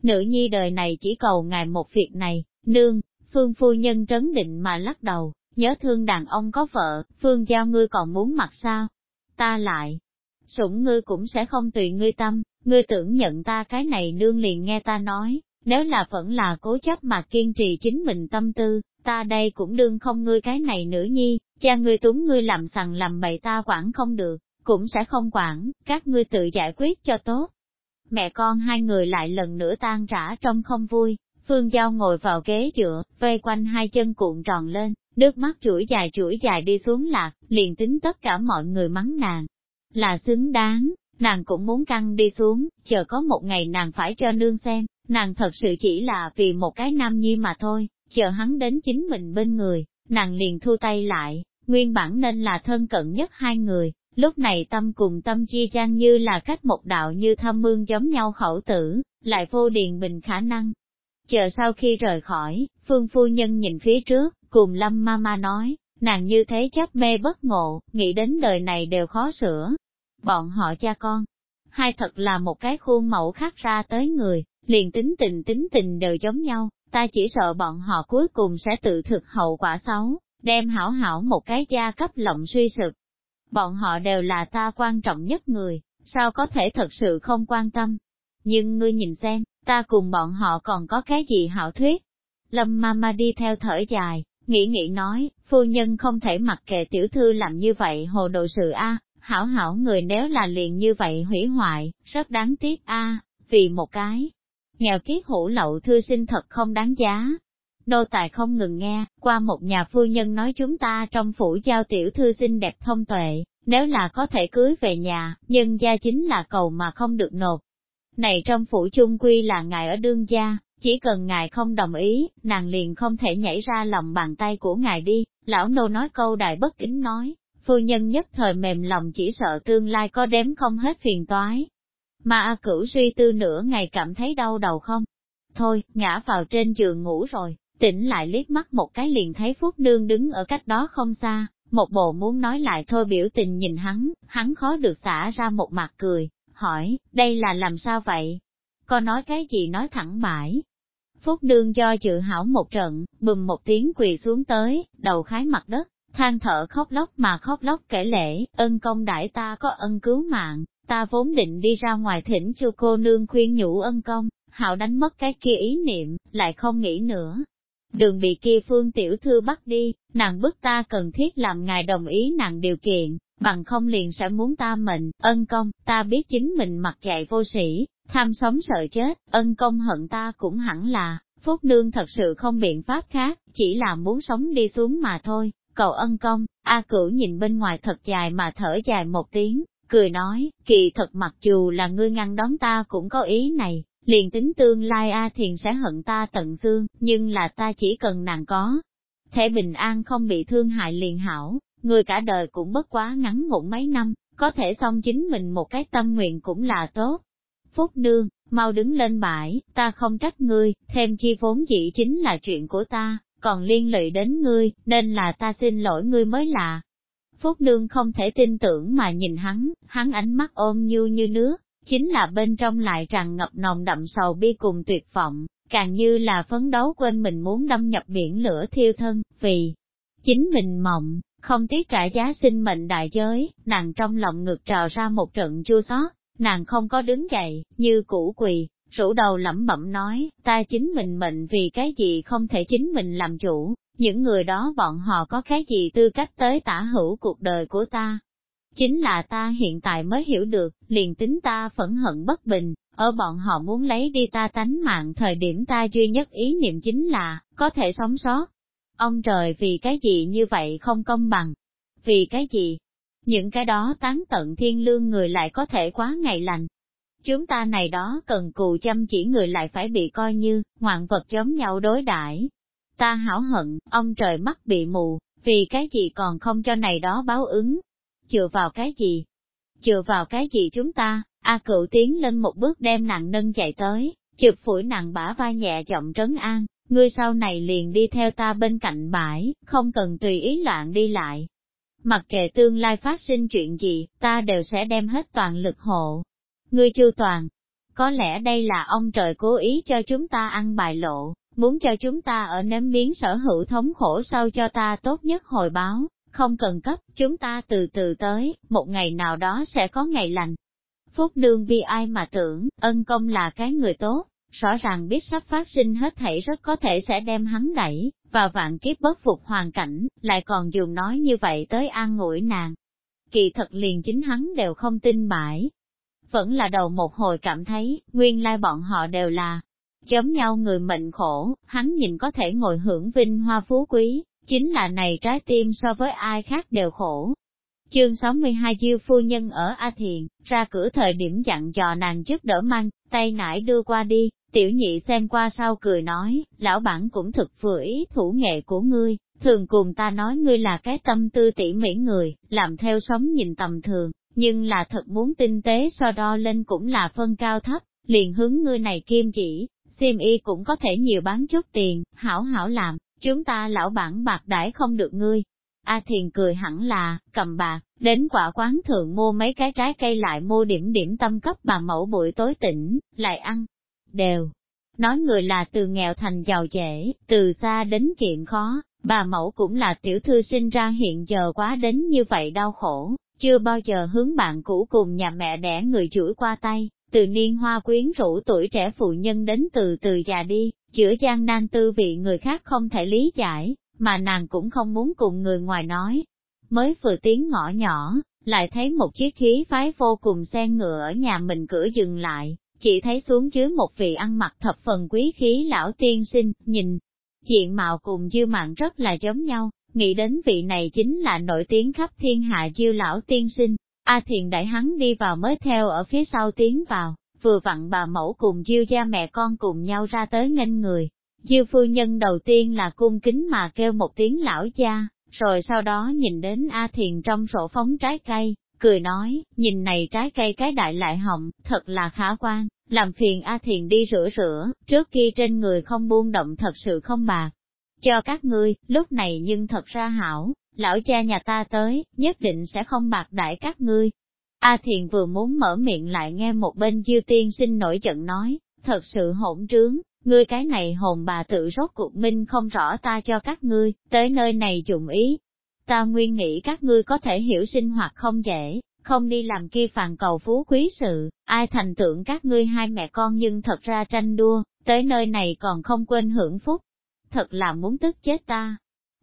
Nữ nhi đời này chỉ cầu ngài một việc này, nương, phương phu nhân trấn định mà lắc đầu, nhớ thương đàn ông có vợ, phương giao ngươi còn muốn mặc sao? Ta lại, sủng ngươi cũng sẽ không tùy ngươi tâm, ngươi tưởng nhận ta cái này nương liền nghe ta nói, nếu là vẫn là cố chấp mà kiên trì chính mình tâm tư, ta đây cũng đương không ngươi cái này nữ nhi, cha ngươi túng ngươi làm sằng làm bậy ta quản không được, cũng sẽ không quản, các ngươi tự giải quyết cho tốt. Mẹ con hai người lại lần nữa tan rã trong không vui, Phương Giao ngồi vào ghế dựa, vây quanh hai chân cuộn tròn lên, nước mắt chuỗi dài chuỗi dài đi xuống lạc, liền tính tất cả mọi người mắng nàng. Là xứng đáng, nàng cũng muốn căng đi xuống, chờ có một ngày nàng phải cho nương xem, nàng thật sự chỉ là vì một cái nam nhi mà thôi, chờ hắn đến chính mình bên người, nàng liền thu tay lại, nguyên bản nên là thân cận nhất hai người, lúc này tâm cùng tâm chia trang như là cách một đạo như thâm mương giống nhau khẩu tử, lại vô điền bình khả năng. Chờ sau khi rời khỏi, phương phu nhân nhìn phía trước, cùng lâm ma ma nói, nàng như thế chắc mê bất ngộ, nghĩ đến đời này đều khó sửa. Bọn họ cha con, hai thật là một cái khuôn mẫu khác ra tới người, liền tính tình tính tình đều giống nhau, ta chỉ sợ bọn họ cuối cùng sẽ tự thực hậu quả xấu, đem hảo hảo một cái gia cấp lộng suy sụp. Bọn họ đều là ta quan trọng nhất người, sao có thể thật sự không quan tâm. Nhưng ngươi nhìn xem, ta cùng bọn họ còn có cái gì hảo thuyết. Lâm Mama đi theo thở dài, nghĩ nghĩ nói, phu nhân không thể mặc kệ tiểu thư làm như vậy hồ đồ sự a, hảo hảo người nếu là liền như vậy hủy hoại, rất đáng tiếc a, vì một cái, Nghèo kiết hủ lậu thư sinh thật không đáng giá. Nô tài không ngừng nghe, qua một nhà phu nhân nói chúng ta trong phủ giao tiểu thư sinh đẹp thông tuệ, nếu là có thể cưới về nhà, nhưng gia chính là cầu mà không được nộp. Này trong phủ chung quy là ngài ở đương gia, chỉ cần ngài không đồng ý, nàng liền không thể nhảy ra lòng bàn tay của ngài đi, lão nô nói câu đại bất kính nói, phu nhân nhất thời mềm lòng chỉ sợ tương lai có đếm không hết phiền toái, mà A cửu suy tư nửa ngày cảm thấy đau đầu không? Thôi, ngã vào trên giường ngủ rồi, tỉnh lại liếc mắt một cái liền thấy Phúc Nương đứng ở cách đó không xa, một bộ muốn nói lại thôi biểu tình nhìn hắn, hắn khó được xả ra một mặt cười, hỏi, đây là làm sao vậy? Có nói cái gì nói thẳng bãi? Phúc Nương do dự hảo một trận, bùm một tiếng quỳ xuống tới, đầu khái mặt đất, than thở khóc lóc mà khóc lóc kể lễ, ân công đại ta có ân cứu mạng, Ta vốn định đi ra ngoài thỉnh cho cô nương khuyên nhủ ân công, hạo đánh mất cái kia ý niệm, lại không nghĩ nữa. Đường bị kia phương tiểu thư bắt đi, nàng bức ta cần thiết làm ngài đồng ý nàng điều kiện, bằng không liền sẽ muốn ta mệnh, ân công, ta biết chính mình mặc dạy vô sĩ, tham sống sợ chết, ân công hận ta cũng hẳn là, Phúc Nương thật sự không biện pháp khác, chỉ là muốn sống đi xuống mà thôi, cầu ân công, A cửu nhìn bên ngoài thật dài mà thở dài một tiếng, cười nói, kỳ thật mặc dù là ngươi ngăn đón ta cũng có ý này, liền tính tương lai A Thiền sẽ hận ta tận xương, nhưng là ta chỉ cần nàng có. Thể bình an không bị thương hại liền hảo, người cả đời cũng bất quá ngắn ngủn mấy năm, có thể xong chính mình một cái tâm nguyện cũng là tốt. Phúc nương, mau đứng lên bãi, ta không trách ngươi, thêm chi vốn dĩ chính là chuyện của ta, còn liên lụy đến ngươi, nên là ta xin lỗi ngươi mới lạ Phúc Nương không thể tin tưởng mà nhìn hắn, hắn ánh mắt ôm như như nước, chính là bên trong lại tràn ngập nồng đậm sầu bi cùng tuyệt vọng, càng như là phấn đấu quên mình muốn đâm nhập biển lửa thiêu thân, vì chính mình mộng, không tiếc trả giá sinh mệnh đại giới, nàng trong lòng ngược trào ra một trận chua xót, nàng không có đứng dậy, như cũ quỳ, rủ đầu lẩm bẩm nói, ta chính mình mệnh vì cái gì không thể chính mình làm chủ, những người đó bọn họ có cái gì tư cách tới tả hữu cuộc đời của ta? Chính là ta hiện tại mới hiểu được, liền tính ta phẫn hận bất bình, ở bọn họ muốn lấy đi ta tánh mạng thời điểm ta duy nhất ý niệm chính là, có thể sống sót. Ông trời vì cái gì như vậy không công bằng? Vì cái gì? Những cái đó tán tận thiên lương người lại có thể quá ngày lành. Chúng ta này đó cần cù chăm chỉ người lại phải bị coi như, ngoạn vật giống nhau đối đãi Ta hảo hận, ông trời mắt bị mù, vì cái gì còn không cho này đó báo ứng? Chừa vào cái gì? Chừa vào cái gì chúng ta? A cựu tiến lên một bước đem nặng nâng chạy tới, chụp phủi nặng bả vai nhẹ giọng trấn an, ngươi sau này liền đi theo ta bên cạnh bãi, không cần tùy ý loạn đi lại. Mặc kệ tương lai phát sinh chuyện gì, ta đều sẽ đem hết toàn lực hộ. Ngươi chưa toàn, có lẽ đây là ông trời cố ý cho chúng ta ăn bài lộ, muốn cho chúng ta ở nếm miếng sở hữu thống khổ sau cho ta tốt nhất hồi báo, không cần cấp, chúng ta từ từ tới, một ngày nào đó sẽ có ngày lành. Phúc đương bi ai mà tưởng, ân công là cái người tốt, rõ ràng biết sắp phát sinh hết thảy rất có thể sẽ đem hắn đẩy, và vạn kiếp bất phục hoàn cảnh, lại còn dùng nói như vậy tới an ngủi nàng. Kỳ thật liền chính hắn đều không tin bãi. Vẫn là đầu một hồi cảm thấy, nguyên lai bọn họ đều là, chấm nhau người mệnh khổ, hắn nhìn có thể ngồi hưởng vinh hoa phú quý, chính là này trái tim so với ai khác đều khổ. Chương 62 Diêu phu nhân ở A Thiền, ra cửa thời điểm dặn dò nàng trước đỡ mang, tay nải đưa qua đi, tiểu nhị xem qua sau cười nói, lão bản cũng thực vừa ý thủ nghệ của ngươi, thường cùng ta nói ngươi là cái tâm tư tỉ mỉ người, làm theo sống nhìn tầm thường, nhưng là thật muốn tinh tế so đo lên cũng là phân cao thấp, liền hướng ngươi này kim chỉ, sim y cũng có thể nhiều bán chút tiền, hảo hảo làm, chúng ta lão bản bạc đãi không được ngươi. A Thiền cười hẳn là, cầm bạc, đến quả quán thượng mua mấy cái trái cây lại mua điểm điểm tâm cấp bà mẫu buổi tối tỉnh, lại ăn. Đều. Nói người là từ nghèo thành giàu dễ, từ xa đến kiệm khó, bà mẫu cũng là tiểu thư sinh ra hiện giờ quá đến như vậy đau khổ, chưa bao giờ hướng bạn cũ cùng nhà mẹ đẻ người chửi qua tay, từ niên hoa quyến rũ tuổi trẻ phụ nhân đến từ từ già đi, chữa gian nan tư vị người khác không thể lý giải, mà nàng cũng không muốn cùng người ngoài nói. Mới vừa tiếng ngõ nhỏ, lại thấy một chiếc khí phái vô cùng xe ngựa ở nhà mình cửa dừng lại, chỉ thấy xuống dưới một vị ăn mặc thập phần quý khí lão tiên sinh, nhìn, diện mạo cùng dư mạng rất là giống nhau, nghĩ đến vị này chính là nổi tiếng khắp thiên hạ dư lão tiên sinh, A Thiền đại hắn đi vào mới theo ở phía sau tiến vào, vừa vặn bà mẫu cùng Diêu gia mẹ con cùng nhau ra tới nghênh người. Diêu phu nhân đầu tiên là cung kính mà kêu một tiếng lão gia, rồi sau đó nhìn đến A Thiền trong sổ phóng trái cây, cười nói, nhìn này trái cây cái đại lại họng, thật là khả quan, làm phiền A Thiền đi rửa rửa, trước khi trên người không buông động thật sự không bạc. Cho các ngươi, lúc này nhưng thật ra hảo, lão cha nhà ta tới, nhất định sẽ không bạc đại các ngươi. A Thiền vừa muốn mở miệng lại nghe một bên Diêu Tiên sinh nổi giận nói, thật sự hỗn trướng, ngươi cái này hồn bà tự rốt cuộc minh không rõ ta cho các ngươi, tới nơi này dụng ý. Ta nguyên nghĩ các ngươi có thể hiểu sinh hoạt không dễ, không đi làm kia phàn cầu phú quý sự, ai thành tượng các ngươi hai mẹ con nhưng thật ra tranh đua, tới nơi này còn không quên hưởng phúc. Thật là muốn tức chết ta,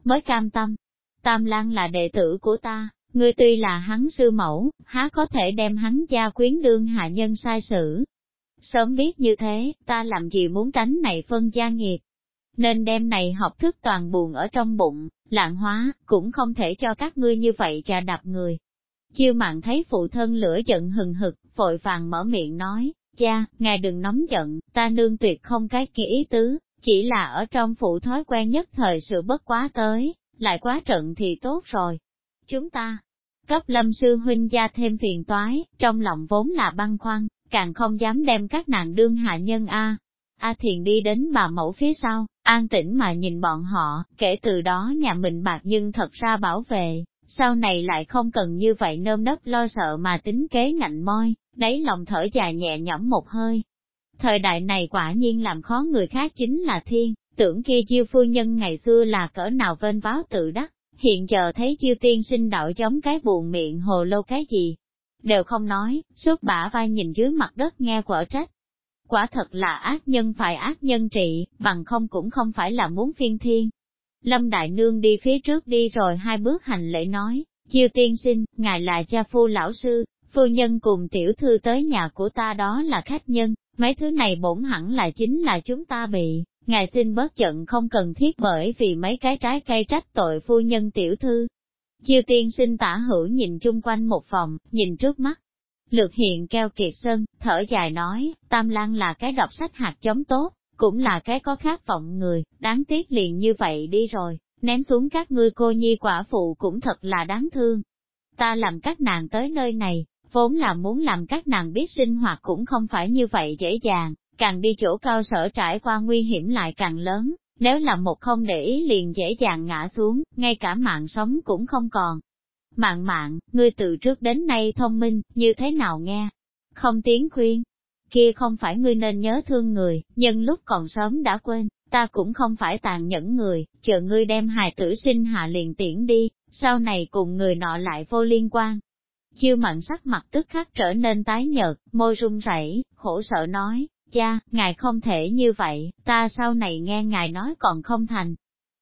mới cam tâm. Tam Lan là đệ tử của ta, ngươi tuy là hắn sư mẫu, há có thể đem hắn gia quyến đương hạ nhân sai sử. Sớm biết như thế, ta làm gì muốn tránh này phân gia nghiệt. Nên đem này học thức toàn buồn ở trong bụng, lạng hóa, cũng không thể cho các ngươi như vậy trà đạp người. Chiêu mạng thấy phụ thân lửa giận hừng hực, vội vàng mở miệng nói, cha, ngài đừng nóng giận, ta nương tuyệt không cái kia ý tứ, chỉ là ở trong phụ thói quen nhất thời sự bất quá tới, lại quá trận thì tốt rồi. Chúng ta, cấp lâm sư huynh gia thêm phiền toái, trong lòng vốn là băng khoăn, càng không dám đem các nàng đương hạ nhân A. A Thiền đi đến bà mẫu phía sau, an tĩnh mà nhìn bọn họ, kể từ đó nhà mình bạc nhưng thật ra bảo vệ, sau này lại không cần như vậy nơm nớp lo sợ mà tính kế ngạnh môi, đáy lòng thở dài nhẹ nhõm một hơi. Thời đại này quả nhiên làm khó người khác chính là thiên, Tưởng kia chiêu phu nhân ngày xưa là cỡ nào vên váo tự đắc, hiện giờ thấy chiêu tiên sinh đạo giống cái buồn miệng hồ lô cái gì. Đều không nói, suốt bả vai nhìn dưới mặt đất nghe quở trách. Quả thật là ác nhân phải ác nhân trị, bằng không cũng không phải là muốn phiên thiên. Lâm Đại Nương đi phía trước đi rồi hai bước hành lễ nói, chiêu tiên sinh, ngài là cha phu lão sư, phu nhân cùng tiểu thư tới nhà của ta đó là khách nhân, mấy thứ này bổn hẳn là chính là chúng ta bị ngài xin bớt giận không cần thiết bởi vì mấy cái trái cây trách tội phu nhân tiểu thư. Chiêu tiên sinh tả hữu nhìn chung quanh một phòng, nhìn trước mắt. Lược hiện keo kiệt sơn, thở dài nói, Tam Lan là cái đọc sách hạt chống tốt, cũng là cái có khát vọng người, đáng tiếc liền như vậy đi rồi, ném xuống các ngươi cô nhi quả phụ cũng thật là đáng thương. Ta làm các nàng tới nơi này, vốn là muốn làm các nàng biết sinh hoạt cũng không phải như vậy dễ dàng, càng đi chỗ cao sở trải qua nguy hiểm lại càng lớn, nếu là một không để ý liền dễ dàng ngã xuống, ngay cả mạng sống cũng không còn. Mạng mạng, ngươi từ trước đến nay thông minh, như thế nào nghe? Không tiếng khuyên. Kia không phải ngươi nên nhớ thương người, nhưng lúc còn sớm đã quên, ta cũng không phải tàn nhẫn người, chờ ngươi đem hài tử sinh hạ liền tiễn đi, sau này cùng người nọ lại vô liên quan. Chiêu mặn sắc mặt tức khắc trở nên tái nhợt, môi run rẩy, khổ sợ nói, cha, ngài không thể như vậy, ta sau này nghe ngài nói còn không thành.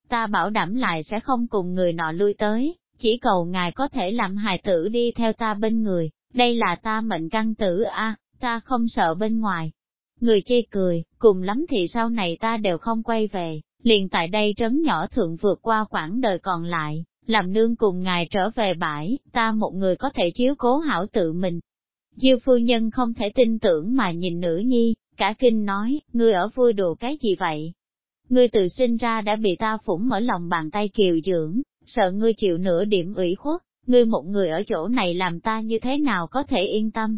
Ta bảo đảm lại sẽ không cùng người nọ lui tới, chỉ cầu ngài có thể làm hài tử đi theo ta bên người, đây là ta mệnh căn tử a, ta không sợ bên ngoài. Người chê cười, cùng lắm thì sau này ta đều không quay về, liền tại đây trấn nhỏ thượng vượt qua quãng đời còn lại, làm nương cùng ngài trở về bãi, ta một người có thể chiếu cố hảo tự mình. Diêu phu nhân không thể tin tưởng mà nhìn nữ nhi, cả kinh nói, ngươi ở vui đùa cái gì vậy? Ngươi tự sinh ra đã bị ta phủng ở lòng bàn tay kiều dưỡng, sợ ngươi chịu nửa điểm ủy khuất, ngươi một người ở chỗ này làm ta như thế nào có thể yên tâm?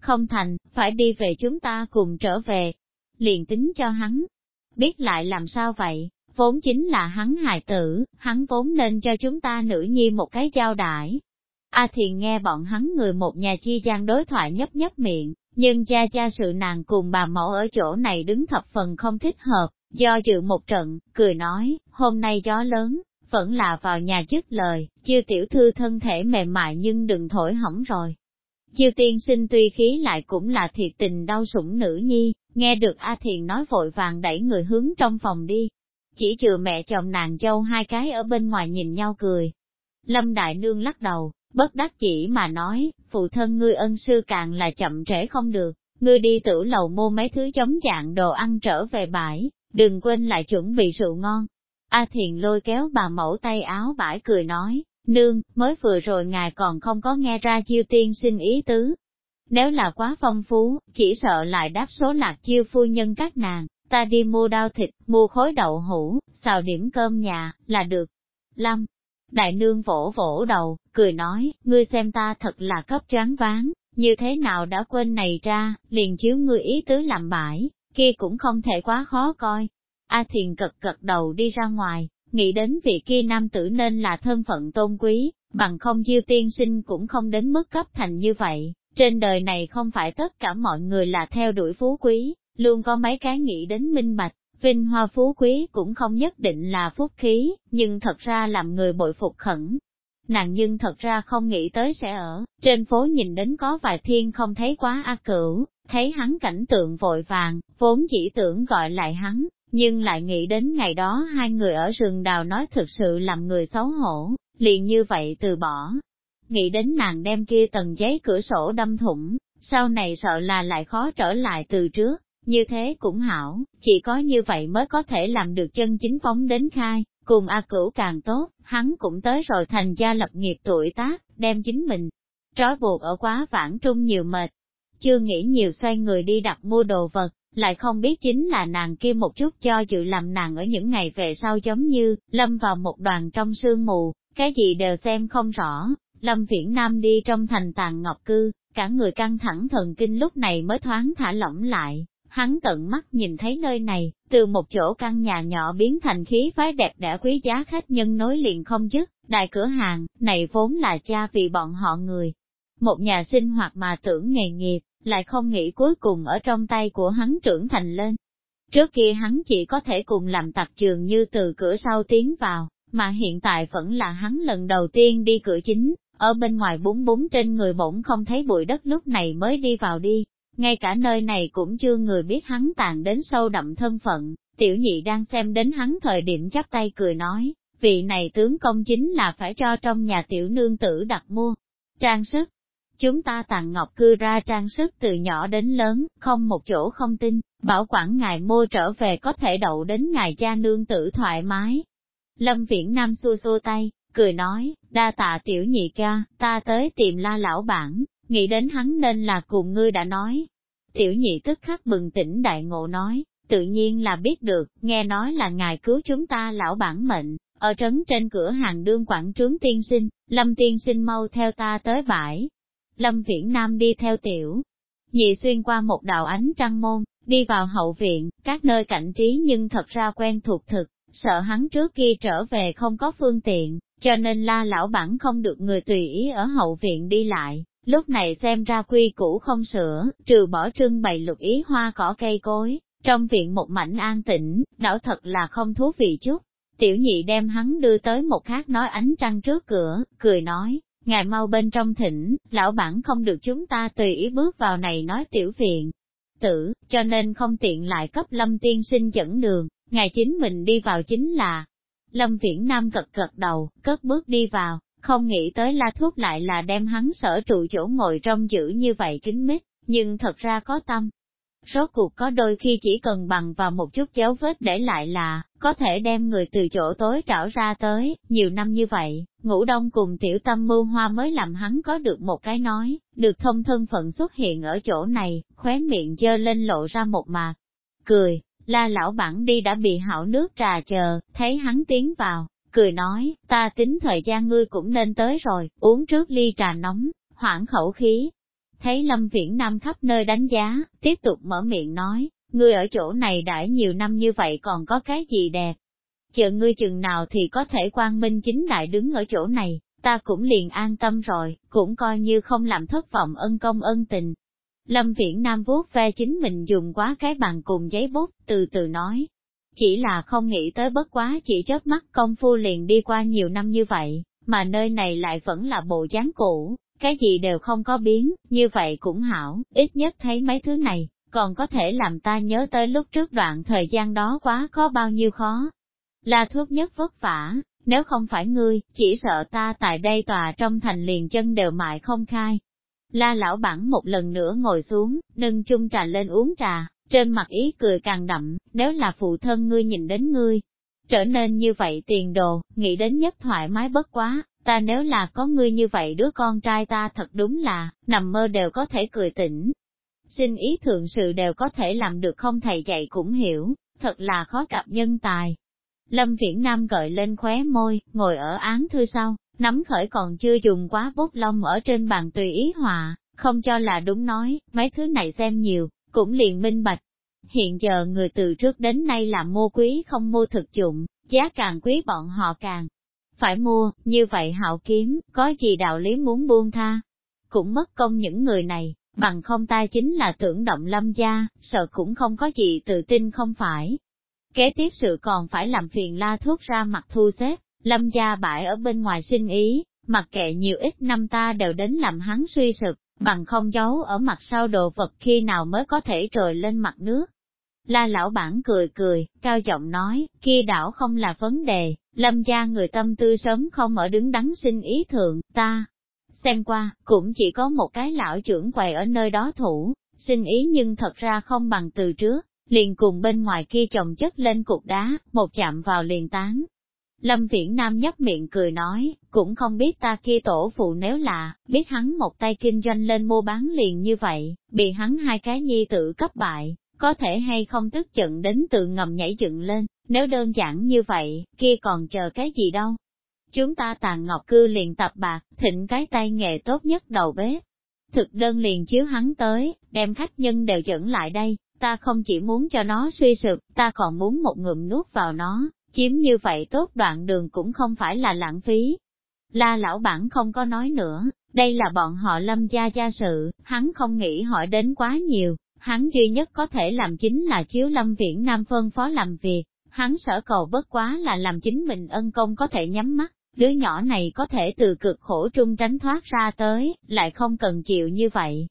Không thành, phải đi về chúng ta cùng trở về. Liền tính cho hắn. Biết lại làm sao vậy, vốn chính là hắn hài tử, hắn vốn nên cho chúng ta nữ nhi một cái giao đãi. A à thiền nghe bọn hắn người một nhà chi gian đối thoại nhấp nhấp miệng, nhưng cha cha sự nàng cùng bà mẫu ở chỗ này đứng thập phần không thích hợp, do dự một trận, cười nói, hôm nay gió lớn, vẫn là vào nhà dứt lời, chưa tiểu thư thân thể mềm mại nhưng đừng thổi hỏng rồi. Chiêu tiên sinh tuy khí lại cũng là thiệt tình đau sủng nữ nhi, nghe được A Thiền nói vội vàng đẩy người hướng trong phòng đi. Chỉ chừa mẹ chồng nàng dâu hai cái ở bên ngoài nhìn nhau cười. Lâm Đại Nương lắc đầu, Bất đắc chỉ mà nói, phụ thân ngươi ân sư càng là chậm trễ không được, ngươi đi tử lầu mua mấy thứ chống dạng đồ ăn trở về bãi, đừng quên lại chuẩn bị rượu ngon. A Thiền lôi kéo bà mẫu tay áo bãi cười nói, nương, mới vừa rồi ngài còn không có nghe ra chiêu tiên xin ý tứ. Nếu là quá phong phú, chỉ sợ lại đáp số lạc chiêu phu nhân các nàng, ta đi mua đao thịt, mua khối đậu hũ, xào điểm cơm nhà, là được. Lâm, Đại nương vỗ vỗ đầu, cười nói, ngươi xem ta thật là cấp choáng ván, như thế nào đã quên này ra, liền chiếu ngươi ý tứ làm bãi, kia cũng không thể quá khó coi. A thiền cật cật đầu đi ra ngoài, nghĩ đến vị kia nam tử nên là thân phận tôn quý, bằng không diêu tiên sinh cũng không đến mức cấp thành như vậy. Trên đời này không phải tất cả mọi người là theo đuổi phú quý, luôn có mấy cái nghĩ đến minh bạch, Vinh hoa phú quý cũng không nhất định là phúc khí, nhưng thật ra làm người bội phục khẩn. Nàng nhưng thật ra không nghĩ tới sẽ ở, trên phố nhìn đến có vài thiên không thấy quá A cửu, thấy hắn cảnh tượng vội vàng, vốn chỉ tưởng gọi lại hắn, nhưng lại nghĩ đến ngày đó hai người ở rừng đào nói thực sự làm người xấu hổ, liền như vậy từ bỏ. Nghĩ đến nàng đem kia tầng giấy cửa sổ đâm thủng, sau này sợ là lại khó trở lại từ trước, như thế cũng hảo, chỉ có như vậy mới có thể làm được chân chính phóng đến khai, cùng A Cửu càng tốt, hắn cũng tới rồi thành gia lập nghiệp tuổi tác, đem chính mình, trói buộc ở quá vãng trung nhiều mệt. Chưa nghĩ nhiều xoay người đi đặt mua đồ vật, lại không biết chính là nàng kia một chút cho dự làm nàng ở những ngày về sau giống như, lâm vào một đoàn trong sương mù, cái gì đều xem không rõ, lâm viễn nam đi trong thành tàn ngọc cư, cả người căng thẳng thần kinh lúc này mới thoáng thả lỏng lại, Hắn tận mắt nhìn thấy nơi này, từ một chỗ căn nhà nhỏ biến thành khí phái đẹp đẽ quý giá khách nhân nối liền không dứt, đại cửa hàng, này vốn là cha vì bọn họ người. Một nhà sinh hoạt mà tưởng nghề nghiệp, lại không nghĩ cuối cùng ở trong tay của hắn trưởng thành lên. Trước kia hắn chỉ có thể cùng làm tặc trường như từ cửa sau tiến vào, mà hiện tại vẫn là hắn lần đầu tiên đi cửa chính, ở bên ngoài bún bún trên người bỗng không thấy bụi đất lúc này mới đi vào đi, ngay cả nơi này cũng chưa người biết hắn tàn đến sâu đậm thân phận, tiểu nhị đang xem đến hắn thời điểm chắp tay cười nói, vị này tướng công chính là phải cho trong nhà tiểu nương tử đặt mua. Trang sức, chúng ta tặng ngọc cư ra trang sức từ nhỏ đến lớn, không một chỗ không tin, bảo quản ngài mua trở về có thể đậu đến ngài cha nương tử thoải mái. Lâm Viễn Nam xua xua tay, cười nói, đa tạ tiểu nhị ca, ta tới tìm la lão bản, nghĩ đến hắn nên là cùng ngươi đã nói. Tiểu nhị tức khắc bừng tỉnh đại ngộ nói, tự nhiên là biết được, nghe nói là ngài cứu chúng ta lão bản mệnh, ở trấn trên cửa hàng đương quảng trướng tiên sinh, lâm tiên sinh mau theo ta tới bãi. Lâm viễn nam đi theo tiểu, nhị xuyên qua một đạo ánh trăng môn, đi vào hậu viện, các nơi cảnh trí nhưng thật ra quen thuộc thực, sợ hắn trước kia trở về không có phương tiện, cho nên la lão bản không được người tùy ý ở hậu viện đi lại, Lúc này xem ra quy cũ không sửa, trừ bỏ trưng bày lục ý hoa cỏ cây cối, trong viện một mảnh an tĩnh, đảo thật là không thú vị chút. Tiểu nhị đem hắn đưa tới một khác nói ánh trăng trước cửa, cười nói, ngài mau bên trong thỉnh, lão bản không được chúng ta tùy ý bước vào này nói tiểu viện. Tử, cho nên không tiện lại cấp lâm tiên sinh dẫn đường, ngài chính mình đi vào chính là. Lâm viễn nam cật cật đầu, cất bước đi vào, không nghĩ tới la thuốc lại là đem hắn sở trụ chỗ ngồi trong giữ như vậy kín mít, nhưng thật ra có tâm. Rốt cuộc có đôi khi chỉ cần bằng vào một chút dấu vết để lại là, có thể đem người từ chỗ tối trảo ra tới, nhiều năm như vậy, ngũ đông cùng tiểu tâm mưu hoa mới làm hắn có được một cái nói, được thông thân phận xuất hiện ở chỗ này, khóe miệng dơ lên lộ ra một mạc, cười, la lão bản đi đã bị hảo nước trà chờ, thấy hắn tiến vào, cười nói, ta tính thời gian ngươi cũng nên tới rồi, uống trước ly trà nóng, hoãn khẩu khí. Thấy Lâm Viễn Nam khắp nơi đánh giá, tiếp tục mở miệng nói, ngươi ở chỗ này đã nhiều năm như vậy còn có cái gì đẹp. Chờ ngươi chừng nào thì có thể quang minh chính đại đứng ở chỗ này, ta cũng liền an tâm rồi, cũng coi như không làm thất vọng ân công ân tình. Lâm Viễn Nam vuốt ve chính mình dùng quá cái bàn cùng giấy bút, từ từ nói, chỉ là không nghĩ tới bất quá chỉ chớp mắt công phu liền đi qua nhiều năm như vậy, mà nơi này lại vẫn là bộ dáng cũ, cái gì đều không có biến, như vậy cũng hảo, ít nhất thấy mấy thứ này, còn có thể làm ta nhớ tới lúc trước đoạn thời gian đó quá có bao nhiêu khó. Là thuốc nhất vất vả, nếu không phải ngươi, chỉ sợ ta tại đây tòa trong thành liền chân đều mại không khai. La lão bản một lần nữa ngồi xuống, nâng chung trà lên uống trà, trên mặt ý cười càng đậm, nếu là phụ thân ngươi nhìn đến ngươi, trở nên như vậy tiền đồ, nghĩ đến nhất thoải mái bất quá, ta nếu là có ngươi như vậy đứa con trai ta thật đúng là, nằm mơ đều có thể cười tỉnh. Xin ý thượng sự đều có thể làm được không thầy dạy cũng hiểu, thật là khó gặp nhân tài. Lâm Viễn Nam gợi lên khóe môi, ngồi ở án thư sau, nắm khởi còn chưa dùng quá bút lông ở trên bàn tùy ý họa không cho là đúng nói, mấy thứ này xem nhiều, cũng liền minh bạch. Hiện giờ người từ trước đến nay là mua quý không mua thực dụng, giá càng quý bọn họ càng phải mua, như vậy hạo kiếm, có gì đạo lý muốn buông tha. Cũng mất công những người này, bằng không ta chính là tưởng động lâm gia, sợ cũng không có gì tự tin không phải. Kế tiếp sự còn phải làm phiền la thuốc ra mặt thu xếp, lâm gia bãi ở bên ngoài sinh ý, mặc kệ nhiều ít năm ta đều đến làm hắn suy sụp, bằng không giấu ở mặt sau đồ vật khi nào mới có thể trồi lên mặt nước. La lão bản cười cười, cao giọng nói, kia đảo không là vấn đề, lâm gia người tâm tư sớm không ở đứng đắn sinh ý thượng, ta. Xem qua, cũng chỉ có một cái lão trưởng quầy ở nơi đó thủ, sinh ý nhưng thật ra không bằng từ trước, liền cùng bên ngoài kia chồng chất lên cục đá, một chạm vào liền tán, Lâm Viễn Nam nhấp miệng cười nói, cũng không biết ta kia tổ phụ nếu là, biết hắn một tay kinh doanh lên mua bán liền như vậy, bị hắn hai cái nhi tự cấp bại, có thể hay không tức giận đến từ ngầm nhảy dựng lên, nếu đơn giản như vậy, kia còn chờ cái gì đâu. Chúng ta tàn ngọc cư liền tập bạc, thịnh cái tay nghề tốt nhất đầu bếp. Thực đơn liền chiếu hắn tới, đem khách nhân đều dẫn lại đây, ta không chỉ muốn cho nó suy sụp, ta còn muốn một ngụm nuốt vào nó, Chiếm như vậy tốt đoạn đường cũng không phải là lãng phí. La lão bản không có nói nữa, đây là bọn họ lâm gia gia sự, hắn không nghĩ hỏi đến quá nhiều, hắn duy nhất có thể làm chính là chiếu lâm viễn nam phân phó làm việc, hắn sở cầu bất quá là làm chính mình ân công có thể nhắm mắt, đứa nhỏ này có thể từ cực khổ trung tránh thoát ra tới, lại không cần chịu như vậy.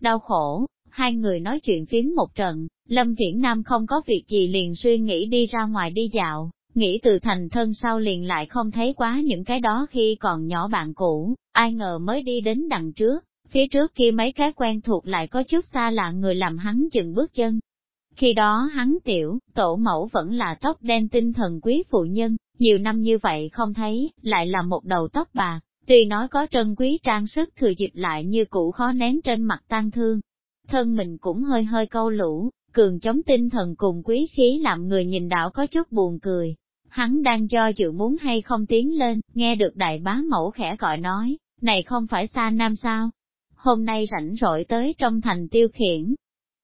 Đau khổ, hai người nói chuyện phiếm một trận, Lâm Viễn Nam không có việc gì liền suy nghĩ đi ra ngoài đi dạo, Nghĩ từ thành thân sau liền lại không thấy quá những cái đó khi còn nhỏ bạn cũ, ai ngờ mới đi đến đằng trước, phía trước kia mấy cái quen thuộc lại có chút xa lạ người làm hắn dừng bước chân. Khi đó hắn tiểu, tổ mẫu vẫn là tóc đen tinh thần quý phụ nhân, nhiều năm như vậy không thấy, lại là một đầu tóc bạc, tuy nói có trân quý trang sức thừa dịp lại như cũ khó nén trên mặt tan thương. Thân mình cũng hơi hơi câu lũ, cường chống tinh thần cùng quý khí làm người nhìn đảo có chút buồn cười, hắn đang do dự muốn hay không tiến lên, nghe được đại bá mẫu khẽ gọi nói, này không phải xa nam sao, hôm nay rảnh rỗi tới trong thành tiêu khiển.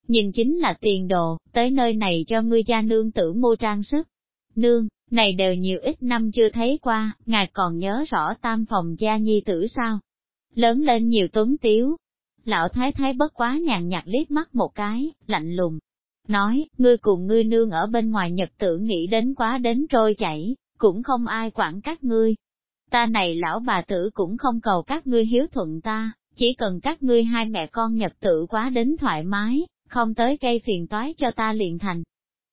Nhìn chính là tiền đồ, tới nơi này cho ngươi gia nương tử mua trang sức. Nương, này đều nhiều ít năm chưa thấy qua, ngài còn nhớ rõ tam phòng gia nhi tử sao? Lớn lên nhiều tuấn tiếu. Lão thái thái bất quá nhàn nhạt liếc mắt một cái, lạnh lùng, nói, ngươi cùng ngươi nương ở bên ngoài nhật tử nghĩ đến quá đến trôi chảy, cũng không ai quản các ngươi. Ta này lão bà tử cũng không cầu các ngươi hiếu thuận ta, chỉ cần các ngươi hai mẹ con nhật tử quá đến thoải mái, không tới gây phiền toái cho ta liền thành.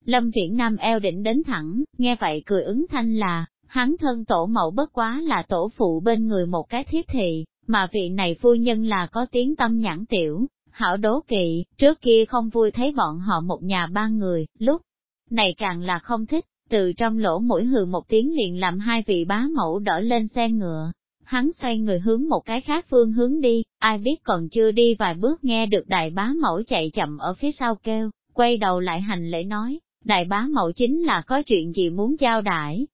Lâm Viễn Nam eo đỉnh đến thẳng, nghe vậy cười ứng thanh là, hắn thân tổ mẫu bất quá là tổ phụ bên người một cái thiết thị, mà vị này phu nhân là có tiếng tâm nhãn tiểu, hảo đố kỵ, trước kia không vui thấy bọn họ một nhà ba người, lúc này càng là không thích, từ trong lỗ mũi hừ một tiếng liền làm hai vị bá mẫu đỡ lên xe ngựa. Hắn xoay người hướng một cái khác phương hướng đi, ai biết còn chưa đi vài bước nghe được đại bá mẫu chạy chậm ở phía sau kêu, quay đầu lại hành lễ nói, đại bá mẫu chính là có chuyện gì muốn giao đãi.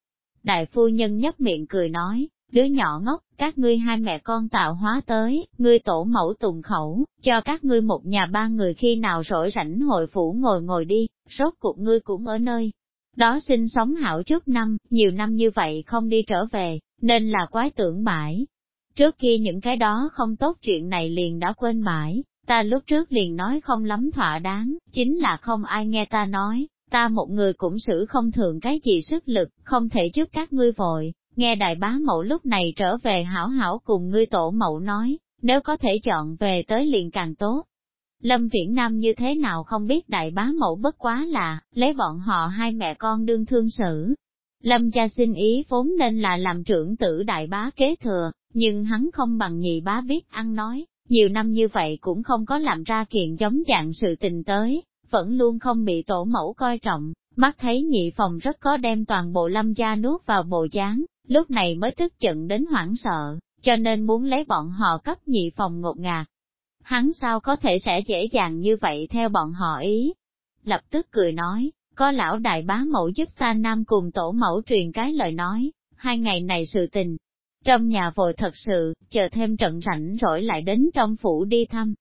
Đại phu nhân nhấp miệng cười nói, đứa nhỏ ngốc, các ngươi hai mẹ con tạo hóa tới, ngươi tổ mẫu tùng khẩu, cho các ngươi một nhà ba người khi nào rỗi rảnh hội phủ ngồi ngồi đi, rốt cuộc ngươi cũng ở nơi. Đó sinh sống hảo trước năm, nhiều năm như vậy không đi trở về, nên là quái tưởng bãi. Trước kia những cái đó không tốt chuyện này liền đã quên bãi, ta lúc trước liền nói không lắm thỏa đáng, chính là không ai nghe ta nói, ta một người cũng xử không thường cái gì sức lực, không thể trước các ngươi vội, Nghe đại bá mẫu lúc này trở về hảo hảo cùng ngươi tổ mẫu nói, nếu có thể chọn về tới liền càng tốt. Lâm Viễn Nam như thế nào không biết đại bá mẫu bất quá là, lấy bọn họ hai mẹ con đương thương xử. Lâm cha xin ý vốn nên là làm trưởng tử đại bá kế thừa, nhưng hắn không bằng nhị bá biết ăn nói, nhiều năm như vậy cũng không có làm ra kiện giống dạng sự tình tới, vẫn luôn không bị tổ mẫu coi trọng, mắt thấy nhị phòng rất có đem toàn bộ lâm gia nuốt vào bộ dáng, lúc này mới tức giận đến hoảng sợ, cho nên muốn lấy bọn họ cấp nhị phòng ngột ngạt. Hắn sao có thể sẽ dễ dàng như vậy theo bọn họ ý? Lập tức cười nói, có lão đại bá mẫu giúp Sa Nam cùng tổ mẫu truyền cái lời nói, hai ngày này sự tình. Trong nhà vội thật sự, chờ thêm trận rảnh rỗi lại đến trong phủ đi thăm.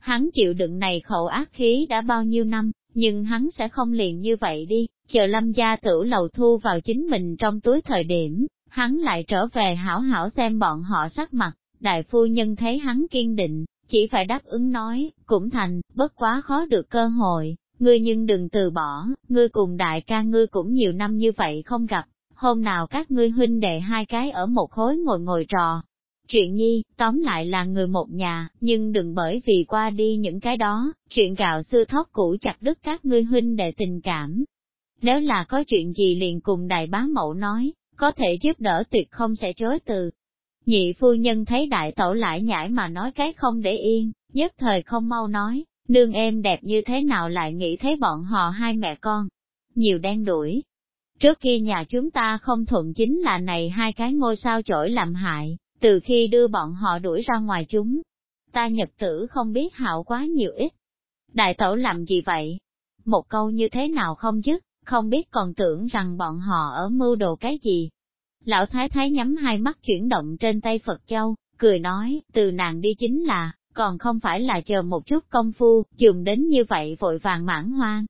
Hắn chịu đựng này khẩu ác khí đã bao nhiêu năm, nhưng hắn sẽ không liền như vậy đi, chờ lâm gia tử lầu thu vào chính mình trong túi thời điểm, hắn lại trở về hảo hảo xem bọn họ sắc mặt, đại phu nhân thấy hắn kiên định, chỉ phải đáp ứng nói, cũng thành, bất quá khó được cơ hội, ngươi nhưng đừng từ bỏ, ngươi cùng đại ca ngươi cũng nhiều năm như vậy không gặp, hôm nào các ngươi huynh đệ hai cái ở một khối ngồi ngồi trò. Chuyện nhi, tóm lại là người một nhà, nhưng đừng bởi vì qua đi những cái đó, chuyện gạo xưa thóc cũ chặt đứt các ngươi huynh đệ tình cảm. Nếu là có chuyện gì liền cùng đại bá mẫu nói, có thể giúp đỡ tuyệt không sẽ chối từ. Nhị phu nhân thấy đại tẩu lại nhảy mà nói cái không để yên, nhất thời không mau nói, nương em đẹp như thế nào lại nghĩ thấy bọn họ hai mẹ con. Nhiều đen đuổi. Trước kia nhà chúng ta không thuận chính là này hai cái ngôi sao chổi làm hại, từ khi đưa bọn họ đuổi ra ngoài chúng. Ta nhật tử không biết hạo quá nhiều ít. Đại tẩu làm gì vậy? Một câu như thế nào không chứ? không biết còn tưởng rằng bọn họ ở mưu đồ cái gì. Lão thái thái nhắm hai mắt chuyển động trên tay Phật Châu, cười nói, từ nàng đi chính là, còn không phải là chờ một chút công phu, dùng đến như vậy vội vàng mãn hoang.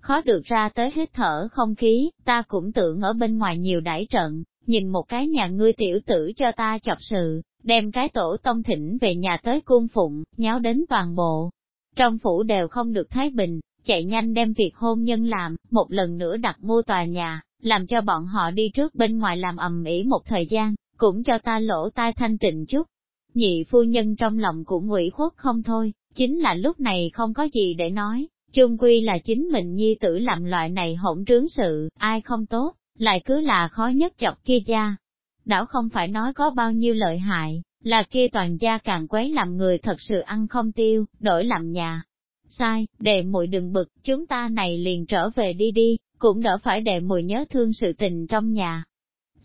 Khó được ra tới hít thở không khí, ta cũng tưởng ở bên ngoài nhiều đãi trận, nhìn một cái nhà ngươi tiểu tử cho ta chọc sự, đem cái tổ tông thỉnh về nhà tới cung phụng, nháo đến toàn bộ. Trong phủ đều không được thái bình, chạy nhanh đem việc hôn nhân làm, một lần nữa đặt mua tòa nhà, làm cho bọn họ đi trước bên ngoài làm ầm ĩ một thời gian, cũng cho ta lỗ tai thanh tịnh chút. Nhị phu nhân trong lòng cũng ủy khuất không thôi, chính là lúc này không có gì để nói, chung quy là chính mình nhi tử làm loại này hỗn trướng sự, ai không tốt, lại cứ là khó nhất chọc kia gia. Đảo không phải nói có bao nhiêu lợi hại, là kia toàn gia càng quấy làm người thật sự ăn không tiêu, đổi làm nhà, sai, đệ muội đừng bực, chúng ta này liền trở về đi đi, cũng đỡ phải đệ muội nhớ thương sự tình trong nhà.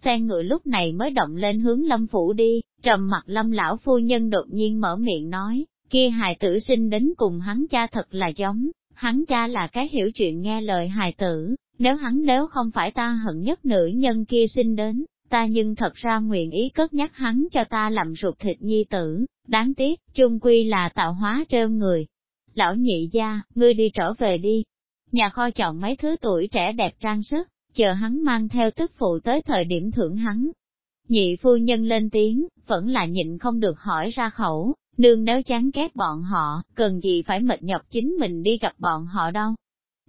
Xe ngựa lúc này mới động lên hướng lâm phủ đi, trầm mặt lâm lão phu nhân đột nhiên mở miệng nói, kia hài tử sinh đến cùng hắn cha thật là giống, hắn cha là cái hiểu chuyện nghe lời hài tử, nếu hắn nếu không phải ta hận nhất nữ nhân kia sinh đến, ta nhưng thật ra nguyện ý cất nhắc hắn cho ta làm ruột thịt nhi tử, đáng tiếc, chung quy là tạo hóa trêu người, lão nhị gia, ngươi đi trở về đi. Nhà kho chọn mấy thứ tuổi trẻ đẹp trang sức, chờ hắn mang theo tức phụ tới thời điểm thưởng hắn. Nhị phu nhân lên tiếng, vẫn là nhịn không được hỏi ra khẩu, nương nếu chán ghét bọn họ, cần gì phải mệt nhọc chính mình đi gặp bọn họ đâu.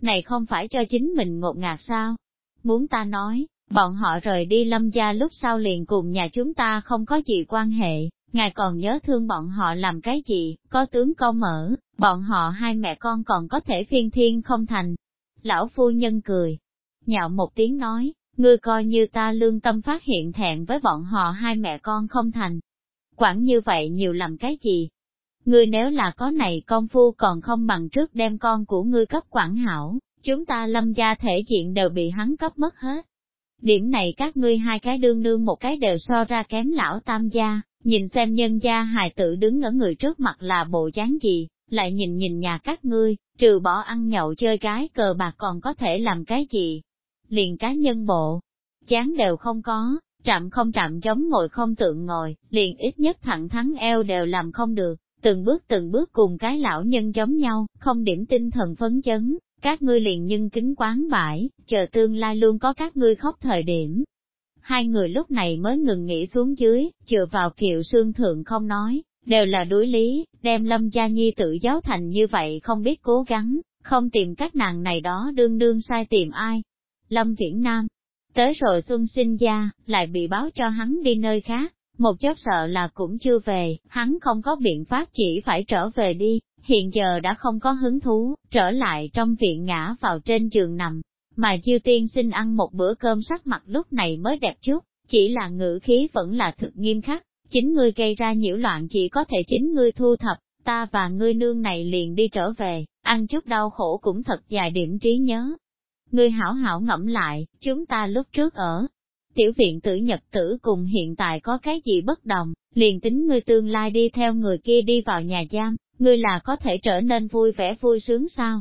Này không phải cho chính mình ngột ngạt sao? Muốn ta nói, bọn họ rời đi lâm gia lúc sau liền cùng nhà chúng ta không có gì quan hệ, ngài còn nhớ thương bọn họ làm cái gì, có tướng công mở, bọn họ hai mẹ con còn có thể phiên thiên không thành. Lão phu nhân cười, nhạo một tiếng nói, ngươi coi như ta lương tâm phát hiện thẹn với bọn họ hai mẹ con không thành. Quảng như vậy nhiều làm cái gì? Ngươi nếu là có này công phu còn không bằng trước đem con của ngươi cấp quản hảo, chúng ta lâm gia thể diện đều bị hắn cấp mất hết. Điểm này các ngươi hai cái đương đương một cái đều so ra kém lão tam gia, nhìn xem nhân gia hài tử đứng ở người trước mặt là bộ dáng gì, lại nhìn nhìn nhà các ngươi, trừ bỏ ăn nhậu chơi cái cờ bạc còn có thể làm cái gì? Liền cá nhân bộ, chán đều không có, trạm không trạm giống ngồi không tượng ngồi, liền ít nhất thẳng thắn eo đều làm không được, từng bước từng bước cùng cái lão nhân giống nhau, không điểm tinh thần phấn chấn, các ngươi liền nhân kính quán bãi, chờ tương lai luôn có các ngươi khóc thời điểm. Hai người lúc này mới ngừng nghỉ xuống dưới, chừa vào kiệu xương thượng không nói, đều là đối lý, đem lâm gia nhi tự giáo thành như vậy không biết cố gắng, không tìm các nàng này đó đương đương sai tìm ai. Lâm Viễn Nam, tới rồi xuân sinh gia, lại bị báo cho hắn đi nơi khác, một chốc sợ là cũng chưa về, hắn không có biện pháp chỉ phải trở về đi, hiện giờ đã không có hứng thú, trở lại trong viện ngã vào trên giường nằm, mà Diêu Tiên xin ăn một bữa cơm sắc mặt lúc này mới đẹp chút, chỉ là ngữ khí vẫn là thực nghiêm khắc, chính ngươi gây ra nhiễu loạn chỉ có thể chính ngươi thu thập, ta và ngươi nương này liền đi trở về, ăn chút đau khổ cũng thật dài điểm trí nhớ. Ngươi hảo hảo ngẫm lại, chúng ta lúc trước ở, tiểu viện tử nhật tử cùng hiện tại có cái gì bất đồng, liền tính ngươi tương lai đi theo người kia đi vào nhà giam, ngươi là có thể trở nên vui vẻ vui sướng sao?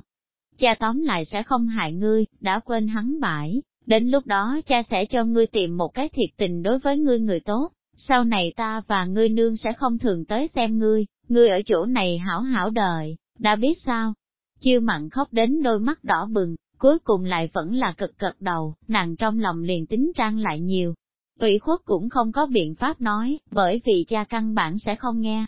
Cha tóm lại sẽ không hại ngươi, đã quên hắn bãi, đến lúc đó cha sẽ cho ngươi tìm một cái thiệt tình đối với ngươi người tốt sau này ta và ngươi nương sẽ không thường tới xem ngươi, ngươi ở chỗ này hảo hảo đời, đã biết sao? Chiêu mặn khóc đến đôi mắt đỏ bừng, cuối cùng lại vẫn là cực cực đầu, nàng trong lòng liền tính trang lại nhiều. Ủy khuất cũng không có biện pháp nói, bởi vì cha căn bản sẽ không nghe.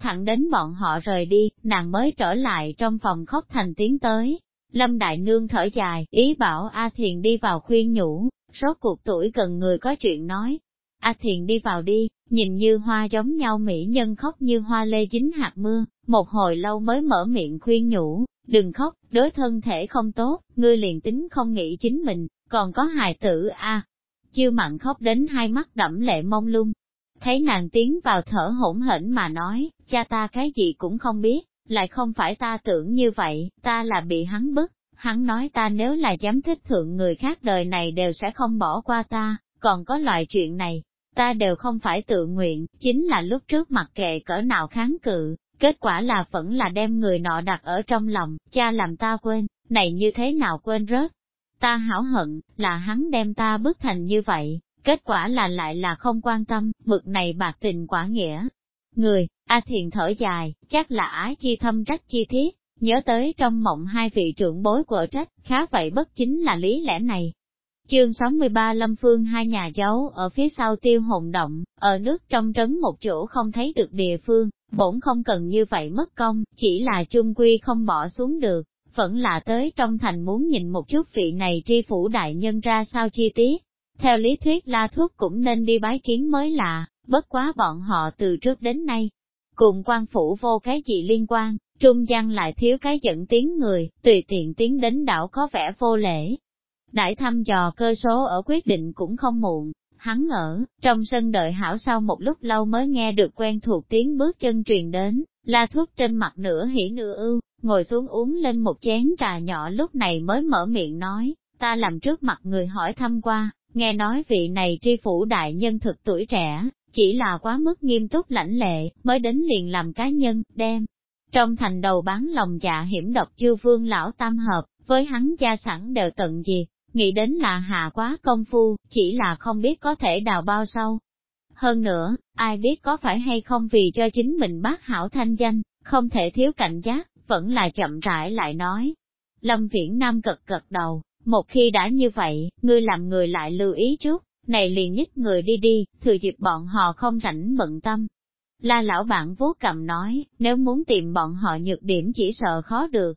Thẳng đến bọn họ rời đi, nàng mới trở lại trong phòng khóc thành tiếng tới. Lâm Đại Nương thở dài, ý bảo A Thiền đi vào khuyên nhủ, rốt cuộc tuổi cần người có chuyện nói, A Thiền đi vào đi, nhìn như hoa giống nhau mỹ nhân khóc như hoa lê dính hạt mưa, một hồi lâu mới mở miệng khuyên nhủ, đừng khóc, đối thân thể không tốt, ngươi liền tính không nghĩ chính mình, còn có hài tử a. À. Chiêu mặn khóc đến hai mắt đẫm lệ mông lung, thấy nàng tiến vào thở hổn hển mà nói, cha ta cái gì cũng không biết, lại không phải ta tưởng như vậy, ta là bị hắn bức, hắn nói ta nếu là dám thích thượng người khác đời này đều sẽ không bỏ qua ta, còn có loại chuyện này, ta đều không phải tự nguyện, chính là lúc trước mặc kệ cỡ nào kháng cự, kết quả là vẫn là đem người nọ đặt ở trong lòng, cha làm ta quên, này như thế nào quên rớt. Ta hảo hận, là hắn đem ta bức thành như vậy, kết quả là lại là không quan tâm, mực này bạc tình quả nghĩa. Người, A Thiền thở dài, chắc là ái chi thâm trách chi thiết, nhớ tới trong mộng hai vị trưởng bối của trách, khá vậy bất chính là lý lẽ này, Chương 63 Lâm Phương hai nhà giấu ở phía sau tiêu hồn động, ở nước trong trấn một chỗ không thấy được địa phương, bổn không cần như vậy mất công, chỉ là chung quy không bỏ xuống được, vẫn là tới trong thành muốn nhìn một chút vị này tri phủ đại nhân ra sao chi tiết. Theo lý thuyết la thuốc cũng nên đi bái kiến mới là, bất quá bọn họ từ trước đến nay. Cùng quan phủ vô cái gì liên quan, trung gian lại thiếu cái dẫn tiếng người, tùy tiện tiến đến đảo có vẻ vô lễ, đại thăm dò cơ số ở quyết định cũng không muộn, hắn ở, trong sân đợi hảo sau một lúc lâu mới nghe được quen thuộc tiếng bước chân truyền đến, la thuốc trên mặt nửa hỉ nửa ưu, ngồi xuống uống lên một chén trà nhỏ lúc này mới mở miệng nói, ta làm trước mặt người hỏi thăm qua, nghe nói vị này tri phủ đại nhân thực tuổi trẻ, chỉ là quá mức nghiêm túc lãnh lệ, mới đến liền làm cá nhân, đem. Trong thành đầu bán lòng dạ hiểm độc chư vương lão tam hợp, với hắn gia sẵn đều tận gì, nghĩ đến là hạ quá công phu, chỉ là không biết có thể đào bao sâu. Hơn nữa, ai biết có phải hay không vì cho chính mình bác hảo thanh danh, không thể thiếu cảnh giác, vẫn là chậm rãi lại nói. Lâm Viễn Nam cực cực đầu, một khi đã như vậy, ngươi làm người lại lưu ý chút này liền nhích người đi đi, thừa dịp bọn họ không rảnh bận tâm. La lão bạn vốt cầm nói, nếu muốn tìm bọn họ nhược điểm chỉ sợ khó được,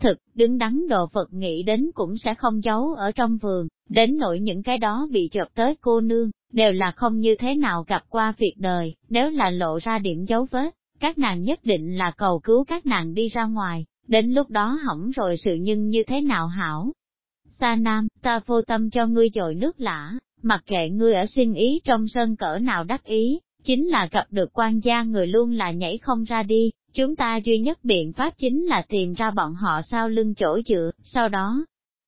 Thực, đứng đắn đồ vật nghĩ đến cũng sẽ không giấu ở trong vườn, đến nỗi những cái đó bị chọc tới cô nương, đều là không như thế nào gặp qua việc đời, nếu là lộ ra điểm dấu vết, các nàng nhất định là cầu cứu các nàng đi ra ngoài, đến lúc đó hỏng rồi sự nhưng như thế nào hảo. Sa Nam, ta vô tâm cho ngươi dội nước lã, mặc kệ ngươi ở suy ý trong sân cỡ nào đắc ý, chính là gặp được quan gia người luôn là nhảy không ra đi, Chúng ta duy nhất biện pháp chính là tìm ra bọn họ sau lưng chỗ dựa, sau đó,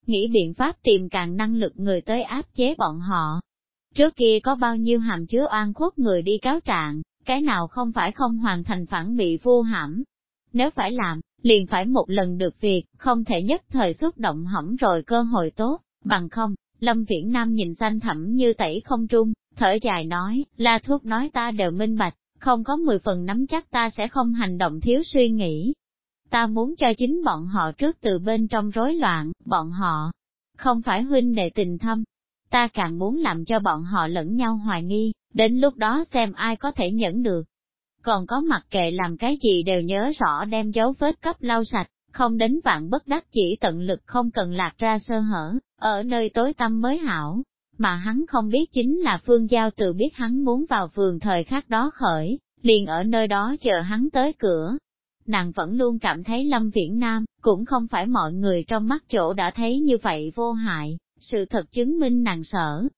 nghĩ biện pháp tìm càng năng lực người tới áp chế bọn họ. Trước kia có bao nhiêu hàm chứa oan khuất người đi cáo trạng, cái nào không phải không hoàn thành phản bị vô hãm. Nếu phải làm, liền phải một lần được việc, không thể nhất thời xúc động hỏng rồi cơ hội tốt, bằng không, Lâm Viễn Nam nhìn xanh thẳm như tẩy không trung, thở dài nói, la thuốc nói ta đều minh bạch, không có 10 phần nắm chắc ta sẽ không hành động thiếu suy nghĩ. Ta muốn cho chính bọn họ trước từ bên trong rối loạn, bọn họ không phải huynh đệ tình thâm. Ta càng muốn làm cho bọn họ lẫn nhau hoài nghi, đến lúc đó xem ai có thể nhẫn được. Còn có mặc kệ làm cái gì đều nhớ rõ đem dấu vết cấp lau sạch, không đến vạn bất đắc chỉ tận lực không cần lạc ra sơ hở, ở nơi tối tâm mới hảo mà hắn không biết chính là Phương Giao từ biết hắn muốn vào vườn thời khắc đó khởi, liền ở nơi đó chờ hắn tới cửa. Nàng vẫn luôn cảm thấy Lâm Viễn Nam, cũng không phải mọi người trong mắt chỗ đã thấy như vậy vô hại, sự thật chứng minh nàng sợ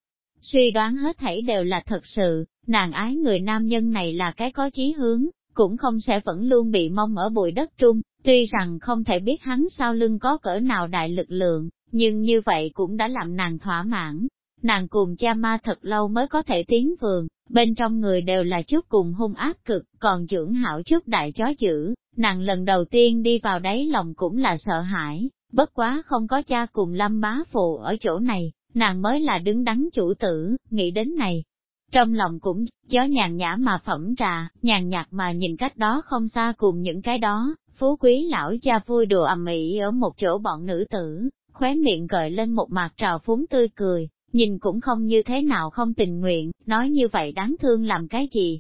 Suy đoán hết thảy đều là thật sự, nàng ái người nam nhân này là cái có chí hướng, cũng không sẽ vẫn luôn bị mong ở bụi đất trung, tuy rằng không thể biết hắn sau lưng có cỡ nào đại lực lượng, nhưng như vậy cũng đã làm nàng thỏa mãn, nàng cùng cha ma thật lâu mới có thể tiến vườn, bên trong người đều là chút cùng hung ác cực, còn dưỡng hảo chút đại chó dữ, nàng lần đầu tiên đi vào đấy lòng cũng là sợ hãi, bất quá không có cha cùng lâm bá phụ ở chỗ này, nàng mới là đứng đắn chủ tử, nghĩ đến này. Trong lòng cũng, gió nhàn nhã mà phẩm trà, nhàn nhạt mà nhìn cách đó không xa cùng những cái đó, phú quý lão cha vui đùa ầm ĩ ở một chỗ bọn nữ tử, khóe miệng gợi lên một mặt trào phúng tươi cười, Nhìn cũng không như thế nào không tình nguyện, nói như vậy đáng thương làm cái gì.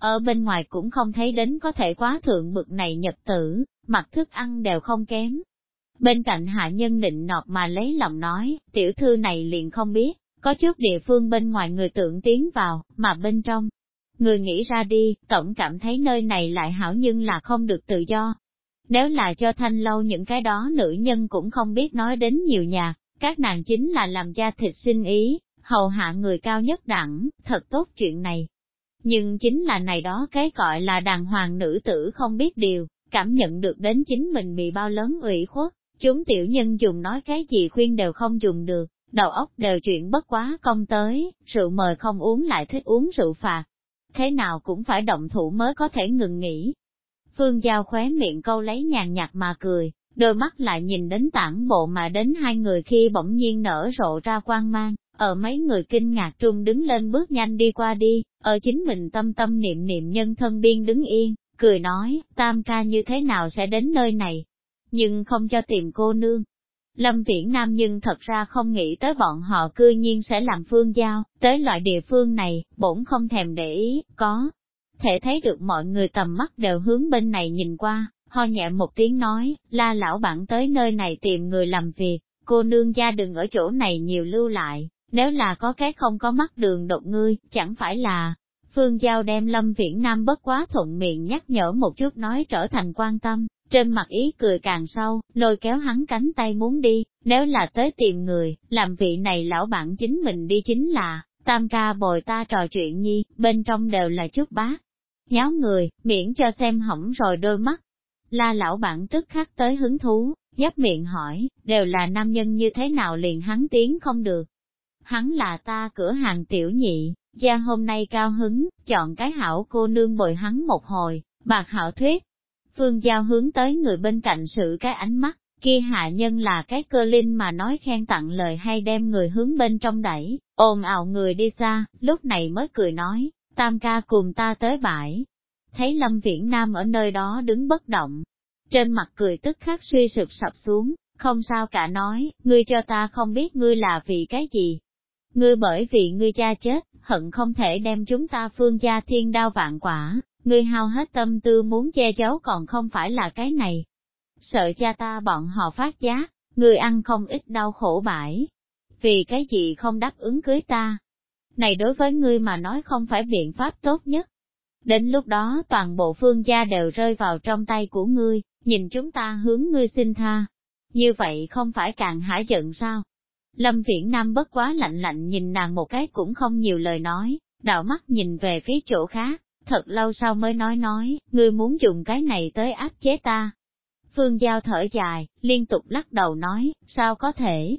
Ở bên ngoài cũng không thấy đến có thể quá thượng bực này nhật tử, mặt thức ăn đều không kém. Bên cạnh hạ nhân định nọt mà lấy lòng nói, tiểu thư này liền không biết, có chút địa phương bên ngoài người tưởng tiến vào, mà bên trong. Người nghĩ ra đi, tổng cảm thấy nơi này lại hảo nhưng là không được tự do. Nếu là cho thanh lâu những cái đó nữ nhân cũng không biết nói đến nhiều nhà, các nàng chính là làm gia thịt sinh ý, hầu hạ người cao nhất đẳng, thật tốt chuyện này. Nhưng chính là này đó cái gọi là đàng hoàng nữ tử không biết điều, cảm nhận được đến chính mình bị bao lớn ủy khuất, chúng tiểu nhân dùng nói cái gì khuyên đều không dùng được, đầu óc đều chuyện bất quá công tới, rượu mời không uống lại thích uống rượu phạt. Thế nào cũng phải động thủ mới có thể ngừng nghỉ. Phương Giao khóe miệng câu lấy nhàn nhạt mà cười, đôi mắt lại nhìn đến tảng bộ mà đến hai người khi bỗng nhiên nở rộ ra quan mang, ở mấy người kinh ngạc trung đứng lên bước nhanh đi qua đi, ở chính mình tâm tâm niệm niệm nhân thân biên đứng yên, cười nói, tam ca như thế nào sẽ đến nơi này, nhưng không cho tìm cô nương. Lâm Viễn Nam nhưng thật ra không nghĩ tới bọn họ cư nhiên sẽ làm phương giao, tới loại địa phương này, bổn không thèm để ý, có. Thể thấy được mọi người tầm mắt đều hướng bên này nhìn qua, ho nhẹ một tiếng nói, la lão bạn tới nơi này tìm người làm việc, cô nương gia đừng ở chỗ này nhiều lưu lại, nếu là có cái không có mắt đường đột ngươi, chẳng phải là... Phương Giao đem Lâm Viễn Nam bất quá thuận miệng nhắc nhở một chút nói trở thành quan tâm, trên mặt ý cười càng sâu, lôi kéo hắn cánh tay muốn đi, nếu là tới tìm người, làm vị này lão bạn chính mình đi chính là, tam ca bồi ta trò chuyện nhi, bên trong đều là chút bá. Nháo người, miễn cho xem hỏng rồi đôi mắt, La lão bản tức khắc tới hứng thú, dắt miệng hỏi, đều là nam nhân như thế nào liền hắn tiếng không được. Hắn là ta cửa hàng tiểu nhị, gia hôm nay cao hứng, chọn cái hảo cô nương bồi hắn một hồi, bạc hảo thuyết. Phương Giao hướng tới người bên cạnh sự cái ánh mắt, kia hạ nhân là cái cơ linh mà nói khen tặng lời hay đem người hướng bên trong đẩy, ồn ào người đi xa, lúc này mới cười nói, tam ca cùng ta tới bãi, thấy Lâm Viễn Nam ở nơi đó đứng bất động. Trên mặt cười tức khắc suy sụp sập xuống, không sao cả nói, ngươi cho ta không biết ngươi là vì cái gì. Ngươi bởi vì ngươi cha chết, hận không thể đem chúng ta phương gia thiên đao vạn quả, ngươi hao hết tâm tư muốn che giấu còn không phải là cái này. Sợ cha ta bọn họ phát giá, ngươi ăn không ít đau khổ bãi. Vì cái gì không đáp ứng cưới ta? Này đối với ngươi mà nói không phải biện pháp tốt nhất. Đến lúc đó toàn bộ phương gia đều rơi vào trong tay của ngươi, nhìn chúng ta hướng ngươi xin tha. Như vậy không phải càng hả giận sao? Lâm Viễn Nam bất quá lạnh lạnh nhìn nàng một cái cũng không nhiều lời nói, đảo mắt nhìn về phía chỗ khác, thật lâu sau mới nói nói, ngươi muốn dùng cái này tới áp chế ta. Phương Giao thở dài, liên tục lắc đầu nói, sao có thể?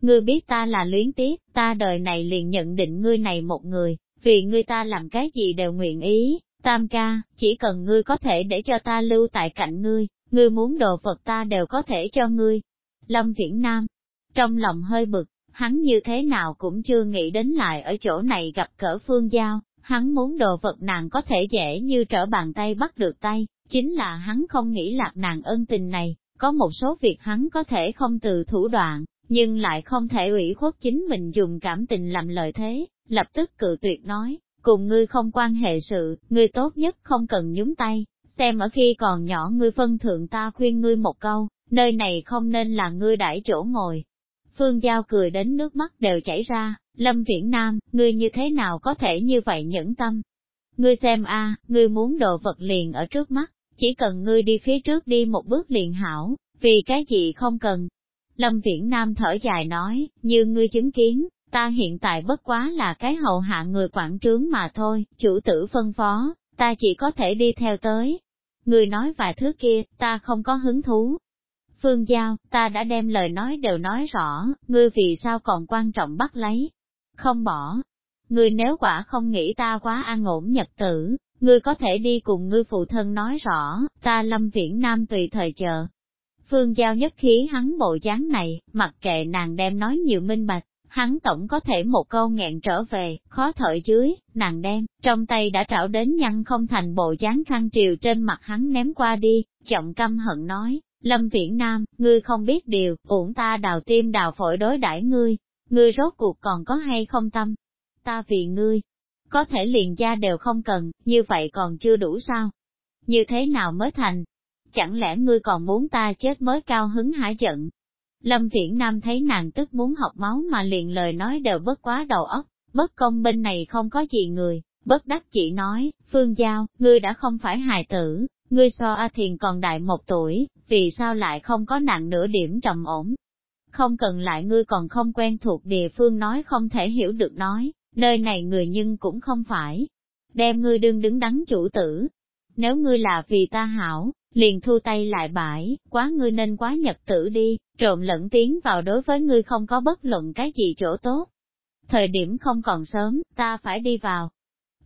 Ngươi biết ta là luyến tiếc, ta đời này liền nhận định ngươi này một người, vì ngươi ta làm cái gì đều nguyện ý, Tam ca, chỉ cần ngươi có thể để cho ta lưu tại cạnh ngươi, ngươi muốn đồ vật ta đều có thể cho ngươi. Lâm Viễn Nam, trong lòng hơi bực, hắn như thế nào cũng chưa nghĩ đến lại ở chỗ này gặp cỡ phương giao, hắn muốn đồ vật nàng có thể dễ như trở bàn tay bắt được tay, chính là hắn không nghĩ lạc nàng ân tình này, có một số việc hắn có thể không từ thủ đoạn, nhưng lại không thể ủy khuất chính mình dùng cảm tình làm lợi thế, lập tức cự tuyệt nói, cùng ngươi không quan hệ sự, ngươi tốt nhất không cần nhúng tay, xem ở khi còn nhỏ ngươi phân thượng ta khuyên ngươi một câu, nơi này không nên là ngươi đãi chỗ ngồi. Phương Giao cười đến nước mắt đều chảy ra, Lâm Viễn Nam, ngươi như thế nào có thể như vậy nhẫn tâm? Ngươi xem a, ngươi muốn đồ vật liền ở trước mắt, chỉ cần ngươi đi phía trước đi một bước liền hảo, vì cái gì không cần. Lâm Viễn Nam thở dài nói, như ngươi chứng kiến, ta hiện tại bất quá là cái hầu hạ người quản trướng mà thôi, chủ tử phân phó, ta chỉ có thể đi theo tới. Người nói vài thứ kia, ta không có hứng thú. Phương Giao, ta đã đem lời nói đều nói rõ, ngươi vì sao còn quan trọng bắt lấy, không bỏ. Ngươi nếu quả không nghĩ ta quá an ổn nhật tử, ngươi có thể đi cùng ngươi phụ thân nói rõ, ta lâm viễn nam tùy thời chờ. Phương Giao nhất khí hắn bộ dáng này, mặc kệ nàng đem nói nhiều minh bạch, hắn tổng có thể một câu nghẹn trở về, khó thở dưới, nàng đem, trong tay đã trảo đến nhăn không thành bộ dáng khăn triều trên mặt hắn ném qua đi, giọng căm hận nói, Lâm Viễn Nam, ngươi không biết điều, uổng ta đào tim đào phổi đối đãi ngươi, ngươi rốt cuộc còn có hay không tâm, ta vì ngươi, có thể liền gia đều không cần, như vậy còn chưa đủ sao? Như thế nào mới thành? Chẳng lẽ ngươi còn muốn ta chết mới cao hứng hả giận, Lâm Viễn Nam thấy nàng tức muốn học máu mà liền lời nói đều bất quá đầu óc, bất công bên này không có gì người, bất đắc chỉ nói, Phương Giao, ngươi đã không phải hài tử, ngươi so A Thiền còn đại một tuổi, vì sao lại không có nặng nửa điểm trầm ổn? Không cần lại ngươi còn không quen thuộc địa phương nói không thể hiểu được nói, nơi này người nhưng cũng không phải. Đem ngươi đương đứng đắn chủ tử. Nếu ngươi là vì ta hảo, liền thu tay lại bãi, quá ngươi nên quá nhật tử đi, trộm lẫn tiếng vào đối với ngươi không có bất luận cái gì chỗ tốt. Thời điểm không còn sớm, ta phải đi vào.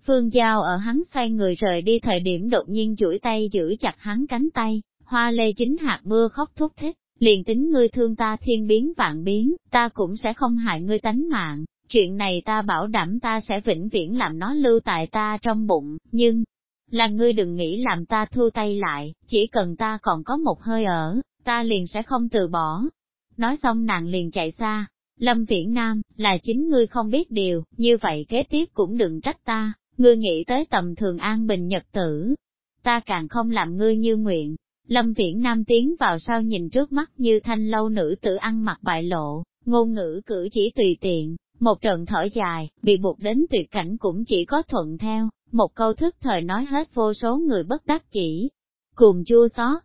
Phương Giao ở hắn xoay người rời đi thời điểm đột nhiên chuỗi tay giữ chặt hắn cánh tay, hoa lê chính hạt mưa khóc thúc thích, liền tính ngươi thương ta thiên biến vạn biến, ta cũng sẽ không hại ngươi tánh mạng, chuyện này ta bảo đảm ta sẽ vĩnh viễn làm nó lưu tại ta trong bụng, nhưng, là ngươi đừng nghĩ làm ta thu tay lại, chỉ cần ta còn có một hơi ở, ta liền sẽ không từ bỏ. Nói xong nàng liền chạy xa, Lâm Viễn Nam, là chính ngươi không biết điều, như vậy kế tiếp cũng đừng trách ta, ngươi nghĩ tới tầm thường an bình nhật tử. Ta càng không làm ngươi như nguyện. Lâm Viễn Nam tiến vào sau nhìn trước mắt như thanh lâu nữ tử ăn mặc bại lộ, ngôn ngữ cử chỉ tùy tiện, một trận thở dài, bị buộc đến tuyệt cảnh cũng chỉ có thuận theo, một câu thức thời nói hết vô số người bất đắc chỉ, cùng chua xót.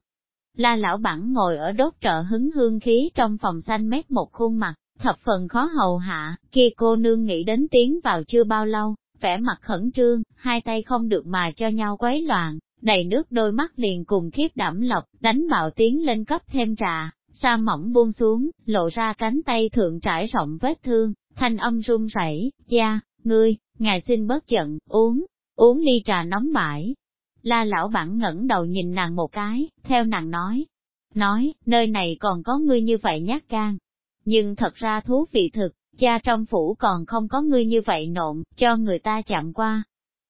La lão bản ngồi ở đốt trợ hứng hương khí trong phòng xanh mét một khuôn mặt, thập phần khó hầu hạ, kia cô nương nghĩ đến tiếng vào chưa bao lâu, vẻ mặt khẩn trương, hai tay không được mà cho nhau quấy loạn, đầy nước đôi mắt liền cùng khiếp đẫm lọc, đánh bạo tiếng lên cấp thêm trà, sa mỏng buông xuống, lộ ra cánh tay thượng trải rộng vết thương, thanh âm run rẩy, "Cha, ngươi, ngài xin bớt giận, uống." uống ly trà nóng bãi. La lão bản ngẩng đầu nhìn nàng một cái, theo nàng nói. Nói, nơi này còn có ngươi như vậy nhát gan. Nhưng thật ra thú vị thực, cha trong phủ còn không có ngươi như vậy nộn, cho người ta chạm qua.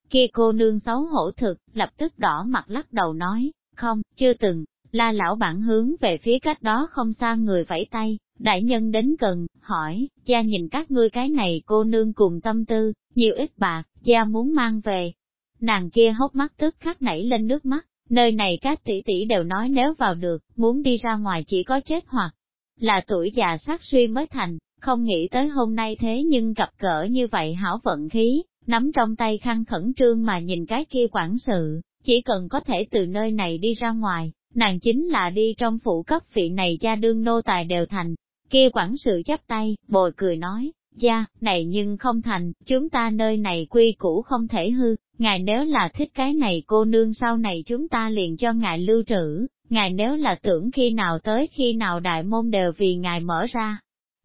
Kia cô nương xấu hổ thực, lập tức đỏ mặt lắc đầu nói, không, chưa từng. La lão bản hướng về phía cách đó không xa người vẫy tay, Đại nhân đến cần hỏi, cha nhìn các ngươi cái này cô nương cùng tâm tư, nhiều ít bạc, cha muốn mang về. Nàng kia hốc mắt tức khắc nảy lên nước mắt, nơi này các tỷ tỷ đều nói nếu vào được, muốn đi ra ngoài chỉ có chết hoặc là tuổi già sát suy mới thành, không nghĩ tới hôm nay thế nhưng gặp cỡ như vậy hảo vận khí, nắm trong tay khăn khẩn trương mà nhìn cái kia quản sự, chỉ cần có thể từ nơi này đi ra ngoài, nàng chính là đi trong phủ cấp vị này gia đương nô tài đều thành, Kia quản sự chắp tay, bồi cười nói, gia, này nhưng không thành, chúng ta nơi này quy củ không thể hư, ngài nếu là thích cái này cô nương sau này chúng ta liền cho ngài lưu trữ, ngài nếu là tưởng khi nào tới khi nào đại môn đều vì ngài mở ra.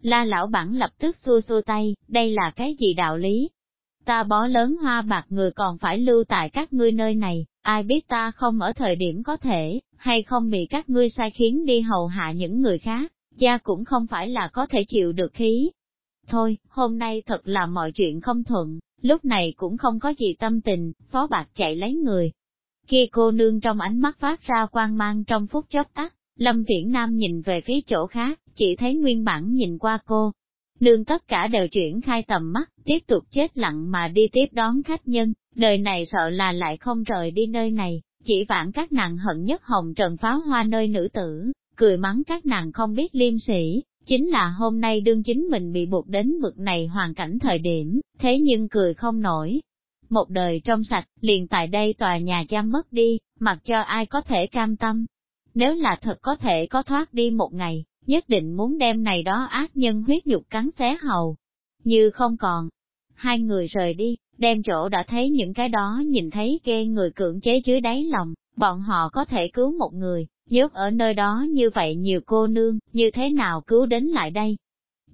La lão bản lập tức xua xua tay, đây là cái gì đạo lý? Ta bó lớn hoa bạc người còn phải lưu tại các ngươi nơi này, ai biết ta không ở thời điểm có thể, hay không bị các ngươi sai khiến đi hầu hạ những người khác gia cũng không phải là có thể chịu được khí. Thôi, hôm nay thật là mọi chuyện không thuận, lúc này cũng không có gì tâm tình, phó bạc chạy lấy người. Khi cô nương trong ánh mắt phát ra quang mang trong phút chốc tắt, Lâm Viễn Nam nhìn về phía chỗ khác, chỉ thấy nguyên bản nhìn qua cô. Nương tất cả đều chuyển khai tầm mắt, tiếp tục chết lặng mà đi tiếp đón khách nhân, đời này sợ là lại không rời đi nơi này, chỉ vạn các nàng hận nhất hồng trần pháo hoa nơi nữ tử, cười mắng các nàng không biết liêm sỉ, chính là hôm nay đương chính mình bị buộc đến bực này hoàn cảnh thời điểm, thế nhưng cười không nổi. Một đời trong sạch, liền tại đây tòa nhà giam mất đi, mặc cho ai có thể cam tâm. Nếu là thật có thể có thoát đi một ngày, nhất định muốn đem này đó ác nhân huyết nhục cắn xé hầu. Như không còn, hai người rời đi, đem chỗ đã thấy những cái đó nhìn thấy ghê người cưỡng chế dưới đáy lòng, bọn họ có thể cứu một người, nhốt ở nơi đó như vậy nhiều cô nương, như thế nào cứu đến lại đây?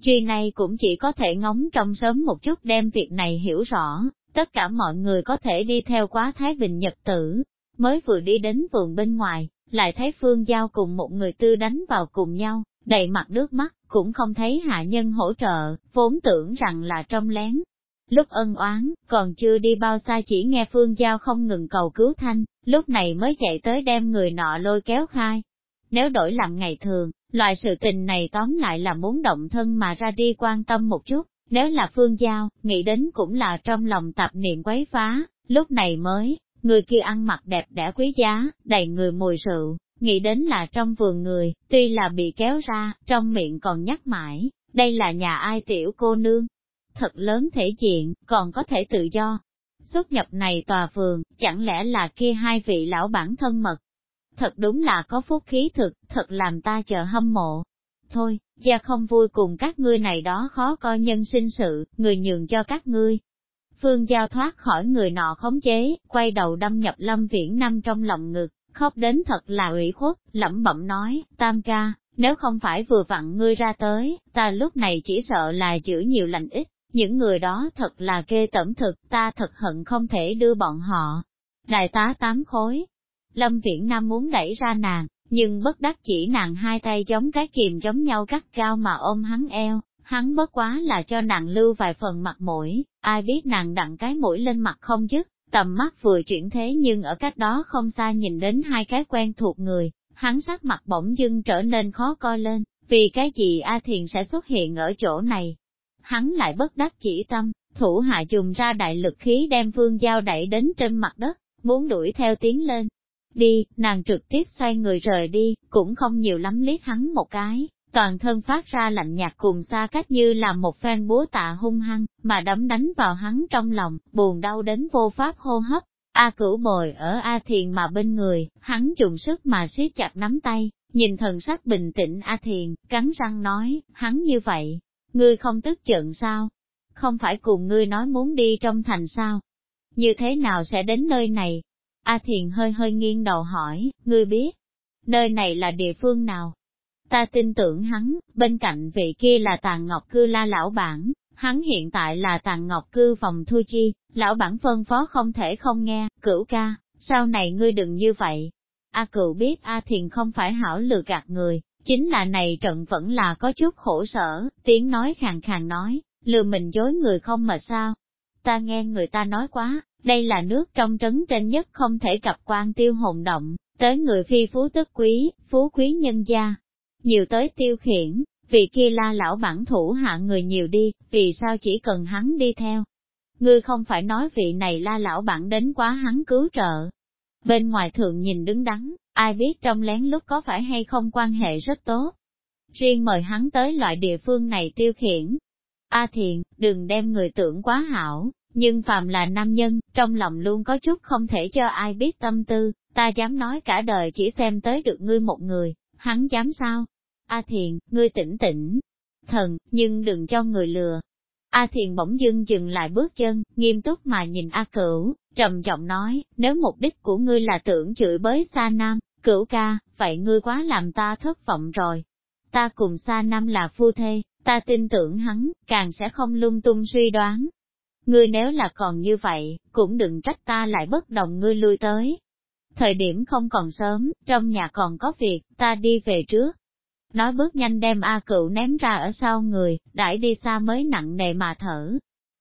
Chuyện này cũng chỉ có thể ngóng trong sớm một chút đem việc này hiểu rõ, tất cả mọi người có thể đi theo quá Thái Bình Nhật tử, mới vừa đi đến vườn bên ngoài, lại thấy Phương Giao cùng một người tư đánh vào cùng nhau, đầy mặt nước mắt, cũng không thấy hạ nhân hỗ trợ, vốn tưởng rằng là trong lén, Lúc ân oán, còn chưa đi bao xa chỉ nghe Phương Giao không ngừng cầu cứu thanh, lúc này mới chạy tới đem người nọ lôi kéo khai. Nếu đổi làm ngày thường, loại sự tình này tóm lại là muốn động thân mà ra đi quan tâm một chút, nếu là Phương Giao, nghĩ đến cũng là trong lòng tạp niệm quấy phá, lúc này mới, người kia ăn mặc đẹp đẽ quý giá, đầy người mùi rượu, nghĩ đến là trong vườn người, tuy là bị kéo ra, trong miệng còn nhắc mãi, đây là nhà ai tiểu cô nương, thật lớn thể diện, còn có thể tự do. Xuất nhập này tòa vườn, chẳng lẽ là kia hai vị lão bản thân mật? Thật đúng là có phúc khí thực, thật làm ta chờ hâm mộ. Thôi, gia không vui cùng các ngươi này đó khó coi nhân sinh sự, người nhường cho các ngươi. Phương Giao thoát khỏi người nọ khống chế, quay đầu đâm nhập Lâm Viễn năm trong lòng ngực, khóc đến thật là ủy khuất, lẩm bẩm nói, tam ca, nếu không phải vừa vặn ngươi ra tới, ta lúc này chỉ sợ là giữ nhiều lành ít. Những người đó thật là ghê tẩm thực, ta thật hận không thể đưa bọn họ. Đại tá tám khối. Lâm Viễn Nam muốn đẩy ra nàng, nhưng bất đắc chỉ nàng hai tay giống cái kìm giống nhau cắt cao mà ôm hắn eo, hắn bất quá là cho nàng lưu vài phần mặt mũi, ai biết nàng đặng cái mũi lên mặt không chứ, tầm mắt vừa chuyển thế nhưng ở cách đó không xa nhìn đến hai cái quen thuộc người, hắn sắc mặt bỗng dưng trở nên khó coi lên, vì cái gì A Thiền sẽ xuất hiện ở chỗ này, hắn lại bất đắc chỉ tâm, thủ hạ dùng ra đại lực khí đem vương giao đẩy đến trên mặt đất, muốn đuổi theo tiến lên. Đi, nàng trực tiếp xoay người rời đi, cũng không nhiều lắm lít hắn một cái, toàn thân phát ra lạnh nhạt cùng xa cách như là một phen búa tạ hung hăng, mà đấm đánh vào hắn trong lòng, buồn đau đến vô pháp hô hấp. A cửu bồi ở A thiền mà bên người, hắn dùng sức mà siết chặt nắm tay, nhìn thần sắc bình tĩnh A thiền, cắn răng nói, hắn như vậy, Ngươi không tức giận sao? Không phải cùng ngươi nói muốn đi trong thành sao? Như thế nào sẽ đến nơi này? A Thiền hơi hơi nghiêng đầu hỏi, ngươi biết, nơi này là địa phương nào? Ta tin tưởng hắn, bên cạnh vị kia là Tàn Ngọc Cư La Lão Bản, hắn hiện tại là Tàn Ngọc Cư phòng thu chi, Lão Bản phân phó không thể không nghe, cửu ca, sau này ngươi đừng như vậy. A cửu biết A Thiền không phải hảo lừa gạt người, Chính là này trận vẫn là có chút khổ sở, tiếng nói khàn khàn nói, lừa mình dối người không mà sao. Ta nghe người ta nói quá, đây là nước trong trấn trên nhất không thể cặp quan tiêu hồn động, tới người phi phú tức quý, phú quý nhân gia. Nhiều tới tiêu khiển, vì kia la lão bản thủ hạ người nhiều đi, vì sao chỉ cần hắn đi theo. Ngươi không phải nói vị này la lão bản đến quá hắn cứu trợ. Bên ngoài thượng nhìn đứng đắn, ai biết trong lén lúc có phải hay không quan hệ rất tốt. Riêng mời hắn tới loại địa phương này tiêu khiển. A thiện, đừng đem người tưởng quá hảo, nhưng phàm là nam nhân, trong lòng luôn có chút không thể cho ai biết tâm tư, ta dám nói cả đời chỉ xem tới được ngươi một người, hắn dám sao? A thiện, ngươi tỉnh tỉnh, thần, nhưng đừng cho người lừa. A thiện bỗng dưng dừng lại bước chân, nghiêm túc mà nhìn A cửu, trầm giọng nói, nếu mục đích của ngươi là tưởng chửi bới xa nam, Cửu ca, vậy ngươi quá làm ta thất vọng rồi. Ta cùng Sa Nam là phu thê, ta tin tưởng hắn, càng sẽ không lung tung suy đoán. Ngươi nếu là còn như vậy, cũng đừng trách ta lại bất đồng ngươi lui tới. Thời điểm không còn sớm, trong nhà còn có việc, ta đi về trước. Nói bước nhanh đem A cửu ném ra ở sau người, đãi đi xa mới nặng nề mà thở.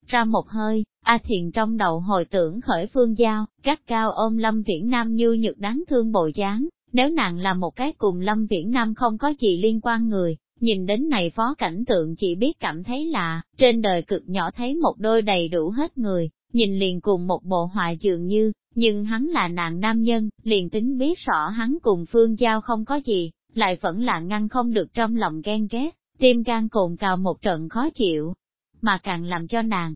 Ra một hơi, A Thiền trong đầu hồi tưởng khởi phương giao, gắt cao ôm Lâm Viễn Nam như nhược đáng thương bồi dáng, nếu nàng là một cái cùng Lâm Viễn Nam không có gì liên quan người, nhìn đến này phó cảnh tượng chỉ biết cảm thấy lạ, trên đời cực nhỏ thấy một đôi đầy đủ hết người, nhìn liền cùng một bộ họa dường như, nhưng hắn là nàng nam nhân, liền tính biết rõ hắn cùng phương giao không có gì, lại vẫn là ngăn không được trong lòng ghen ghét, tim gan cồn cào một trận khó chịu, mà càng làm cho nàng,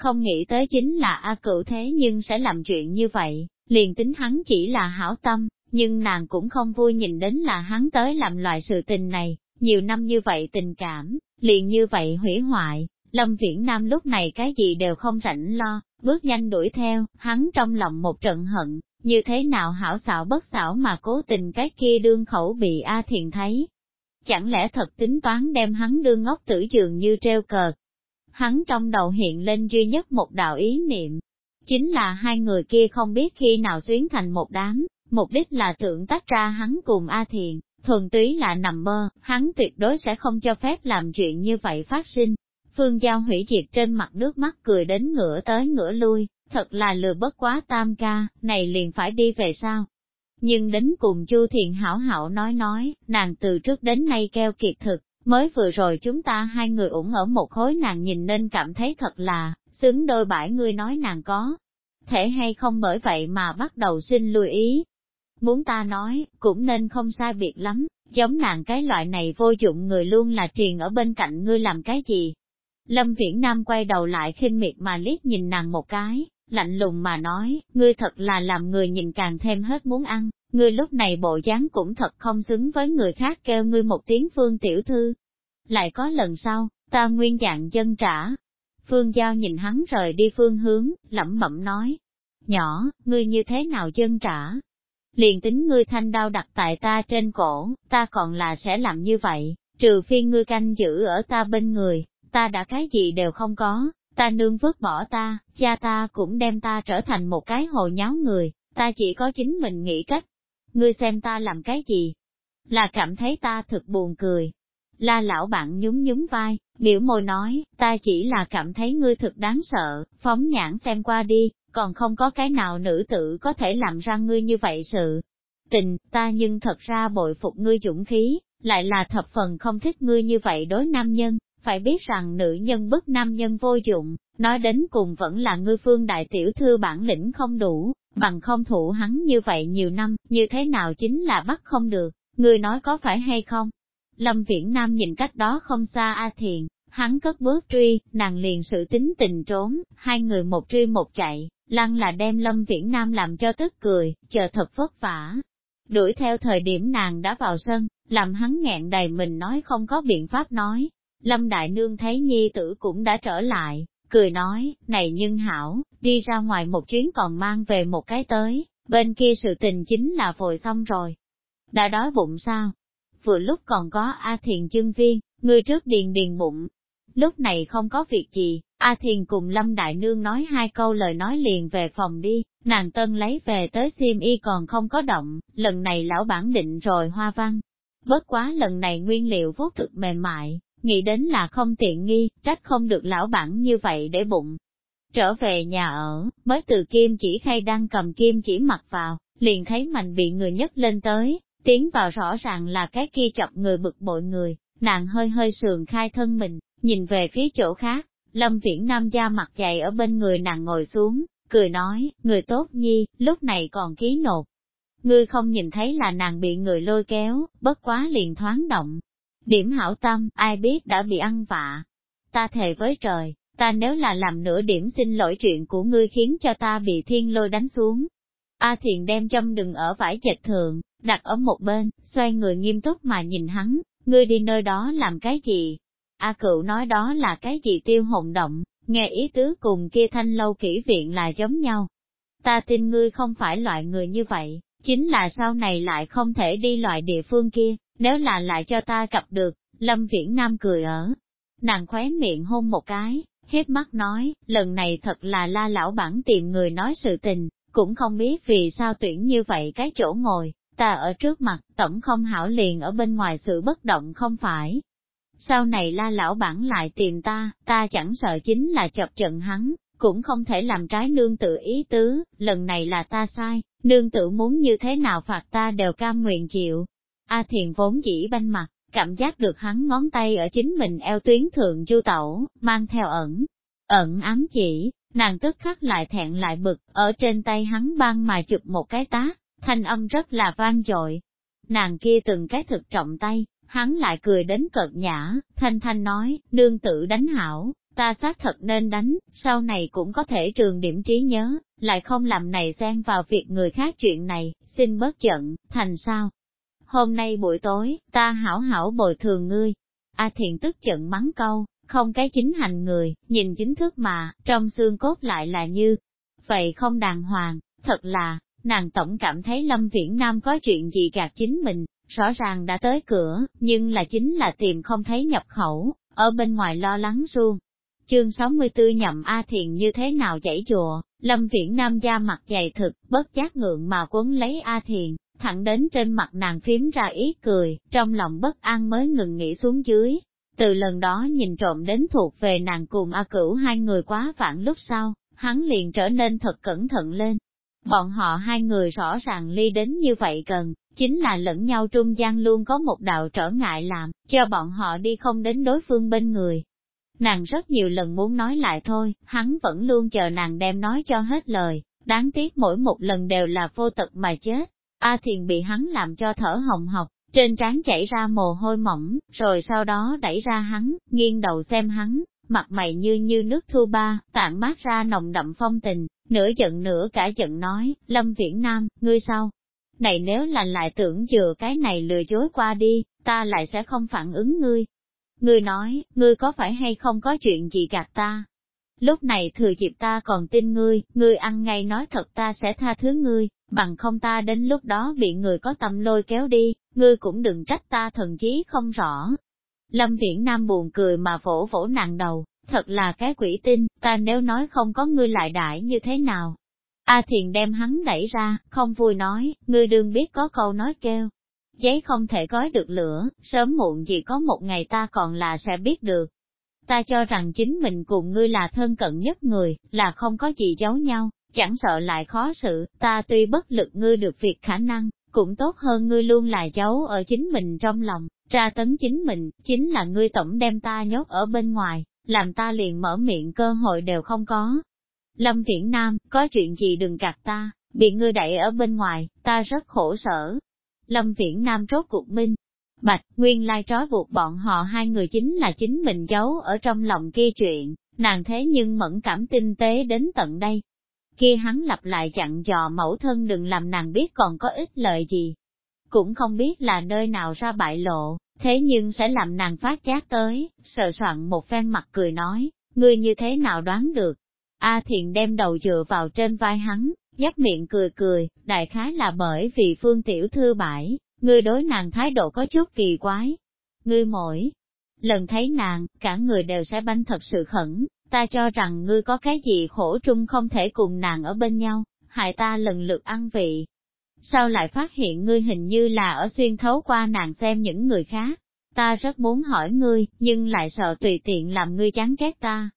không nghĩ tới chính là A Cửu thế nhưng sẽ làm chuyện như vậy, liền tính hắn chỉ là hảo tâm, nhưng nàng cũng không vui nhìn đến là hắn tới làm loại sự tình này, nhiều năm như vậy tình cảm, liền như vậy hủy hoại, Lâm Viễn Nam lúc này cái gì đều không rảnh lo, bước nhanh đuổi theo, hắn trong lòng một trận hận, như thế nào hảo xảo bất xảo mà cố tình cái kia đương khẩu bị A Thiền thấy. Chẳng lẽ thật tính toán đem hắn đương ngốc tử dường như treo cợt, Hắn trong đầu hiện lên duy nhất một đạo ý niệm, chính là hai người kia không biết khi nào xuyến thành một đám, mục đích là tưởng tách ra hắn cùng A Thiền, thuần túy là nằm mơ, hắn tuyệt đối sẽ không cho phép làm chuyện như vậy phát sinh. Phương Giao hủy diệt trên mặt nước mắt cười đến ngửa tới ngửa lui, thật là lừa bất quá tam ca, này liền phải đi về sao? Nhưng đến cùng Chu Thiện hảo hảo nói nói, nàng từ trước đến nay keo kiệt thực, Mới vừa rồi chúng ta hai người ủng ở một khối nàng nhìn nên cảm thấy thật là, xứng đôi bãi ngươi nói nàng có. Thể hay không bởi vậy mà bắt đầu xin lưu ý. Muốn ta nói, cũng nên không sai biệt lắm, giống nàng cái loại này vô dụng người luôn là truyền ở bên cạnh ngươi làm cái gì. Lâm Viễn Nam quay đầu lại khinh miệt mà liếc nhìn nàng một cái, lạnh lùng mà nói, ngươi thật là làm người nhìn càng thêm hết muốn ăn. Ngươi lúc này bộ dáng cũng thật không xứng với người khác kêu ngươi một tiếng phương tiểu thư. Lại có lần sau, ta nguyên dạng dân trả. Phương Giao nhìn hắn rời đi phương hướng, lẩm bẩm nói. Nhỏ, ngươi như thế nào dân trả? Liền tính ngươi thanh đao đặt tại ta trên cổ, ta còn là sẽ làm như vậy, trừ phi ngươi canh giữ ở ta bên người, ta đã cái gì đều không có, ta nương vứt bỏ ta, cha ta cũng đem ta trở thành một cái hồ nháo người, ta chỉ có chính mình nghĩ cách ngươi xem ta làm cái gì? Là cảm thấy ta thật buồn cười. La lão bạn nhún nhún vai, biểu môi nói, ta chỉ là cảm thấy ngươi thật đáng sợ, phóng nhãn xem qua đi, còn không có cái nào nữ tử có thể làm ra ngươi như vậy sự. Tình, ta nhưng thật ra bội phục ngươi dũng khí, lại là thập phần không thích ngươi như vậy đối nam nhân, phải biết rằng nữ nhân bất nam nhân vô dụng, nói đến cùng vẫn là ngư phương đại tiểu thư bản lĩnh không đủ, bằng không thủ hắn như vậy nhiều năm, như thế nào chính là bắt không được, người nói có phải hay không? Lâm Viễn Nam nhìn cách đó không xa A Thiền, hắn cất bước truy, nàng liền sự tính tình trốn, hai người một truy một chạy, lăng là đem Lâm Viễn Nam làm cho tức cười, chờ thật vất vả. Đuổi theo thời điểm nàng đã vào sân, làm hắn nghẹn đầy mình nói không có biện pháp nói, Lâm Đại Nương thấy nhi tử cũng đã trở lại, cười nói, này nhưng hảo, đi ra ngoài một chuyến còn mang về một cái tới, bên kia sự tình chính là vội xong rồi. Đã đói bụng sao? Vừa lúc còn có A Thiền chân Viên, người trước điền điền bụng. Lúc này không có việc gì, A Thiền cùng Lâm Đại Nương nói hai câu lời nói liền về phòng đi, nàng tân lấy về tới xiêm y còn không có động, lần này lão bản định rồi hoa văn. Bất quá lần này nguyên liệu vuốt thực mềm mại, Nghĩ đến là không tiện nghi, trách không được lão bản như vậy để bụng. Trở về nhà ở, mới từ kim chỉ khay đang cầm kim chỉ mặc vào, liền thấy mạnh bị người nhấc lên tới, tiến vào rõ ràng là cái kia chọc người bực bội người, nàng hơi hơi sườn khai thân mình, nhìn về phía chỗ khác, lâm viễn nam da mặt dày ở bên người nàng ngồi xuống, cười nói, người tốt nhi, lúc này còn ký nột. Ngươi không nhìn thấy là nàng bị người lôi kéo, bất quá liền thoáng động, Điểm hảo tâm, ai biết đã bị ăn vạ. Ta thề với trời, ta nếu là làm nửa điểm xin lỗi chuyện của ngươi khiến cho ta bị thiên lôi đánh xuống. A thiền đem châm đừng ở vải dệt thường, đặt ở một bên, xoay người nghiêm túc mà nhìn hắn, ngươi đi nơi đó làm cái gì? A cựu nói đó là cái gì tiêu hồn động, nghe ý tứ cùng kia thanh lâu kỹ viện là giống nhau. Ta tin ngươi không phải loại người như vậy, chính là sau này lại không thể đi loại địa phương kia, nếu là lại cho ta gặp được, Lâm Viễn Nam cười ở. Nàng khóe miệng hôn một cái, hiếp mắt nói, lần này thật là la lão bản tìm người nói sự tình, cũng không biết vì sao tuyển như vậy cái chỗ ngồi, ta ở trước mặt, tổng không hảo liền ở bên ngoài sự bất động không phải. Sau này la lão bản lại tìm ta, ta chẳng sợ chính là chọc trận hắn, cũng không thể làm trái nương tự ý tứ, lần này là ta sai, nương tự muốn như thế nào phạt ta đều cam nguyện chịu, A Thiền vốn dĩ banh mặt, cảm giác được hắn ngón tay ở chính mình eo tuyến thượng du tẩu, mang theo ẩn, ẩn ám chỉ, nàng tức khắc lại thẹn lại bực, ở trên tay hắn băng mà chụp một cái tá, thanh âm rất là vang dội. Nàng kia từng cái thực trọng tay, hắn lại cười đến cợt nhã, thanh thanh nói, nương tự đánh hảo, ta xác thật nên đánh, sau này cũng có thể trường điểm trí nhớ, lại không làm này xen vào việc người khác chuyện này, xin bớt giận, thành sao, hôm nay buổi tối, ta hảo hảo bồi thường ngươi. A thiện tức giận mắng câu, không cái chính hành người, nhìn chính thức mà, trong xương cốt lại là như. Vậy không đàng hoàng, thật là, nàng tổng cảm thấy Lâm Viễn Nam có chuyện gì gạt chính mình, rõ ràng đã tới cửa, nhưng là chính là tìm không thấy nhập khẩu, ở bên ngoài lo lắng suông. Chương 64 nhậm A Thiền như thế nào dãy dùa, Lâm Viễn Nam da mặt dày thực, bất giác ngượng mà quấn lấy A Thiền, thẳng đến trên mặt nàng phím ra ý cười, trong lòng bất an mới ngừng nghỉ xuống dưới. Từ lần đó nhìn trộm đến thuộc về nàng cùng A Cửu hai người quá vạn lúc sau, hắn liền trở nên thật cẩn thận lên. Bọn họ hai người rõ ràng ly đến như vậy cần, chính là lẫn nhau trung gian luôn có một đạo trở ngại làm, cho bọn họ đi không đến đối phương bên người. Nàng rất nhiều lần muốn nói lại thôi, hắn vẫn luôn chờ nàng đem nói cho hết lời, đáng tiếc mỗi một lần đều là vô tật mà chết. A Thiền bị hắn làm cho thở hồng hộc, trên trán chảy ra mồ hôi mỏng, rồi sau đó đẩy ra hắn, nghiêng đầu xem hắn, mặt mày như như nước thu ba, tạng mát ra nồng đậm phong tình, nửa giận nửa cả giận nói, Lâm Viễn Nam, ngươi sao? Này nếu là lại tưởng dừa cái này lừa dối qua đi, ta lại sẽ không phản ứng ngươi. Ngươi nói, ngươi có phải hay không có chuyện gì gạt ta, lúc này thừa dịp ta còn tin ngươi, ngươi ăn ngay nói thật ta sẽ tha thứ ngươi, bằng không ta đến lúc đó bị người có tâm lôi kéo đi, ngươi cũng đừng trách ta thần chí không rõ. Lâm Viễn Nam buồn cười mà vỗ vỗ nặng đầu, thật là cái quỷ tin, ta nếu nói không có ngươi lại đại như thế nào. A Thiền đem hắn đẩy ra, không vui nói, ngươi đương biết có câu nói kêu. Giấy không thể gói được lửa, sớm muộn gì có một ngày ta còn là sẽ biết được, ta cho rằng chính mình cùng ngươi là thân cận nhất người, là không có gì giấu nhau, chẳng sợ lại khó xử ta tuy bất lực ngươi được việc khả năng, cũng tốt hơn ngươi luôn là giấu ở chính mình trong lòng, tra tấn chính mình, chính là ngươi tổng đem ta nhốt ở bên ngoài, làm ta liền mở miệng cơ hội đều không có. Lâm Viễn Nam, có chuyện gì đừng gạt ta, bị ngươi đẩy ở bên ngoài, ta rất khổ sở. Lâm Viễn Nam rốt cuộc minh, Bạch, nguyên lai trói buộc bọn họ hai người chính là chính mình giấu ở trong lòng kia chuyện, nàng thế nhưng mẫn cảm tinh tế đến tận đây. Kia hắn lặp lại chặn dò mẫu thân đừng làm nàng biết còn có ích lợi gì. Cũng không biết là nơi nào ra bại lộ, thế nhưng sẽ làm nàng phát giác tới, sợ soạn một phen mặt cười nói, ngươi như thế nào đoán được. A à thiện đem đầu dựa vào trên vai hắn, nhấp miệng cười cười, đại khái là bởi vì phương tiểu thư bãi, Ngươi đối nàng thái độ có chút kỳ quái. Ngươi mỗi lần thấy nàng, cả người đều sẽ banh thật sự khẩn, ta cho rằng ngươi có cái gì khổ trung không thể cùng nàng ở bên nhau, hại ta lần lượt ăn vị. Sao lại phát hiện ngươi hình như là ở xuyên thấu qua nàng xem những người khác? Ta rất muốn hỏi ngươi, nhưng lại sợ tùy tiện làm ngươi chán ghét ta.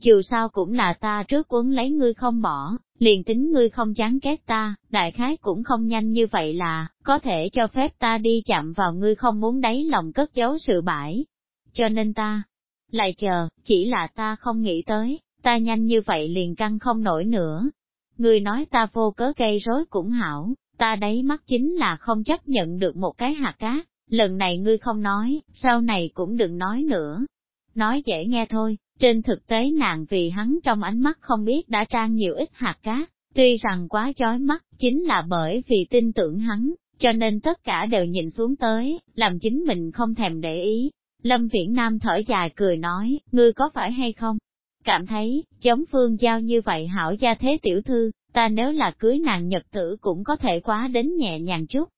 Dù sao cũng là ta trước quấn lấy ngươi không bỏ, liền tính ngươi không chán ghét ta, đại khái cũng không nhanh như vậy là, có thể cho phép ta đi chạm vào ngươi không muốn đáy lòng cất giấu sự bãi. Cho nên ta, lại chờ, chỉ là ta không nghĩ tới, ta nhanh như vậy liền căng không nổi nữa. Ngươi nói ta vô cớ gây rối cũng hảo, ta đấy mắt chính là không chấp nhận được một cái hạt cát, lần này ngươi không nói, sau này cũng đừng nói nữa. Nói dễ nghe thôi, trên thực tế nàng vì hắn trong ánh mắt không biết đã trang nhiều ít hạt cát tuy rằng quá chói mắt chính là bởi vì tin tưởng hắn, cho nên tất cả đều nhìn xuống tới, làm chính mình không thèm để ý. Lâm Viễn Nam thở dài cười nói, ngươi có phải hay không? Cảm thấy, giống phương giao như vậy hảo gia thế tiểu thư, ta nếu là cưới nàng nhật tử cũng có thể quá đến nhẹ nhàng chút.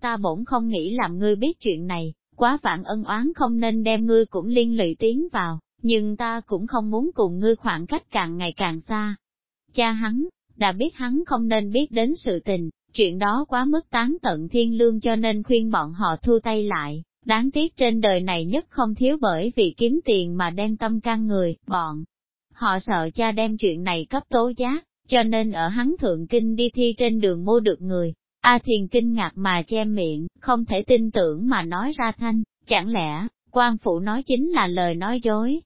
Ta bổn không nghĩ làm ngươi biết chuyện này, quá vạn ân oán không nên đem ngươi cũng liên lụy tiến vào, nhưng ta cũng không muốn cùng ngươi khoảng cách càng ngày càng xa. Cha hắn, đã biết hắn không nên biết đến sự tình, chuyện đó quá mức tán tận thiên lương cho nên khuyên bọn họ thu tay lại. Đáng tiếc trên đời này nhất không thiếu bởi vì kiếm tiền mà đem tâm can người, bọn. Họ sợ cha đem chuyện này cấp tố giác, cho nên ở hắn thượng kinh đi thi trên đường mua được người. A thiền kinh ngạc mà che miệng, không thể tin tưởng mà nói ra thanh, chẳng lẽ, quan phụ nói chính là lời nói dối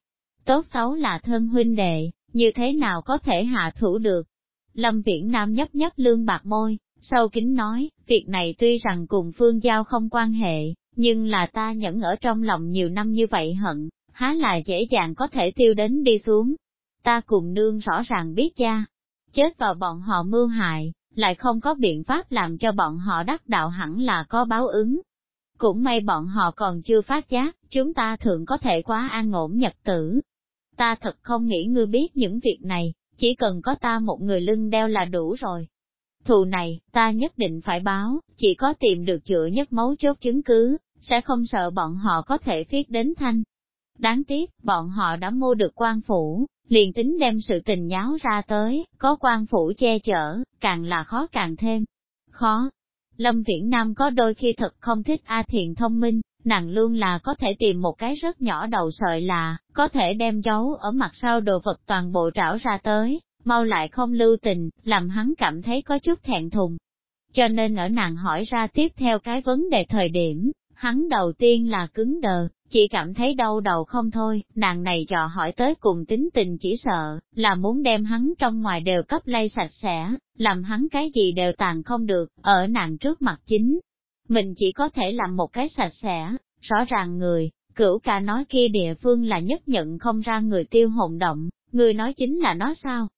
tốt xấu là thân huynh đệ, như thế nào có thể hạ thủ được. Lâm Viễn Nam nhấp nhấp lương bạc môi, sâu kính nói, việc này tuy rằng cùng phương giao không quan hệ, nhưng là ta nhẫn ở trong lòng nhiều năm như vậy hận, há là dễ dàng có thể tiêu đến đi xuống. Ta cùng nương rõ ràng biết cha, chết vào bọn họ mưu hại, lại không có biện pháp làm cho bọn họ đắc đạo hẳn là có báo ứng. Cũng may bọn họ còn chưa phát giác, chúng ta thường có thể quá an ổn nhật tử, ta thật không nghĩ ngươi biết những việc này, chỉ cần có ta một người lưng đeo là đủ rồi. Thù này, ta nhất định phải báo, chỉ có tìm được chữa nhất mấu chốt chứng cứ, sẽ không sợ bọn họ có thể viết đến thanh. Đáng tiếc, bọn họ đã mua được quan phủ, liền tính đem sự tình nháo ra tới, có quan phủ che chở, càng là khó càng thêm. Khó. Lâm Viễn Nam có đôi khi thật không thích A Thiện thông minh, nàng luôn là có thể tìm một cái rất nhỏ đầu sợi là, có thể đem giấu ở mặt sau đồ vật toàn bộ trảo ra tới, mau lại không lưu tình, làm hắn cảm thấy có chút thẹn thùng. Cho nên ở nàng hỏi ra tiếp theo cái vấn đề thời điểm, hắn đầu tiên là cứng đờ, chỉ cảm thấy đau đầu không thôi, nàng này dò hỏi tới cùng tính tình chỉ sợ, là muốn đem hắn trong ngoài đều cấp lay sạch sẽ, làm hắn cái gì đều tàn không được, ở nàng trước mặt chính, mình chỉ có thể làm một cái sạch sẽ, rõ ràng người, cửu ca nói kia địa phương là nhất nhận không ra người tiêu hồn động, người nói chính là nó sao?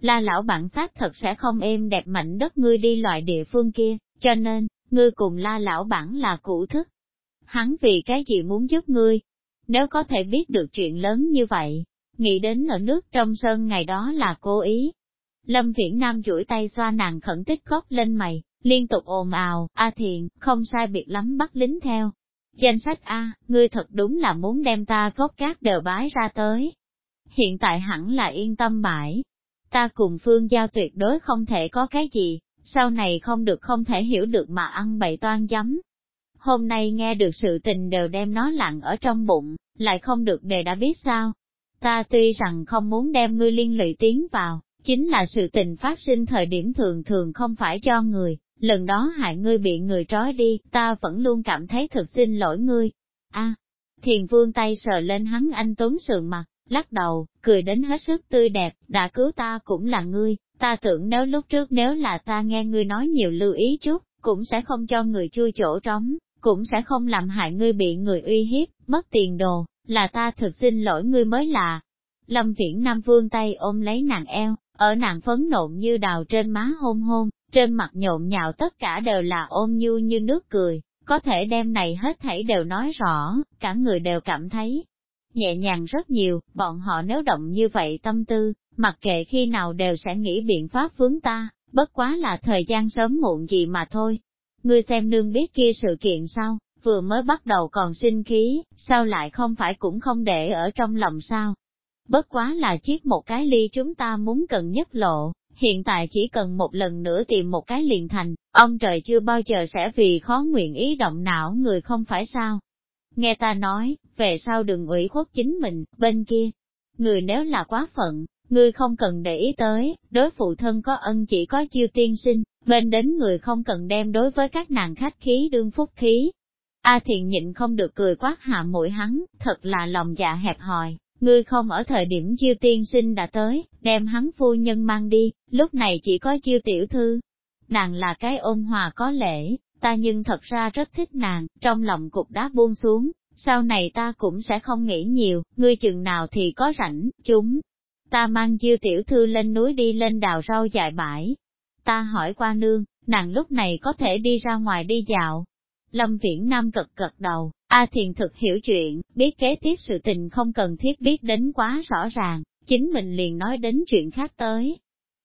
La lão bản sát thật sẽ không êm đẹp mạnh đất ngươi đi loại địa phương kia, cho nên, ngươi cùng la lão bản là cũ thức. Hắn vì cái gì muốn giúp ngươi? Nếu có thể biết được chuyện lớn như vậy, nghĩ đến ở nước trong sơn ngày đó là cố ý. Lâm Viễn Nam duỗi tay xoa nàng khẩn tích khóc lên mày, liên tục ồn ào, A Thiện, không sai biệt lắm bắt lính theo. Danh sách A, ngươi thật đúng là muốn đem ta gốc cát đờ bái ra tới. Hiện tại hẳn là yên tâm bãi. Ta cùng Phương Giao tuyệt đối không thể có cái gì, sau này không được không thể hiểu được mà ăn bậy toan giấm. Hôm nay nghe được sự tình đều đem nó lặng ở trong bụng, lại không được đề đã biết sao. Ta tuy rằng không muốn đem ngươi liên lụy tiến vào, chính là sự tình phát sinh thời điểm thường thường không phải cho người, lần đó hại ngươi bị người trói đi, ta vẫn luôn cảm thấy thật xin lỗi ngươi. a thiền vương tay sờ lên hắn anh tuấn sườn mặt, lắc đầu, cười đến hết sức tươi đẹp, đã cứu ta cũng là ngươi, ta tưởng nếu lúc trước nếu là ta nghe ngươi nói nhiều lưu ý chút, cũng sẽ không cho người chui chỗ trống, cũng sẽ không làm hại ngươi bị người uy hiếp, mất tiền đồ, là ta thực xin lỗi ngươi mới là. Lâm Viễn Nam vương tay ôm lấy nàng eo, ở nàng phấn nộn như đào trên má hôn hôn, trên mặt nhộn nhạo tất cả đều là ôm nhu như nước cười, có thể đem này hết thảy đều nói rõ, cả người đều cảm thấy nhẹ nhàng rất nhiều, bọn họ nếu động như vậy tâm tư, mặc kệ khi nào đều sẽ nghĩ biện pháp vướng ta, bất quá là thời gian sớm muộn gì mà thôi. Ngươi xem nương biết kia sự kiện sao, vừa mới bắt đầu còn sinh khí, sao lại không phải cũng không để ở trong lòng sao? Bất quá là chiếc một cái ly chúng ta muốn cần nhất lộ, hiện tại chỉ cần một lần nữa tìm một cái liền thành, ông trời chưa bao giờ sẽ vì khó nguyện ý động não người không phải sao. Nghe ta nói, về sau đừng ủy khuất chính mình, bên kia. Người nếu là quá phận, người không cần để ý tới, đối phụ thân có ân chỉ có chiêu tiên sinh, bên đến người không cần đem đối với các nàng khách khí đương phúc khí. A à thiền nhịn không được cười quát hạ mũi hắn, thật là lòng dạ hẹp hòi, ngươi không ở thời điểm chiêu tiên sinh đã tới, đem hắn phu nhân mang đi, lúc này chỉ có chiêu tiểu thư. Nàng là cái ôn hòa có lễ, ta nhưng thật ra rất thích nàng, trong lòng cục đá buông xuống, sau này ta cũng sẽ không nghĩ nhiều, ngươi chừng nào thì có rảnh, chúng. Ta mang chiêu tiểu thư lên núi đi lên đào rau dại bãi. Ta hỏi qua nương, nàng lúc này có thể đi ra ngoài đi dạo. Lâm Viễn Nam cực cật đầu, A Thiền thực hiểu chuyện, biết kế tiếp sự tình không cần thiết biết đến quá rõ ràng, chính mình liền nói đến chuyện khác tới.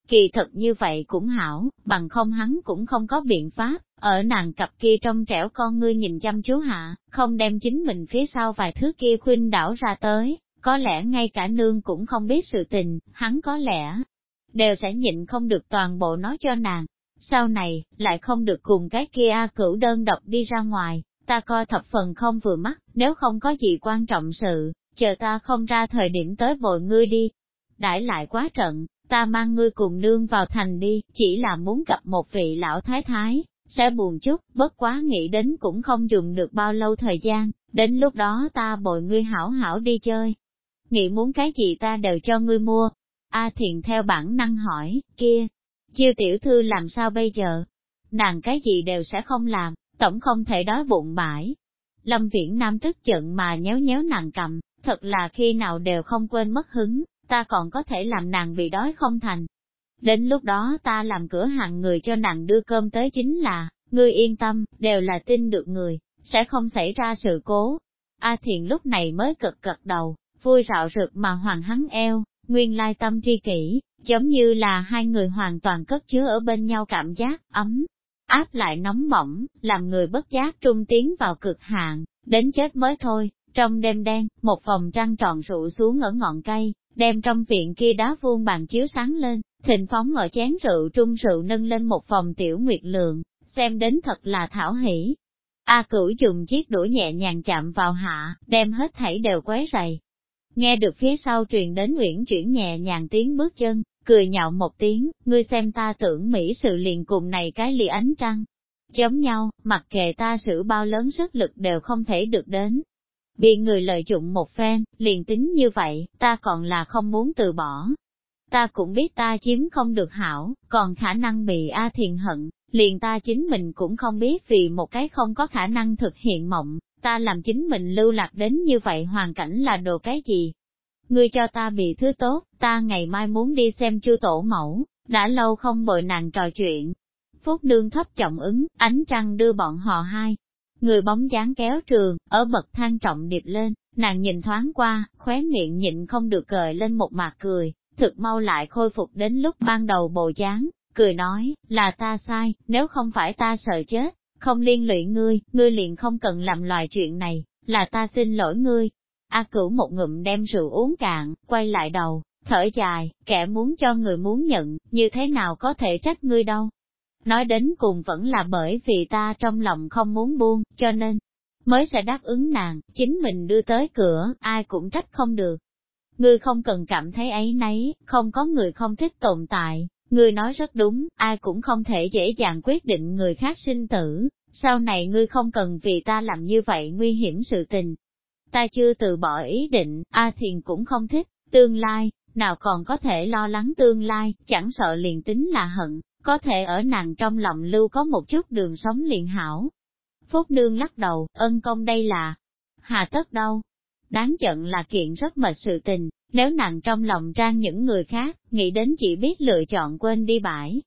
Kỳ thật như vậy cũng hảo, bằng không hắn cũng không có biện pháp, ở nàng cặp kia trong trẻo con ngươi nhìn chăm chú hạ, không đem chính mình phía sau vài thứ kia khuyên đảo ra tới, có lẽ ngay cả nương cũng không biết sự tình, hắn có lẽ đều sẽ nhịn không được toàn bộ nói cho nàng. Sau này, lại không được cùng cái kia A cửu đơn độc đi ra ngoài, ta coi thập phần không vừa mắt, nếu không có gì quan trọng sự, chờ ta không ra thời điểm tới vội ngươi đi. Đãi lại quá trận, ta mang ngươi cùng nương vào thành đi, chỉ là muốn gặp một vị lão thái thái, sẽ buồn chút, bất quá nghĩ đến cũng không dùng được bao lâu thời gian, đến lúc đó ta bội ngươi hảo hảo đi chơi. Nghĩ muốn cái gì ta đều cho ngươi mua. A à thiền theo bản năng hỏi, kia, chiêu tiểu thư làm sao bây giờ? Nàng cái gì đều sẽ không làm, tổng không thể đói bụng bãi. Lâm Viễn Nam tức giận mà nhéo nhéo nàng cầm, thật là khi nào đều không quên mất hứng, ta còn có thể làm nàng bị đói không thành. Đến lúc đó ta làm cửa hàng người cho nàng đưa cơm tới chính là, ngươi yên tâm, đều là tin được người, sẽ không xảy ra sự cố. A thiện lúc này mới cực cật đầu, vui rạo rực mà hoàng hắn eo, nguyên lai tâm tri kỷ, giống như là hai người hoàn toàn cất chứa ở bên nhau cảm giác ấm, áp lại nóng bỏng, làm người bất giác trung tiến vào cực hạn, đến chết mới thôi. Trong đêm đen, một vòng trăng tròn rụ xuống ở ngọn cây, đem trong viện kia đá vuông bàn chiếu sáng lên, thịnh phóng ở chén rượu trung rượu nâng lên một vòng tiểu nguyệt lượng, xem đến thật là thảo hỷ. A cửu dùng chiếc đũa nhẹ nhàng chạm vào hạ, đem hết thảy đều quấy rầy. Nghe được phía sau truyền đến Nguyễn chuyển nhẹ nhàng tiếng bước chân, cười nhạo một tiếng, ngươi xem ta tưởng Mỹ sự liền cùng này cái lì ánh trăng. Giống nhau, mặc kệ ta sử bao lớn sức lực đều không thể được đến. Bị người lợi dụng một phen, liền tính như vậy, ta còn là không muốn từ bỏ. Ta cũng biết ta chiếm không được hảo, còn khả năng bị A thiền hận, liền ta chính mình cũng không biết vì một cái không có khả năng thực hiện mộng, ta làm chính mình lưu lạc đến như vậy hoàn cảnh là đồ cái gì, ngươi cho ta bị thứ tốt, ta ngày mai muốn đi xem chư tổ mẫu, đã lâu không bội nàng trò chuyện. Phúc đương thấp trọng ứng, ánh trăng đưa bọn họ hai. Người bóng dáng kéo trường, ở bậc thang trọng điệp lên, nàng nhìn thoáng qua, khóe miệng nhịn không được cười lên một mặt cười, thực mau lại khôi phục đến lúc ban đầu bộ dáng, cười nói, là ta sai, nếu không phải ta sợ chết, không liên lụy ngươi, ngươi liền không cần làm loài chuyện này, là ta xin lỗi ngươi, A cửu một ngụm đem rượu uống cạn, quay lại đầu, thở dài, kẻ muốn cho người muốn nhận, như thế nào có thể trách ngươi đâu. Nói đến cùng vẫn là bởi vì ta trong lòng không muốn buông, cho nên, mới sẽ đáp ứng nàng, chính mình đưa tới cửa, ai cũng trách không được. Ngươi không cần cảm thấy ấy nấy, không có người không thích tồn tại, ngươi nói rất đúng, ai cũng không thể dễ dàng quyết định người khác sinh tử, sau này ngươi không cần vì ta làm như vậy nguy hiểm sự tình, ta chưa từ bỏ ý định, A Thiền cũng không thích, tương lai, nào còn có thể lo lắng tương lai, chẳng sợ liền tính là hận, có thể ở nàng trong lòng lưu có một chút đường sống liền hảo. Phúc Nương lắc đầu, ân công đây là, hà tất đâu. Đáng giận là kiện rất mệt sự tình, nếu nàng trong lòng trang những người khác, nghĩ đến chỉ biết lựa chọn quên đi bãi.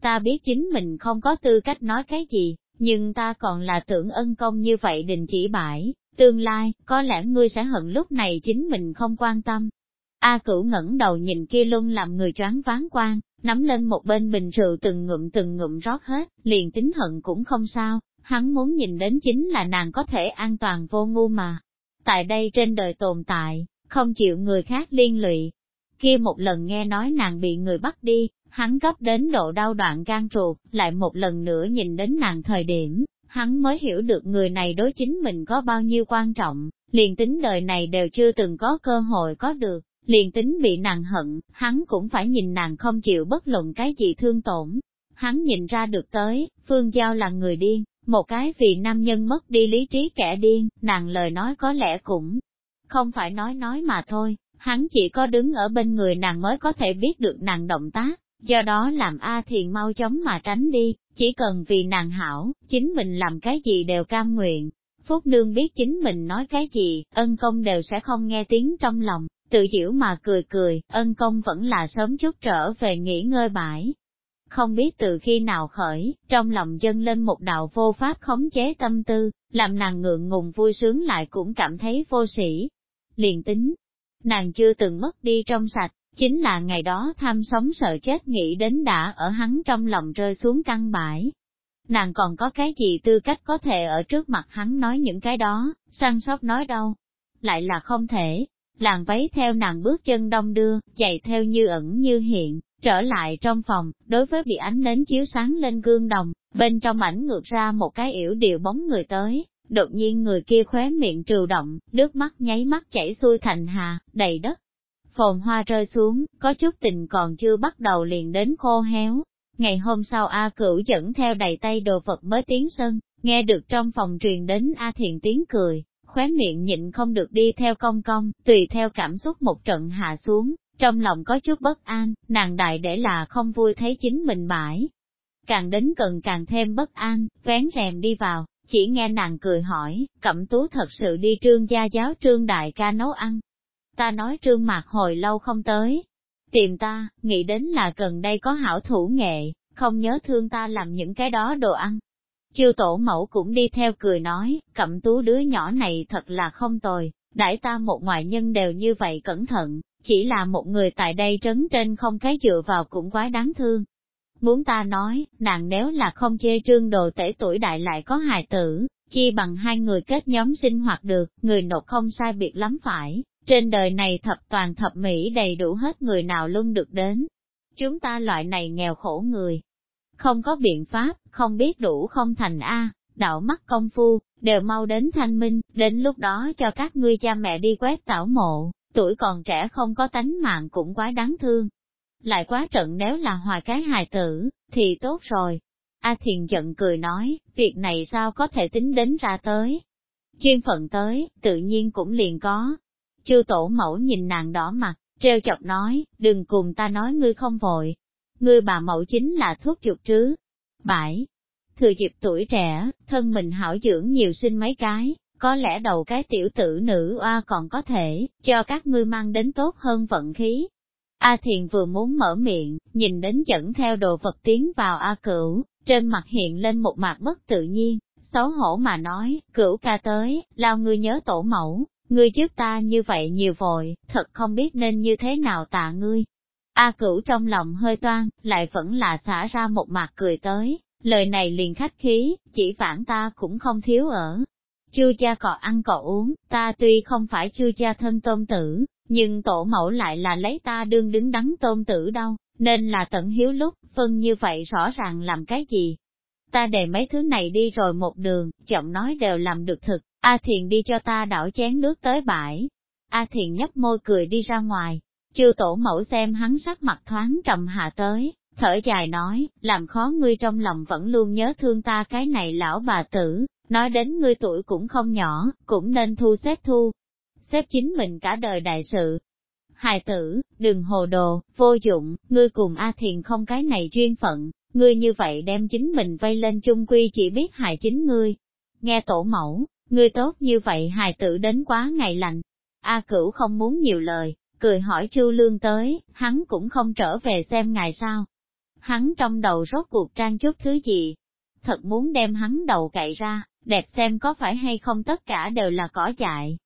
Ta biết chính mình không có tư cách nói cái gì, nhưng ta còn là tưởng ân công như vậy đình chỉ bãi, Tương lai, có lẽ ngươi sẽ hận lúc này chính mình không quan tâm. A cửu ngẩng đầu nhìn kia luôn làm người choáng ván quan, nắm lên một bên bình rượu từng ngụm từng ngụm rót hết, liền tính hận cũng không sao, hắn muốn nhìn đến chính là nàng có thể an toàn vô ngu mà. Tại đây trên đời tồn tại, không chịu người khác liên lụy. Kia một lần nghe nói nàng bị người bắt đi, hắn gấp đến độ đau đoạn gan ruột, lại một lần nữa nhìn đến nàng thời điểm, hắn mới hiểu được người này đối chính mình có bao nhiêu quan trọng, liền tính đời này đều chưa từng có cơ hội có được, liền tính bị nàng hận, hắn cũng phải nhìn nàng không chịu bất luận cái gì thương tổn. Hắn nhìn ra được tới, Phương Giao là người điên, một cái vì nam nhân mất đi lý trí kẻ điên, nàng lời nói có lẽ cũng không phải nói nói mà thôi, hắn chỉ có đứng ở bên người nàng mới có thể biết được nàng động tác, do đó làm A Thiền mau chóng mà tránh đi, chỉ cần vì nàng hảo, chính mình làm cái gì đều cam nguyện. Phúc Nương biết chính mình nói cái gì, ân công đều sẽ không nghe tiếng trong lòng, tự giễu mà cười cười, ân công vẫn là sớm chút trở về nghỉ ngơi bãi. Không biết từ khi nào khởi, trong lòng dâng lên một đạo vô pháp khống chế tâm tư, làm nàng ngượng ngùng vui sướng lại cũng cảm thấy vô sĩ. Liền tính, nàng chưa từng mất đi trong sạch, Chính là ngày đó tham sống sợ chết nghĩ đến đã ở hắn trong lòng rơi xuống căng bãi. Nàng còn có cái gì tư cách có thể ở trước mặt hắn nói những cái đó, săn sóc nói đâu. Lại là không thể, làng váy theo nàng bước chân đông đưa, chạy theo như ẩn như hiện, trở lại trong phòng, đối với bị ánh nến chiếu sáng lên gương đồng, bên trong ảnh ngược ra một cái yểu điệu bóng người tới, đột nhiên người kia khóe miệng trừ động, nước mắt nháy mắt chảy xuôi thành hà, đầy đất phồn hoa rơi xuống, có chút tình còn chưa bắt đầu liền đến khô héo. Ngày hôm sau A Cửu dẫn theo đầy tay đồ vật mới tiến sân, nghe được trong phòng truyền đến A Thiện tiếng cười, khóe miệng nhịn không được đi theo công công, tùy theo cảm xúc một trận hạ xuống, trong lòng có chút bất an, nàng đại để là không vui thấy chính mình bãi. Càng đến gần càng thêm bất an, vén rèm đi vào, chỉ nghe nàng cười hỏi, cẩm tú thật sự đi trương gia giáo trương đại ca nấu ăn, ta nói trương mạc hồi lâu không tới. Tìm ta, nghĩ đến là gần đây có hảo thủ nghệ, không nhớ thương ta làm những cái đó đồ ăn. Chiêu tổ mẫu cũng đi theo cười nói, cẩm tú đứa nhỏ này thật là không tồi, đãi ta một ngoại nhân đều như vậy cẩn thận, chỉ là một người tại đây trấn trên không cái dựa vào cũng quá đáng thương. Muốn ta nói, nàng nếu là không chê trương đồ tể tuổi đại lại có hài tử, chi bằng hai người kết nhóm sinh hoạt được, người nộp không sai biệt lắm phải, trên đời này thập toàn thập mỹ đầy đủ hết người nào luôn được đến. Chúng ta loại này nghèo khổ người. Không có biện pháp, không biết đủ không thành A, đạo mắt công phu, đều mau đến thanh minh, đến lúc đó cho các ngươi cha mẹ đi quét tảo mộ, tuổi còn trẻ không có tánh mạng cũng quá đáng thương. Lại quá trận nếu là hòa cái hài tử, thì tốt rồi. A thiền giận cười nói, việc này sao có thể tính đến ra tới. Chuyên phận tới, tự nhiên cũng liền có, Chư tổ mẫu nhìn nàng đỏ mặt, treo chọc nói, đừng cùng ta nói ngươi không vội. Ngươi bà mẫu chính là thuốc chuột trứ. bảy Thừa dịp tuổi trẻ, thân mình hảo dưỡng nhiều sinh mấy cái, có lẽ đầu cái tiểu tử nữ oa còn có thể, cho các ngươi mang đến tốt hơn vận khí. A Thiền vừa muốn mở miệng, nhìn đến dẫn theo đồ vật tiến vào A Cửu, trên mặt hiện lên một mặt bất tự nhiên, xấu hổ mà nói, cửu ca tới, lao ngươi nhớ tổ mẫu, Ngươi trước ta như vậy nhiều vội, thật không biết nên như thế nào tạ ngươi. A cửu trong lòng hơi toan, lại vẫn là xả ra một mặt cười tới, lời này liền khách khí, chỉ phản ta cũng không thiếu ở. Chư cha cò ăn cò uống, ta tuy không phải chư cha thân tôn tử, nhưng tổ mẫu lại là lấy ta đương đứng đắn tôn tử đâu, nên là tận hiếu lúc, phân như vậy rõ ràng làm cái gì. Ta để mấy thứ này đi rồi một đường, giọng nói đều làm được thực A Thiền đi cho ta đảo chén nước tới bãi. A Thiền nhấp môi cười đi ra ngoài, chư tổ mẫu xem hắn sắc mặt thoáng trầm hạ tới, thở dài nói, làm khó ngươi trong lòng vẫn luôn nhớ thương ta cái này lão bà tử, nói đến ngươi tuổi cũng không nhỏ, cũng nên thu xếp thu, xếp chính mình cả đời đại sự. Hài tử, đừng hồ đồ, vô dụng, ngươi cùng A Thiền không cái này duyên phận, ngươi như vậy đem chính mình vây lên chung quy chỉ biết hại chính ngươi. Nghe tổ mẫu, Ngươi tốt như vậy hài tử đến quá ngày lạnh. A cửu không muốn nhiều lời, cười hỏi Chu Lương tới, hắn cũng không trở về xem ngày sao. Hắn trong đầu rốt cuộc trang chút thứ gì, thật muốn đem hắn đầu cậy ra, đẹp xem có phải hay không tất cả đều là cỏ dại.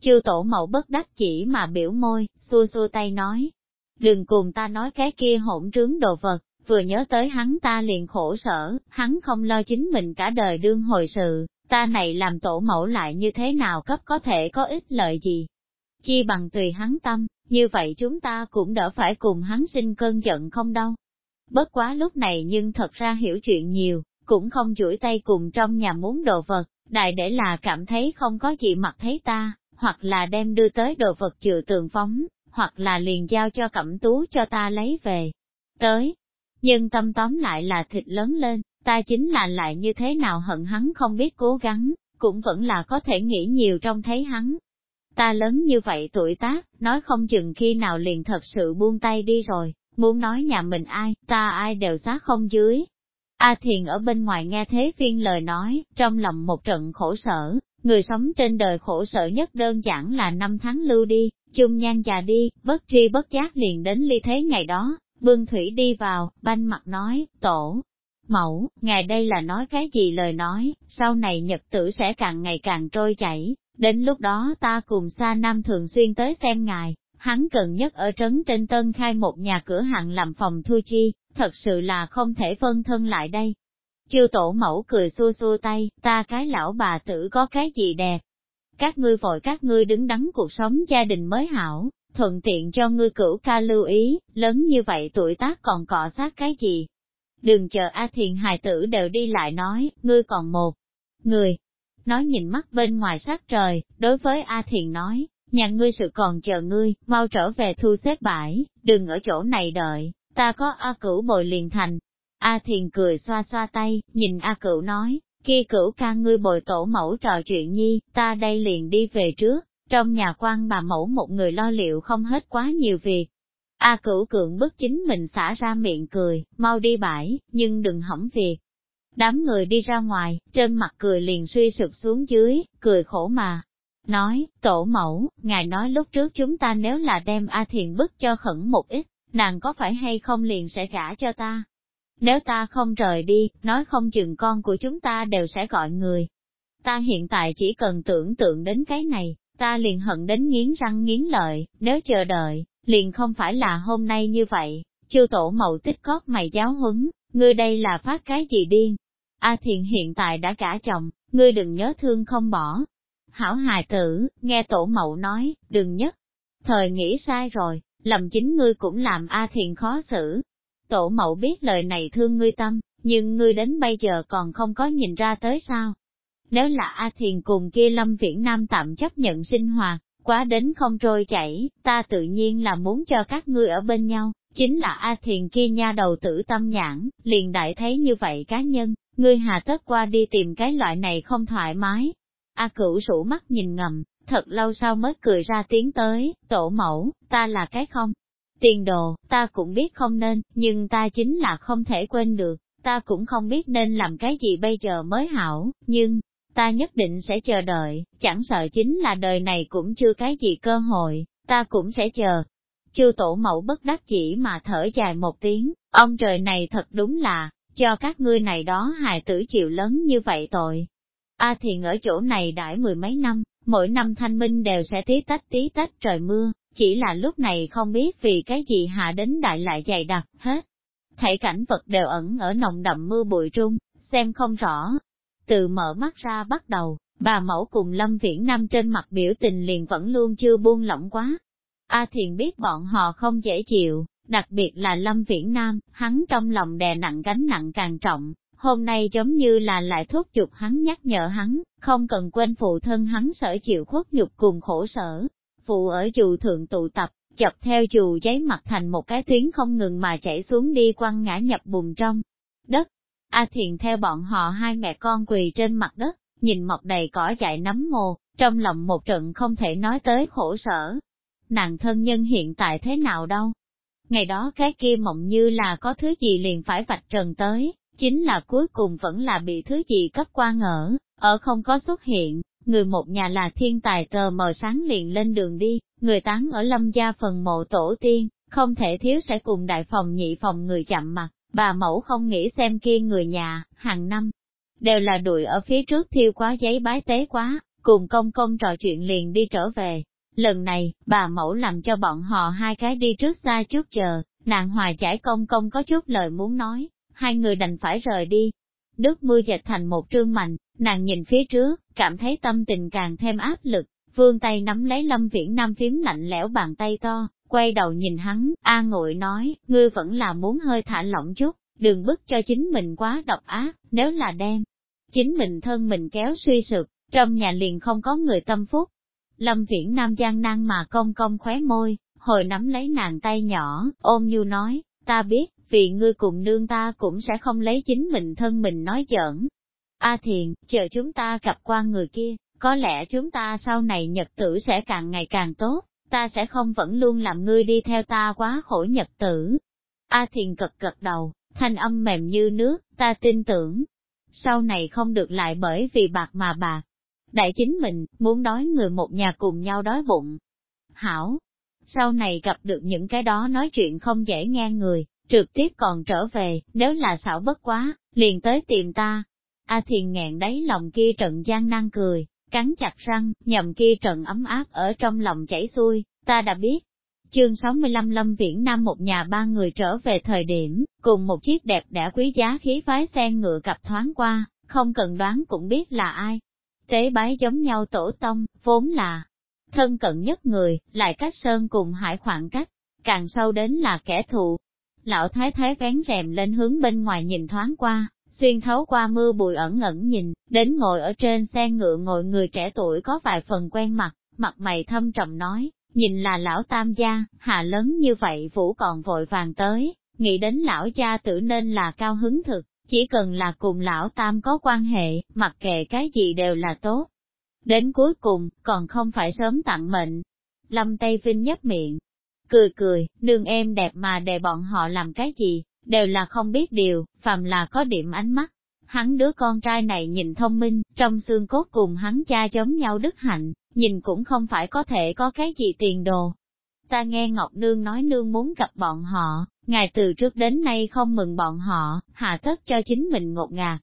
Chu tổ mẫu bất đắc chỉ mà biểu môi, xua xua tay nói. Đừng cùng ta nói cái kia hỗn trướng đồ vật, vừa nhớ tới hắn ta liền khổ sở, hắn không lo chính mình cả đời đương hồi sự, ta này làm tổ mẫu lại như thế nào cấp có thể có ích lợi gì. Chi bằng tùy hắn tâm, như vậy chúng ta cũng đỡ phải cùng hắn sinh cơn giận không đâu. Bất quá lúc này nhưng thật ra hiểu chuyện nhiều, cũng không chuỗi tay cùng trong nhà muốn đồ vật, đại để là cảm thấy không có gì mặc thấy ta, hoặc là đem đưa tới đồ vật chừa tường phóng, hoặc là liền giao cho cẩm tú cho ta lấy về. Tới, nhưng tâm tóm lại là thịt lớn lên, ta chính là lại như thế nào hận hắn không biết cố gắng, cũng vẫn là có thể nghĩ nhiều trong thấy hắn. Ta lớn như vậy tuổi tác, nói không chừng khi nào liền thật sự buông tay đi rồi, muốn nói nhà mình ai, ta ai đều xác không dưới. A Thiền ở bên ngoài nghe thế phiên lời nói, trong lòng một trận khổ sở, người sống trên đời khổ sở nhất đơn giản là năm tháng lưu đi, chung nhan già đi, bất tri bất giác liền đến ly thế ngày đó, bương thủy đi vào, banh mặt nói, tổ, Mẫu, ngài đây là nói cái gì lời nói, sau này nhật tử sẽ càng ngày càng trôi chảy, đến lúc đó ta cùng xa nam thường xuyên tới xem ngài, hắn cần nhất ở trấn trên tân khai một nhà cửa hàng làm phòng thu chi, thật sự là không thể phân thân lại đây. Chiêu tổ mẫu cười xua xua tay, ta cái lão bà tử có cái gì đẹp. Các ngươi vội các ngươi đứng đắn cuộc sống gia đình mới hảo, thuận tiện cho ngươi cửu ca lưu ý, lớn như vậy tuổi tác còn cọ sát cái gì, đừng chờ A Thiền hài tử đều đi lại nói, ngươi còn một người. Nói nhìn mắt bên ngoài sát trời, đối với A Thiền nói, nhà ngươi sự còn chờ ngươi, mau trở về thu xếp bãi, đừng ở chỗ này đợi, ta có A Cửu bồi liền thành. A Thiền cười xoa xoa tay, nhìn A Cửu nói, kia cửu ca ngươi bồi tổ mẫu trò chuyện nhi, ta đây liền đi về trước, trong nhà quan bà mẫu một người lo liệu không hết quá nhiều việc, A cửu cường bức chính mình xả ra miệng cười, mau đi bãi, nhưng đừng hỏng việc. Đám người đi ra ngoài, trên mặt cười liền suy sụp xuống dưới, cười khổ mà. Nói, tổ mẫu, ngài nói lúc trước chúng ta nếu là đem A thiền bức cho khẩn một ít, nàng có phải hay không liền sẽ gả cho ta? Nếu ta không rời đi, nói không chừng con của chúng ta đều sẽ gọi người. Ta hiện tại chỉ cần tưởng tượng đến cái này, ta liền hận đến nghiến răng nghiến lợi, nếu chờ đợi, liền không phải là hôm nay như vậy, chư tổ mậu tích cóp mày giáo huấn, ngươi đây là phát cái gì điên. A à thiền hiện tại đã cả chồng, ngươi đừng nhớ thương không bỏ. Hảo hài tử, nghe tổ mậu nói, đừng nhất. Thời nghĩ sai rồi, lầm chính ngươi cũng làm A thiền khó xử. Tổ mậu biết lời này thương ngươi tâm, nhưng ngươi đến bây giờ còn không có nhìn ra tới sao. Nếu là A thiền cùng kia lâm viễn nam tạm chấp nhận sinh hoạt, quá đến không trôi chảy, ta tự nhiên là muốn cho các ngươi ở bên nhau, chính là A Thiền kia nha đầu tử tâm nhãn, liền đại thấy như vậy cá nhân, ngươi hà tất qua đi tìm cái loại này không thoải mái. A cửu sủ mắt nhìn ngầm, thật lâu sau mới cười ra tiếng tới, tổ mẫu, ta là cái không. Tiền đồ, ta cũng biết không nên, nhưng ta chính là không thể quên được, ta cũng không biết nên làm cái gì bây giờ mới hảo, nhưng, ta nhất định sẽ chờ đợi, chẳng sợ chính là đời này cũng chưa cái gì cơ hội, ta cũng sẽ chờ. Chư tổ mẫu bất đắc chỉ mà thở dài một tiếng, ông trời này thật đúng là, cho các ngươi này đó hài tử chịu lớn như vậy tội. A à thiền ở chỗ này đãi mười mấy năm, mỗi năm thanh minh đều sẽ tí tách tí tách trời mưa, chỉ là lúc này không biết vì cái gì hạ đến đại lại dày đặc hết. Thấy cảnh vật đều ẩn ở nồng đậm mưa bụi trung, xem không rõ, từ mở mắt ra bắt đầu, bà mẫu cùng Lâm Viễn Nam trên mặt biểu tình liền vẫn luôn chưa buông lỏng quá. A à Thiền biết bọn họ không dễ chịu, đặc biệt là Lâm Viễn Nam, hắn trong lòng đè nặng gánh nặng càng trọng, hôm nay giống như là lại thúc giục hắn nhắc nhở hắn, không cần quên phụ thân hắn sở chịu khuất nhục cùng khổ sở. Phụ ở dù thượng tụ tập, chập theo dù giấy mặt thành một cái tuyến không ngừng mà chảy xuống đi quăng ngã nhập bùn trong. Đất, A Thiền theo bọn họ hai mẹ con quỳ trên mặt đất, nhìn mọc đầy cỏ dại nấm mồ, trong lòng một trận không thể nói tới khổ sở. Nàng thân nhân hiện tại thế nào đâu? Ngày đó cái kia mộng như là có thứ gì liền phải vạch trần tới, chính là cuối cùng vẫn là bị thứ gì cấp qua ngỡ, ở không có xuất hiện, người một nhà là thiên tài tờ mờ sáng liền lên đường đi, người tán ở lâm gia phần mộ tổ tiên, không thể thiếu sẽ cùng đại phòng nhị phòng người chạm mặt. Bà mẫu không nghĩ xem kia người nhà, hàng năm, đều là đuổi ở phía trước thiêu quá giấy bái tế quá, cùng công công trò chuyện liền đi trở về. Lần này, bà mẫu làm cho bọn họ hai cái đi trước xa trước chờ, nàng hòa giải công công có chút lời muốn nói, hai người đành phải rời đi. Nước mưa dệt thành một trương mạnh, nàng nhìn phía trước, cảm thấy tâm tình càng thêm áp lực, vương tay nắm lấy lâm viễn nam phím lạnh lẽo bàn tay to, Quay đầu nhìn hắn, A Ngụy nói, ngươi vẫn là muốn hơi thả lỏng chút, đừng bức cho chính mình quá độc ác, nếu là đem. Chính mình thân mình kéo suy sụp, trong nhà liền không có người tâm phúc. Lâm Viễn Nam gian năng mà cong cong khóe môi, hồi nắm lấy nàng tay nhỏ, ôm như nói, ta biết, vì ngươi cùng nương ta cũng sẽ không lấy chính mình thân mình nói giỡn. A à thiền, chờ chúng ta gặp qua người kia, có lẽ chúng ta sau này nhật tử sẽ càng ngày càng tốt ta sẽ không vẫn luôn làm ngươi đi theo ta quá khổ nhật tử. A thiền cật cật đầu, thanh âm mềm như nước, ta tin tưởng. Sau này không được lại bởi vì bạc mà bạc. Đại chính mình, muốn đói người một nhà cùng nhau đói bụng. Hảo, sau này gặp được những cái đó nói chuyện không dễ nghe người, trực tiếp còn trở về, nếu là xảo bất quá, liền tới tìm ta. A thiền nghẹn đáy lòng kia trận gian nan cười, Cắn chặt răng, nhầm kia trận ấm áp ở trong lòng chảy xuôi, ta đã biết. Chương 65 Lâm Viễn Nam một nhà ba người trở về thời điểm, cùng một chiếc đẹp đẽ quý giá khí phái xe ngựa cặp thoáng qua, không cần đoán cũng biết là ai. Tế bái giống nhau tổ tông, vốn là thân cận nhất người, lại cách sơn cùng hải khoảng cách, càng sâu đến là kẻ thù. Lão thái thái vén rèm lên hướng bên ngoài nhìn thoáng qua, xuyên thấu qua mưa bụi ẩn ngẩn nhìn, đến ngồi ở trên xe ngựa ngồi người trẻ tuổi có vài phần quen mặt, mặt mày thâm trầm nói, nhìn là lão tam gia, hạ lớn như vậy vũ còn vội vàng tới, nghĩ đến lão gia tử nên là cao hứng thực, chỉ cần là cùng lão tam có quan hệ, mặc kệ cái gì đều là tốt. Đến cuối cùng, còn không phải sớm tặng mệnh. Lâm Tây Vinh nhấp miệng, cười cười, nương em đẹp mà để bọn họ làm cái gì, đều là không biết điều, phàm là có điểm ánh mắt. Hắn đứa con trai này nhìn thông minh, trong xương cốt cùng hắn cha giống nhau đức hạnh, nhìn cũng không phải có thể có cái gì tiền đồ. Ta nghe Ngọc Nương nói Nương muốn gặp bọn họ, ngài từ trước đến nay không mừng bọn họ, hạ tất cho chính mình ngột ngạt.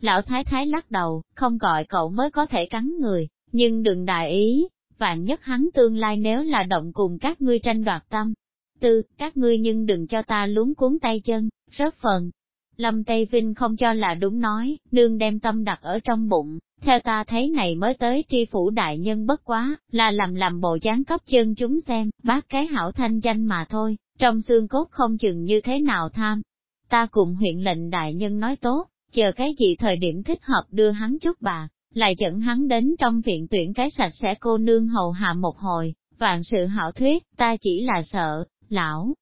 Lão Thái Thái lắc đầu, không gọi cậu mới có thể cắn người, nhưng đừng đại ý, vạn nhất hắn tương lai nếu là động cùng các ngươi tranh đoạt tâm, Tư, các ngươi nhưng đừng cho ta luống cuốn tay chân, rớt phần. Lâm Tây Vinh không cho là đúng nói, nương đem tâm đặt ở trong bụng, theo ta thấy này mới tới tri phủ đại nhân bất quá, là làm làm bộ dáng cấp chân chúng xem, bác cái hảo thanh danh mà thôi, trong xương cốt không chừng như thế nào tham. Ta cùng huyện lệnh đại nhân nói tốt, chờ cái gì thời điểm thích hợp đưa hắn chút bà, lại dẫn hắn đến trong viện tuyển cái sạch sẽ cô nương hầu hạ một hồi, vạn sự hảo thuyết, ta chỉ là sợ, lão.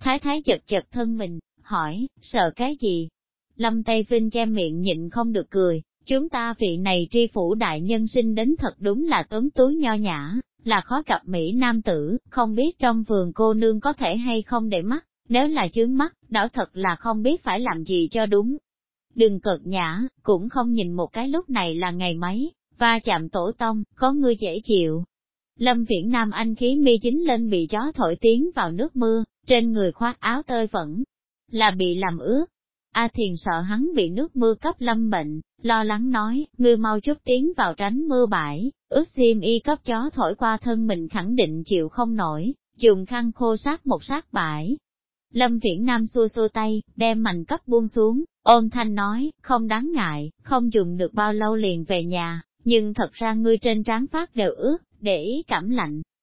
Thái thái chật chật thân mình, hỏi, sợ cái gì? Lâm Tây Vinh che miệng nhịn không được cười, chúng ta vị này tri phủ đại nhân sinh đến thật đúng là tuấn tú nho nhã, là khó gặp Mỹ nam tử, không biết trong vườn cô nương có thể hay không để mắt, nếu là chướng mắt, đó thật là không biết phải làm gì cho đúng. Đừng cợt nhã, cũng không nhìn một cái lúc này là ngày mấy, va chạm tổ tông, có ngươi dễ chịu, Lâm Viễn Nam Anh khí mi chính lên bị gió thổi tiếng vào nước mưa, trên người khoác áo tơi vẫn là bị làm ướt. A Thiền sợ hắn bị nước mưa cấp lâm bệnh, lo lắng nói, ngươi mau chút tiếng vào tránh mưa bãi, ướt xiêm y cấp chó thổi qua thân mình khẳng định chịu không nổi, dùng khăn khô sát một sát bãi. Lâm Viễn Nam xua xua tay, đem mảnh cấp buông xuống, ôn thanh nói, không đáng ngại, không dùng được bao lâu liền về nhà, nhưng thật ra ngươi trên trán phát đều ướt, để ý cảm lạnh.